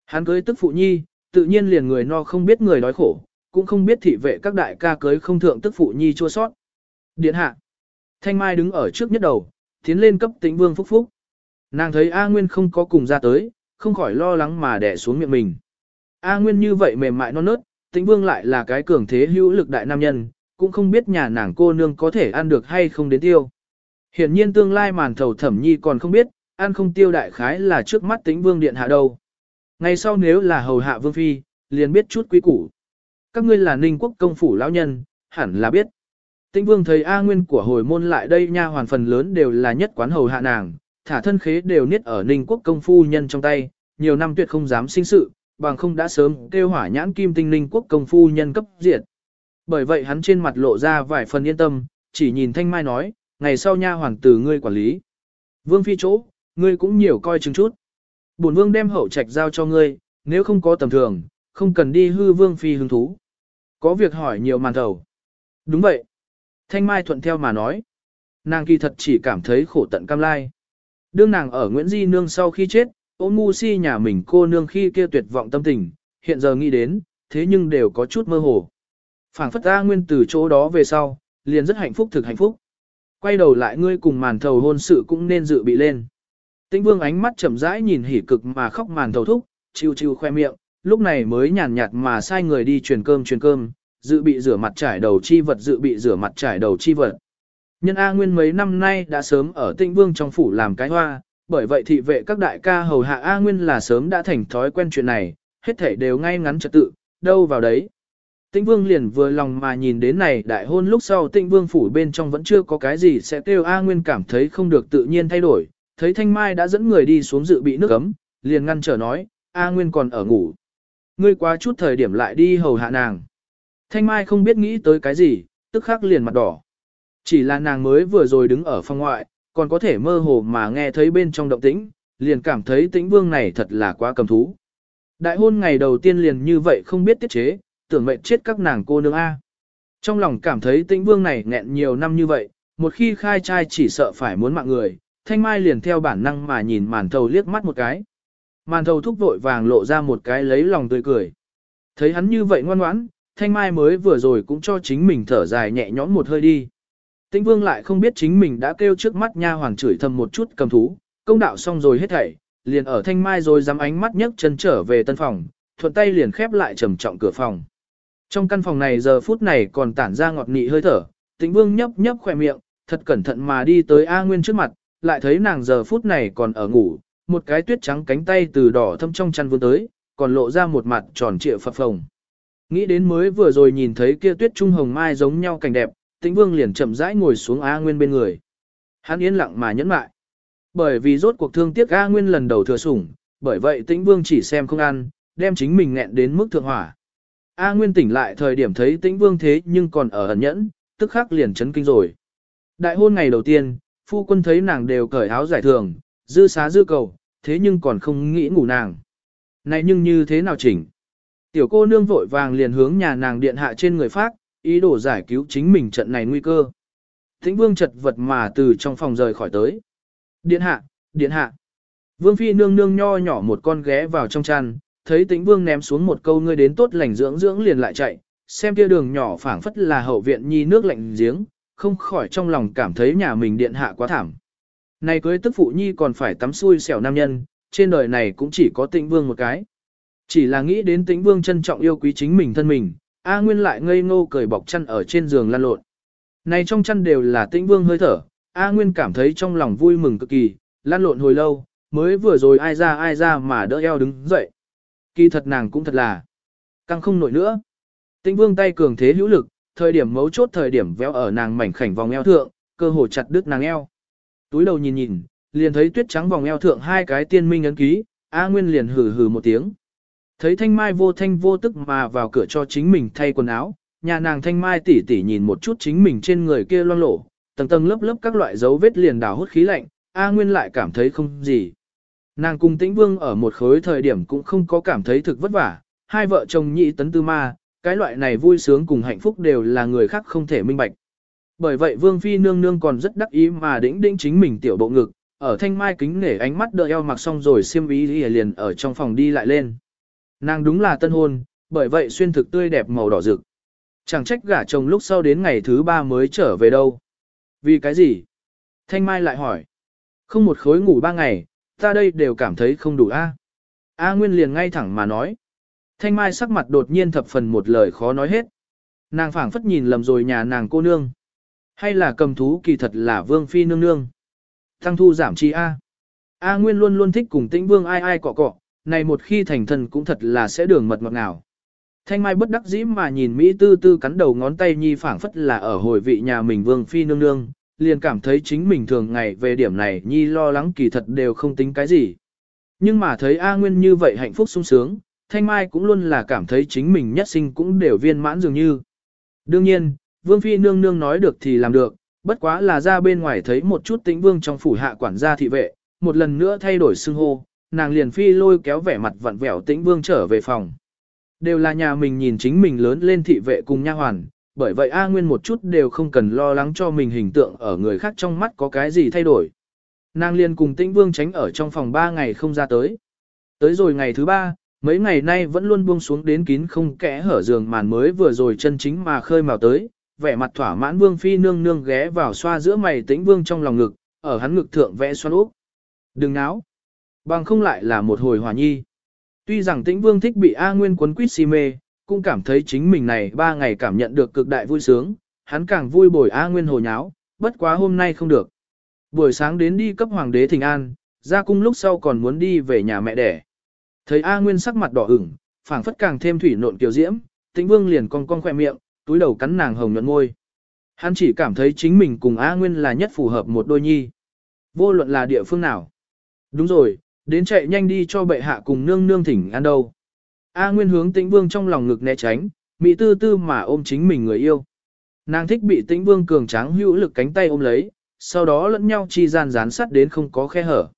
Hắn cưới tức phụ nhi, tự nhiên liền người no không biết người đói khổ, cũng không biết thị vệ các đại ca cưới không thượng tức phụ nhi chua sót. Điện hạ. Thanh Mai đứng ở trước nhất đầu, tiến lên cấp tĩnh vương phúc phúc. Nàng thấy A Nguyên không có cùng ra tới, không khỏi lo lắng mà đẻ xuống miệng mình. A Nguyên như vậy mềm mại non nớt, tĩnh vương lại là cái cường thế hữu lực đại nam nhân, cũng không biết nhà nàng cô nương có thể ăn được hay không đến tiêu. Hiển nhiên tương lai màn thầu thẩm nhi còn không biết, ăn không tiêu đại khái là trước mắt tĩnh vương điện hạ đâu. Ngày sau nếu là hầu hạ vương phi, liền biết chút quý củ. Các ngươi là ninh quốc công phủ lão nhân, hẳn là biết. Tĩnh vương thấy A Nguyên của hồi môn lại đây nha hoàn phần lớn đều là nhất quán hầu hạ nàng, thả thân khế đều niết ở ninh quốc công phu nhân trong tay, nhiều năm tuyệt không dám sinh sự, bằng không đã sớm kêu hỏa nhãn kim tinh ninh quốc công phu nhân cấp diệt. Bởi vậy hắn trên mặt lộ ra vài phần yên tâm, chỉ nhìn thanh mai nói, ngày sau nha hoàn từ ngươi quản lý. Vương phi chỗ, ngươi cũng nhiều coi chừng chút. Bổn vương đem hậu trạch giao cho ngươi, nếu không có tầm thường, không cần đi hư vương phi hứng thú. Có việc hỏi nhiều màn thầu. Đúng vậy. Thanh Mai thuận theo mà nói. Nàng kỳ thật chỉ cảm thấy khổ tận cam lai. Đương nàng ở Nguyễn Di Nương sau khi chết, ôm ngu si nhà mình cô nương khi kia tuyệt vọng tâm tình, hiện giờ nghĩ đến, thế nhưng đều có chút mơ hồ. phảng phất ta nguyên từ chỗ đó về sau, liền rất hạnh phúc thực hạnh phúc. Quay đầu lại ngươi cùng màn thầu hôn sự cũng nên dự bị lên. Tĩnh vương ánh mắt chậm rãi nhìn hỉ cực mà khóc màn thầu thúc, chiêu chiêu khoe miệng, lúc này mới nhàn nhạt mà sai người đi truyền cơm truyền cơm, dự bị rửa mặt trải đầu chi vật dự bị rửa mặt trải đầu chi vật. Nhân A Nguyên mấy năm nay đã sớm ở Tinh Vương trong phủ làm cái hoa, bởi vậy thị vệ các đại ca hầu hạ A Nguyên là sớm đã thành thói quen chuyện này, hết thảy đều ngay ngắn trật tự, đâu vào đấy. Tĩnh Vương liền vừa lòng mà nhìn đến này đại hôn lúc sau Tĩnh Vương phủ bên trong vẫn chưa có cái gì sẽ kêu A Nguyên cảm thấy không được tự nhiên thay đổi, thấy Thanh Mai đã dẫn người đi xuống dự bị nước ấm, liền ngăn trở nói, A Nguyên còn ở ngủ. Ngươi quá chút thời điểm lại đi hầu hạ nàng. Thanh Mai không biết nghĩ tới cái gì, tức khắc liền mặt đỏ. Chỉ là nàng mới vừa rồi đứng ở phòng ngoại, còn có thể mơ hồ mà nghe thấy bên trong động tĩnh, liền cảm thấy tĩnh vương này thật là quá cầm thú. Đại hôn ngày đầu tiên liền như vậy không biết tiết chế, tưởng mệnh chết các nàng cô nương A. Trong lòng cảm thấy tĩnh vương này nghẹn nhiều năm như vậy, một khi khai trai chỉ sợ phải muốn mạng người, thanh mai liền theo bản năng mà nhìn màn thầu liếc mắt một cái. Màn thầu thúc vội vàng lộ ra một cái lấy lòng tươi cười. Thấy hắn như vậy ngoan ngoãn, thanh mai mới vừa rồi cũng cho chính mình thở dài nhẹ nhõm một hơi đi. Tĩnh vương lại không biết chính mình đã kêu trước mắt nha hoàng chửi thầm một chút cầm thú, công đạo xong rồi hết thảy, liền ở thanh mai rồi dám ánh mắt nhấc chân trở về tân phòng, thuận tay liền khép lại trầm trọng cửa phòng. Trong căn phòng này giờ phút này còn tản ra ngọt nị hơi thở, tĩnh vương nhấp nhấp khỏe miệng, thật cẩn thận mà đi tới A Nguyên trước mặt, lại thấy nàng giờ phút này còn ở ngủ, một cái tuyết trắng cánh tay từ đỏ thâm trong chăn vươn tới, còn lộ ra một mặt tròn trịa phập phồng. Nghĩ đến mới vừa rồi nhìn thấy kia tuyết trung hồng mai giống nhau cảnh đẹp, tĩnh vương liền chậm rãi ngồi xuống A Nguyên bên người. Hắn yên lặng mà nhẫn mại. Bởi vì rốt cuộc thương tiếc A Nguyên lần đầu thừa sủng, bởi vậy tĩnh vương chỉ xem không ăn, đem chính mình nghẹn đến mức thượng hỏa. A Nguyên tỉnh lại thời điểm thấy tĩnh vương thế nhưng còn ở ẩn nhẫn, tức khắc liền chấn kinh rồi. Đại hôn ngày đầu tiên, phu quân thấy nàng đều cởi áo giải thường, dư xá dư cầu, thế nhưng còn không nghĩ ngủ nàng. Này nhưng như thế nào chỉnh? Tiểu cô nương vội vàng liền hướng nhà nàng điện hạ trên người phát, ý đồ giải cứu chính mình trận này nguy cơ. Thính vương chật vật mà từ trong phòng rời khỏi tới. Điện hạ, điện hạ. Vương phi nương nương nho nhỏ một con ghé vào trong chăn, thấy tĩnh vương ném xuống một câu ngươi đến tốt lành dưỡng dưỡng liền lại chạy, xem kia đường nhỏ phảng phất là hậu viện nhi nước lạnh giếng, không khỏi trong lòng cảm thấy nhà mình điện hạ quá thảm. Này cưới tức phụ nhi còn phải tắm xui xẻo nam nhân, trên đời này cũng chỉ có tĩnh vương một cái. Chỉ là nghĩ đến tĩnh vương trân trọng yêu quý chính mình thân mình, A Nguyên lại ngây ngô cởi bọc chăn ở trên giường lăn lộn. Này trong chăn đều là tĩnh vương hơi thở, A Nguyên cảm thấy trong lòng vui mừng cực kỳ, lăn lộn hồi lâu, mới vừa rồi ai ra ai ra mà đỡ eo đứng dậy. Kỳ thật nàng cũng thật là căng không nổi nữa. Tĩnh vương tay cường thế hữu lực, thời điểm mấu chốt thời điểm véo ở nàng mảnh khảnh vòng eo thượng, cơ hồ chặt đứt nàng eo. Túi đầu nhìn nhìn, liền thấy tuyết trắng vòng eo thượng hai cái tiên minh ấn ký, A Nguyên liền hừ hừ một tiếng. Thấy thanh mai vô thanh vô tức mà vào cửa cho chính mình thay quần áo, nhà nàng thanh mai tỉ tỉ nhìn một chút chính mình trên người kia loang lổ, tầng tầng lớp lớp các loại dấu vết liền đào hút khí lạnh, A Nguyên lại cảm thấy không gì. Nàng cùng tĩnh vương ở một khối thời điểm cũng không có cảm thấy thực vất vả, hai vợ chồng nhị tấn tư ma, cái loại này vui sướng cùng hạnh phúc đều là người khác không thể minh bạch. Bởi vậy vương phi nương nương còn rất đắc ý mà đĩnh đĩnh chính mình tiểu bộ ngực, ở thanh mai kính nể ánh mắt đợi eo mặc xong rồi xiêm ý liền ở trong phòng đi lại lên. Nàng đúng là tân hôn, bởi vậy xuyên thực tươi đẹp màu đỏ rực. Chẳng trách gả chồng lúc sau đến ngày thứ ba mới trở về đâu. Vì cái gì? Thanh Mai lại hỏi. Không một khối ngủ ba ngày, ta đây đều cảm thấy không đủ a. A Nguyên liền ngay thẳng mà nói. Thanh Mai sắc mặt đột nhiên thập phần một lời khó nói hết. Nàng phảng phất nhìn lầm rồi nhà nàng cô nương. Hay là cầm thú kỳ thật là vương phi nương nương. Tăng thu giảm chi A. A Nguyên luôn luôn thích cùng tĩnh vương ai ai cọ cọ, này một khi thành thân cũng thật là sẽ đường mật ngọt ngào. Thanh Mai bất đắc dĩ mà nhìn Mỹ tư tư cắn đầu ngón tay nhi phảng phất là ở hồi vị nhà mình vương phi nương nương, liền cảm thấy chính mình thường ngày về điểm này nhi lo lắng kỳ thật đều không tính cái gì. Nhưng mà thấy A Nguyên như vậy hạnh phúc sung sướng, Thanh Mai cũng luôn là cảm thấy chính mình nhất sinh cũng đều viên mãn dường như. Đương nhiên, vương phi nương nương nói được thì làm được, bất quá là ra bên ngoài thấy một chút tĩnh vương trong phủ hạ quản gia thị vệ, một lần nữa thay đổi xưng hô, nàng liền phi lôi kéo vẻ mặt vặn vẹo tĩnh vương trở về phòng. Đều là nhà mình nhìn chính mình lớn lên thị vệ cùng nha hoàn, bởi vậy A Nguyên một chút đều không cần lo lắng cho mình hình tượng ở người khác trong mắt có cái gì thay đổi. Nàng liền cùng tĩnh vương tránh ở trong phòng 3 ngày không ra tới. Tới rồi ngày thứ ba, mấy ngày nay vẫn luôn buông xuống đến kín không kẽ hở giường màn mới vừa rồi chân chính mà khơi mào tới, vẻ mặt thỏa mãn vương phi nương nương ghé vào xoa giữa mày tĩnh vương trong lòng ngực, ở hắn ngực thượng vẽ xoan úp. Đừng náo. Bằng không lại là một hồi hòa nhi. Tuy rằng tĩnh vương thích bị A Nguyên quấn quýt si mê, cũng cảm thấy chính mình này ba ngày cảm nhận được cực đại vui sướng, hắn càng vui bồi A Nguyên hồ nháo, bất quá hôm nay không được. Buổi sáng đến đi cấp hoàng đế thỉnh an, ra cung lúc sau còn muốn đi về nhà mẹ đẻ. Thấy A Nguyên sắc mặt đỏ ửng, phảng phất càng thêm thủy nộn kiều diễm, tĩnh vương liền cong cong khỏe miệng, túi đầu cắn nàng hồng nhuận môi. Hắn chỉ cảm thấy chính mình cùng A Nguyên là nhất phù hợp một đôi nhi. Vô luận là địa phương nào. Đúng rồi, đến chạy nhanh đi cho bệ hạ cùng nương nương thỉnh ăn đâu. A Nguyên hướng tĩnh vương trong lòng ngực né tránh, mỹ tư tư mà ôm chính mình người yêu. Nàng thích bị tĩnh vương cường tráng hữu lực cánh tay ôm lấy, sau đó lẫn nhau chi gian dán sắt đến không có khe hở.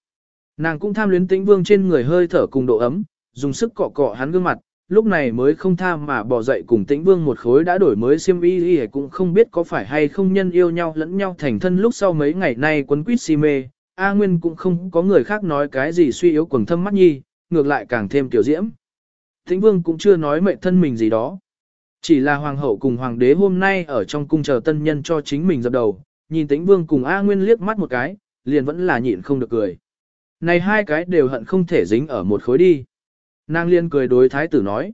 Nàng cũng tham luyến tĩnh vương trên người hơi thở cùng độ ấm, dùng sức cọ cọ hắn gương mặt, lúc này mới không tham mà bỏ dậy cùng tĩnh vương một khối đã đổi mới xiêm y y cũng không biết có phải hay không nhân yêu nhau lẫn nhau thành thân lúc sau mấy ngày nay quấn quýt si mê, A Nguyên cũng không có người khác nói cái gì suy yếu quần thâm mắt nhi, ngược lại càng thêm tiểu diễm. Thính vương cũng chưa nói mệnh thân mình gì đó. Chỉ là hoàng hậu cùng hoàng đế hôm nay ở trong cung chờ tân nhân cho chính mình dập đầu, nhìn tĩnh vương cùng A Nguyên liếc mắt một cái, liền vẫn là nhịn không được cười. Này hai cái đều hận không thể dính ở một khối đi. Nàng liên cười đối thái tử nói.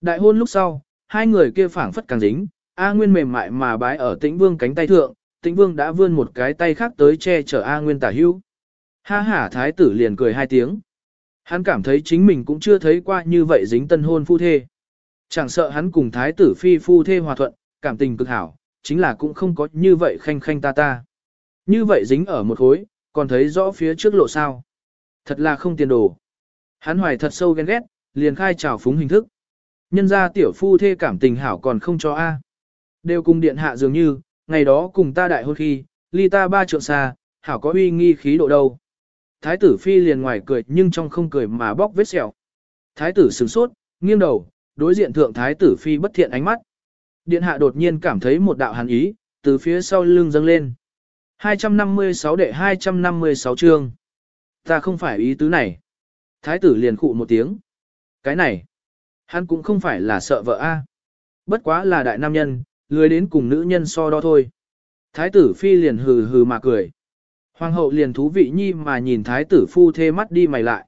Đại hôn lúc sau, hai người kia phảng phất càng dính, A Nguyên mềm mại mà bái ở tĩnh vương cánh tay thượng, tĩnh vương đã vươn một cái tay khác tới che chở A Nguyên tả hưu. Ha ha thái tử liền cười hai tiếng. Hắn cảm thấy chính mình cũng chưa thấy qua như vậy dính tân hôn phu thê. Chẳng sợ hắn cùng thái tử phi phu thê hòa thuận, cảm tình cực hảo, chính là cũng không có như vậy khanh khanh ta ta. Như vậy dính ở một khối, còn thấy rõ phía trước lộ sao. Thật là không tiền đồ. Hắn hoài thật sâu ghen ghét, liền khai trào phúng hình thức. Nhân ra tiểu phu thê cảm tình hảo còn không cho A. Đều cùng điện hạ dường như, ngày đó cùng ta đại hôn khi, ly ta ba trượng xa, hảo có uy nghi khí độ đâu. Thái tử phi liền ngoài cười nhưng trong không cười mà bóc vết sẹo. Thái tử sửng sốt, nghiêng đầu, đối diện thượng thái tử phi bất thiện ánh mắt. Điện hạ đột nhiên cảm thấy một đạo hàn ý, từ phía sau lưng dâng lên. 256 đệ 256 chương. Ta không phải ý tứ này. Thái tử liền khụ một tiếng. Cái này, hắn cũng không phải là sợ vợ a. Bất quá là đại nam nhân, lười đến cùng nữ nhân so đo thôi. Thái tử phi liền hừ hừ mà cười. Hoàng hậu liền thú vị nhi mà nhìn thái tử phu thê mắt đi mày lại.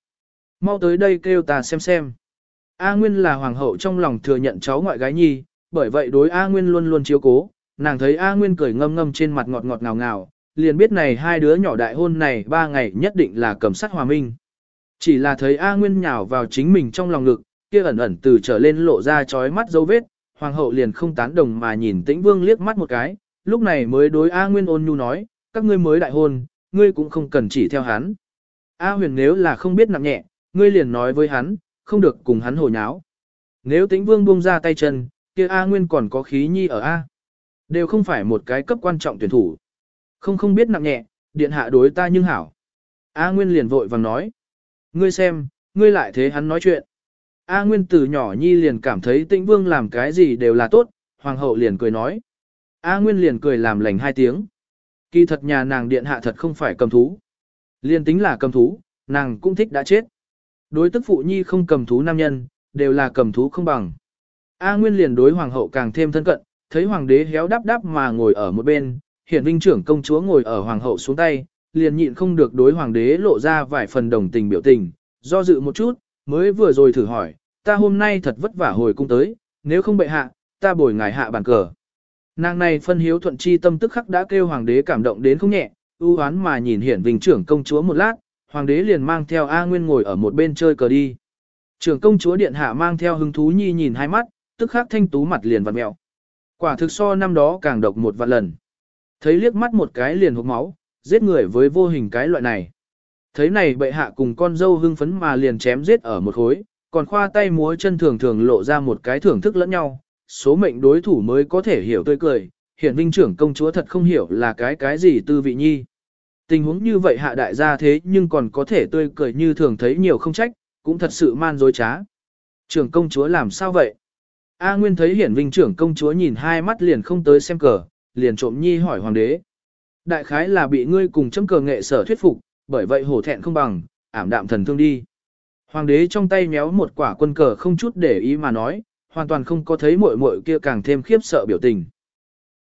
Mau tới đây kêu ta xem xem. A Nguyên là hoàng hậu trong lòng thừa nhận cháu ngoại gái nhi, bởi vậy đối A Nguyên luôn luôn chiếu cố. Nàng thấy A Nguyên cười ngâm ngâm trên mặt ngọt ngọt ngào ngào, liền biết này hai đứa nhỏ đại hôn này ba ngày nhất định là cầm sắt hòa minh. Chỉ là thấy A Nguyên nhào vào chính mình trong lòng ngực, kia ẩn ẩn từ trở lên lộ ra chói mắt dấu vết, hoàng hậu liền không tán đồng mà nhìn tĩnh vương liếc mắt một cái, lúc này mới đối A Nguyên ôn nhu nói, các ngươi mới đại hôn, ngươi cũng không cần chỉ theo hắn. A huyền nếu là không biết nặng nhẹ, ngươi liền nói với hắn, không được cùng hắn hồ nháo. Nếu tĩnh vương buông ra tay chân, kia A Nguyên còn có khí nhi ở A. Đều không phải một cái cấp quan trọng tuyển thủ. Không không biết nặng nhẹ, điện hạ đối ta nhưng hảo. A Nguyên liền vội vàng nói. Ngươi xem, ngươi lại thế hắn nói chuyện. A Nguyên từ nhỏ nhi liền cảm thấy tĩnh vương làm cái gì đều là tốt, hoàng hậu liền cười nói. A Nguyên liền cười làm lành hai tiếng. Kỳ thật nhà nàng điện hạ thật không phải cầm thú. Liên tính là cầm thú, nàng cũng thích đã chết. Đối tức phụ nhi không cầm thú nam nhân, đều là cầm thú không bằng. A Nguyên liền đối hoàng hậu càng thêm thân cận, thấy hoàng đế héo đáp đáp mà ngồi ở một bên, hiện vinh trưởng công chúa ngồi ở hoàng hậu xuống tay, liền nhịn không được đối hoàng đế lộ ra vài phần đồng tình biểu tình, do dự một chút, mới vừa rồi thử hỏi, ta hôm nay thật vất vả hồi cung tới, nếu không bệ hạ, ta bồi ngài hạ bàn cờ. Nàng này phân hiếu thuận chi tâm tức khắc đã kêu hoàng đế cảm động đến không nhẹ, ưu hoán mà nhìn hiển vinh trưởng công chúa một lát, hoàng đế liền mang theo A Nguyên ngồi ở một bên chơi cờ đi. Trưởng công chúa điện hạ mang theo hứng thú nhi nhìn hai mắt, tức khắc thanh tú mặt liền vặn mẹo. Quả thực so năm đó càng độc một vạn lần. Thấy liếc mắt một cái liền hộp máu, giết người với vô hình cái loại này. Thấy này bệ hạ cùng con dâu hưng phấn mà liền chém giết ở một khối, còn khoa tay múa chân thường thường lộ ra một cái thưởng thức lẫn nhau, số mệnh đối thủ mới có thể hiểu tươi cười, hiển vinh trưởng công chúa thật không hiểu là cái cái gì tư vị nhi. Tình huống như vậy hạ đại gia thế nhưng còn có thể tươi cười như thường thấy nhiều không trách, cũng thật sự man dối trá. Trưởng công chúa làm sao vậy? A Nguyên thấy hiển vinh trưởng công chúa nhìn hai mắt liền không tới xem cờ, liền trộm nhi hỏi hoàng đế. Đại khái là bị ngươi cùng chấm cờ nghệ sở thuyết phục, bởi vậy hổ thẹn không bằng, ảm đạm thần thương đi. Hoàng đế trong tay méo một quả quân cờ không chút để ý mà nói, hoàn toàn không có thấy muội muội kia càng thêm khiếp sợ biểu tình.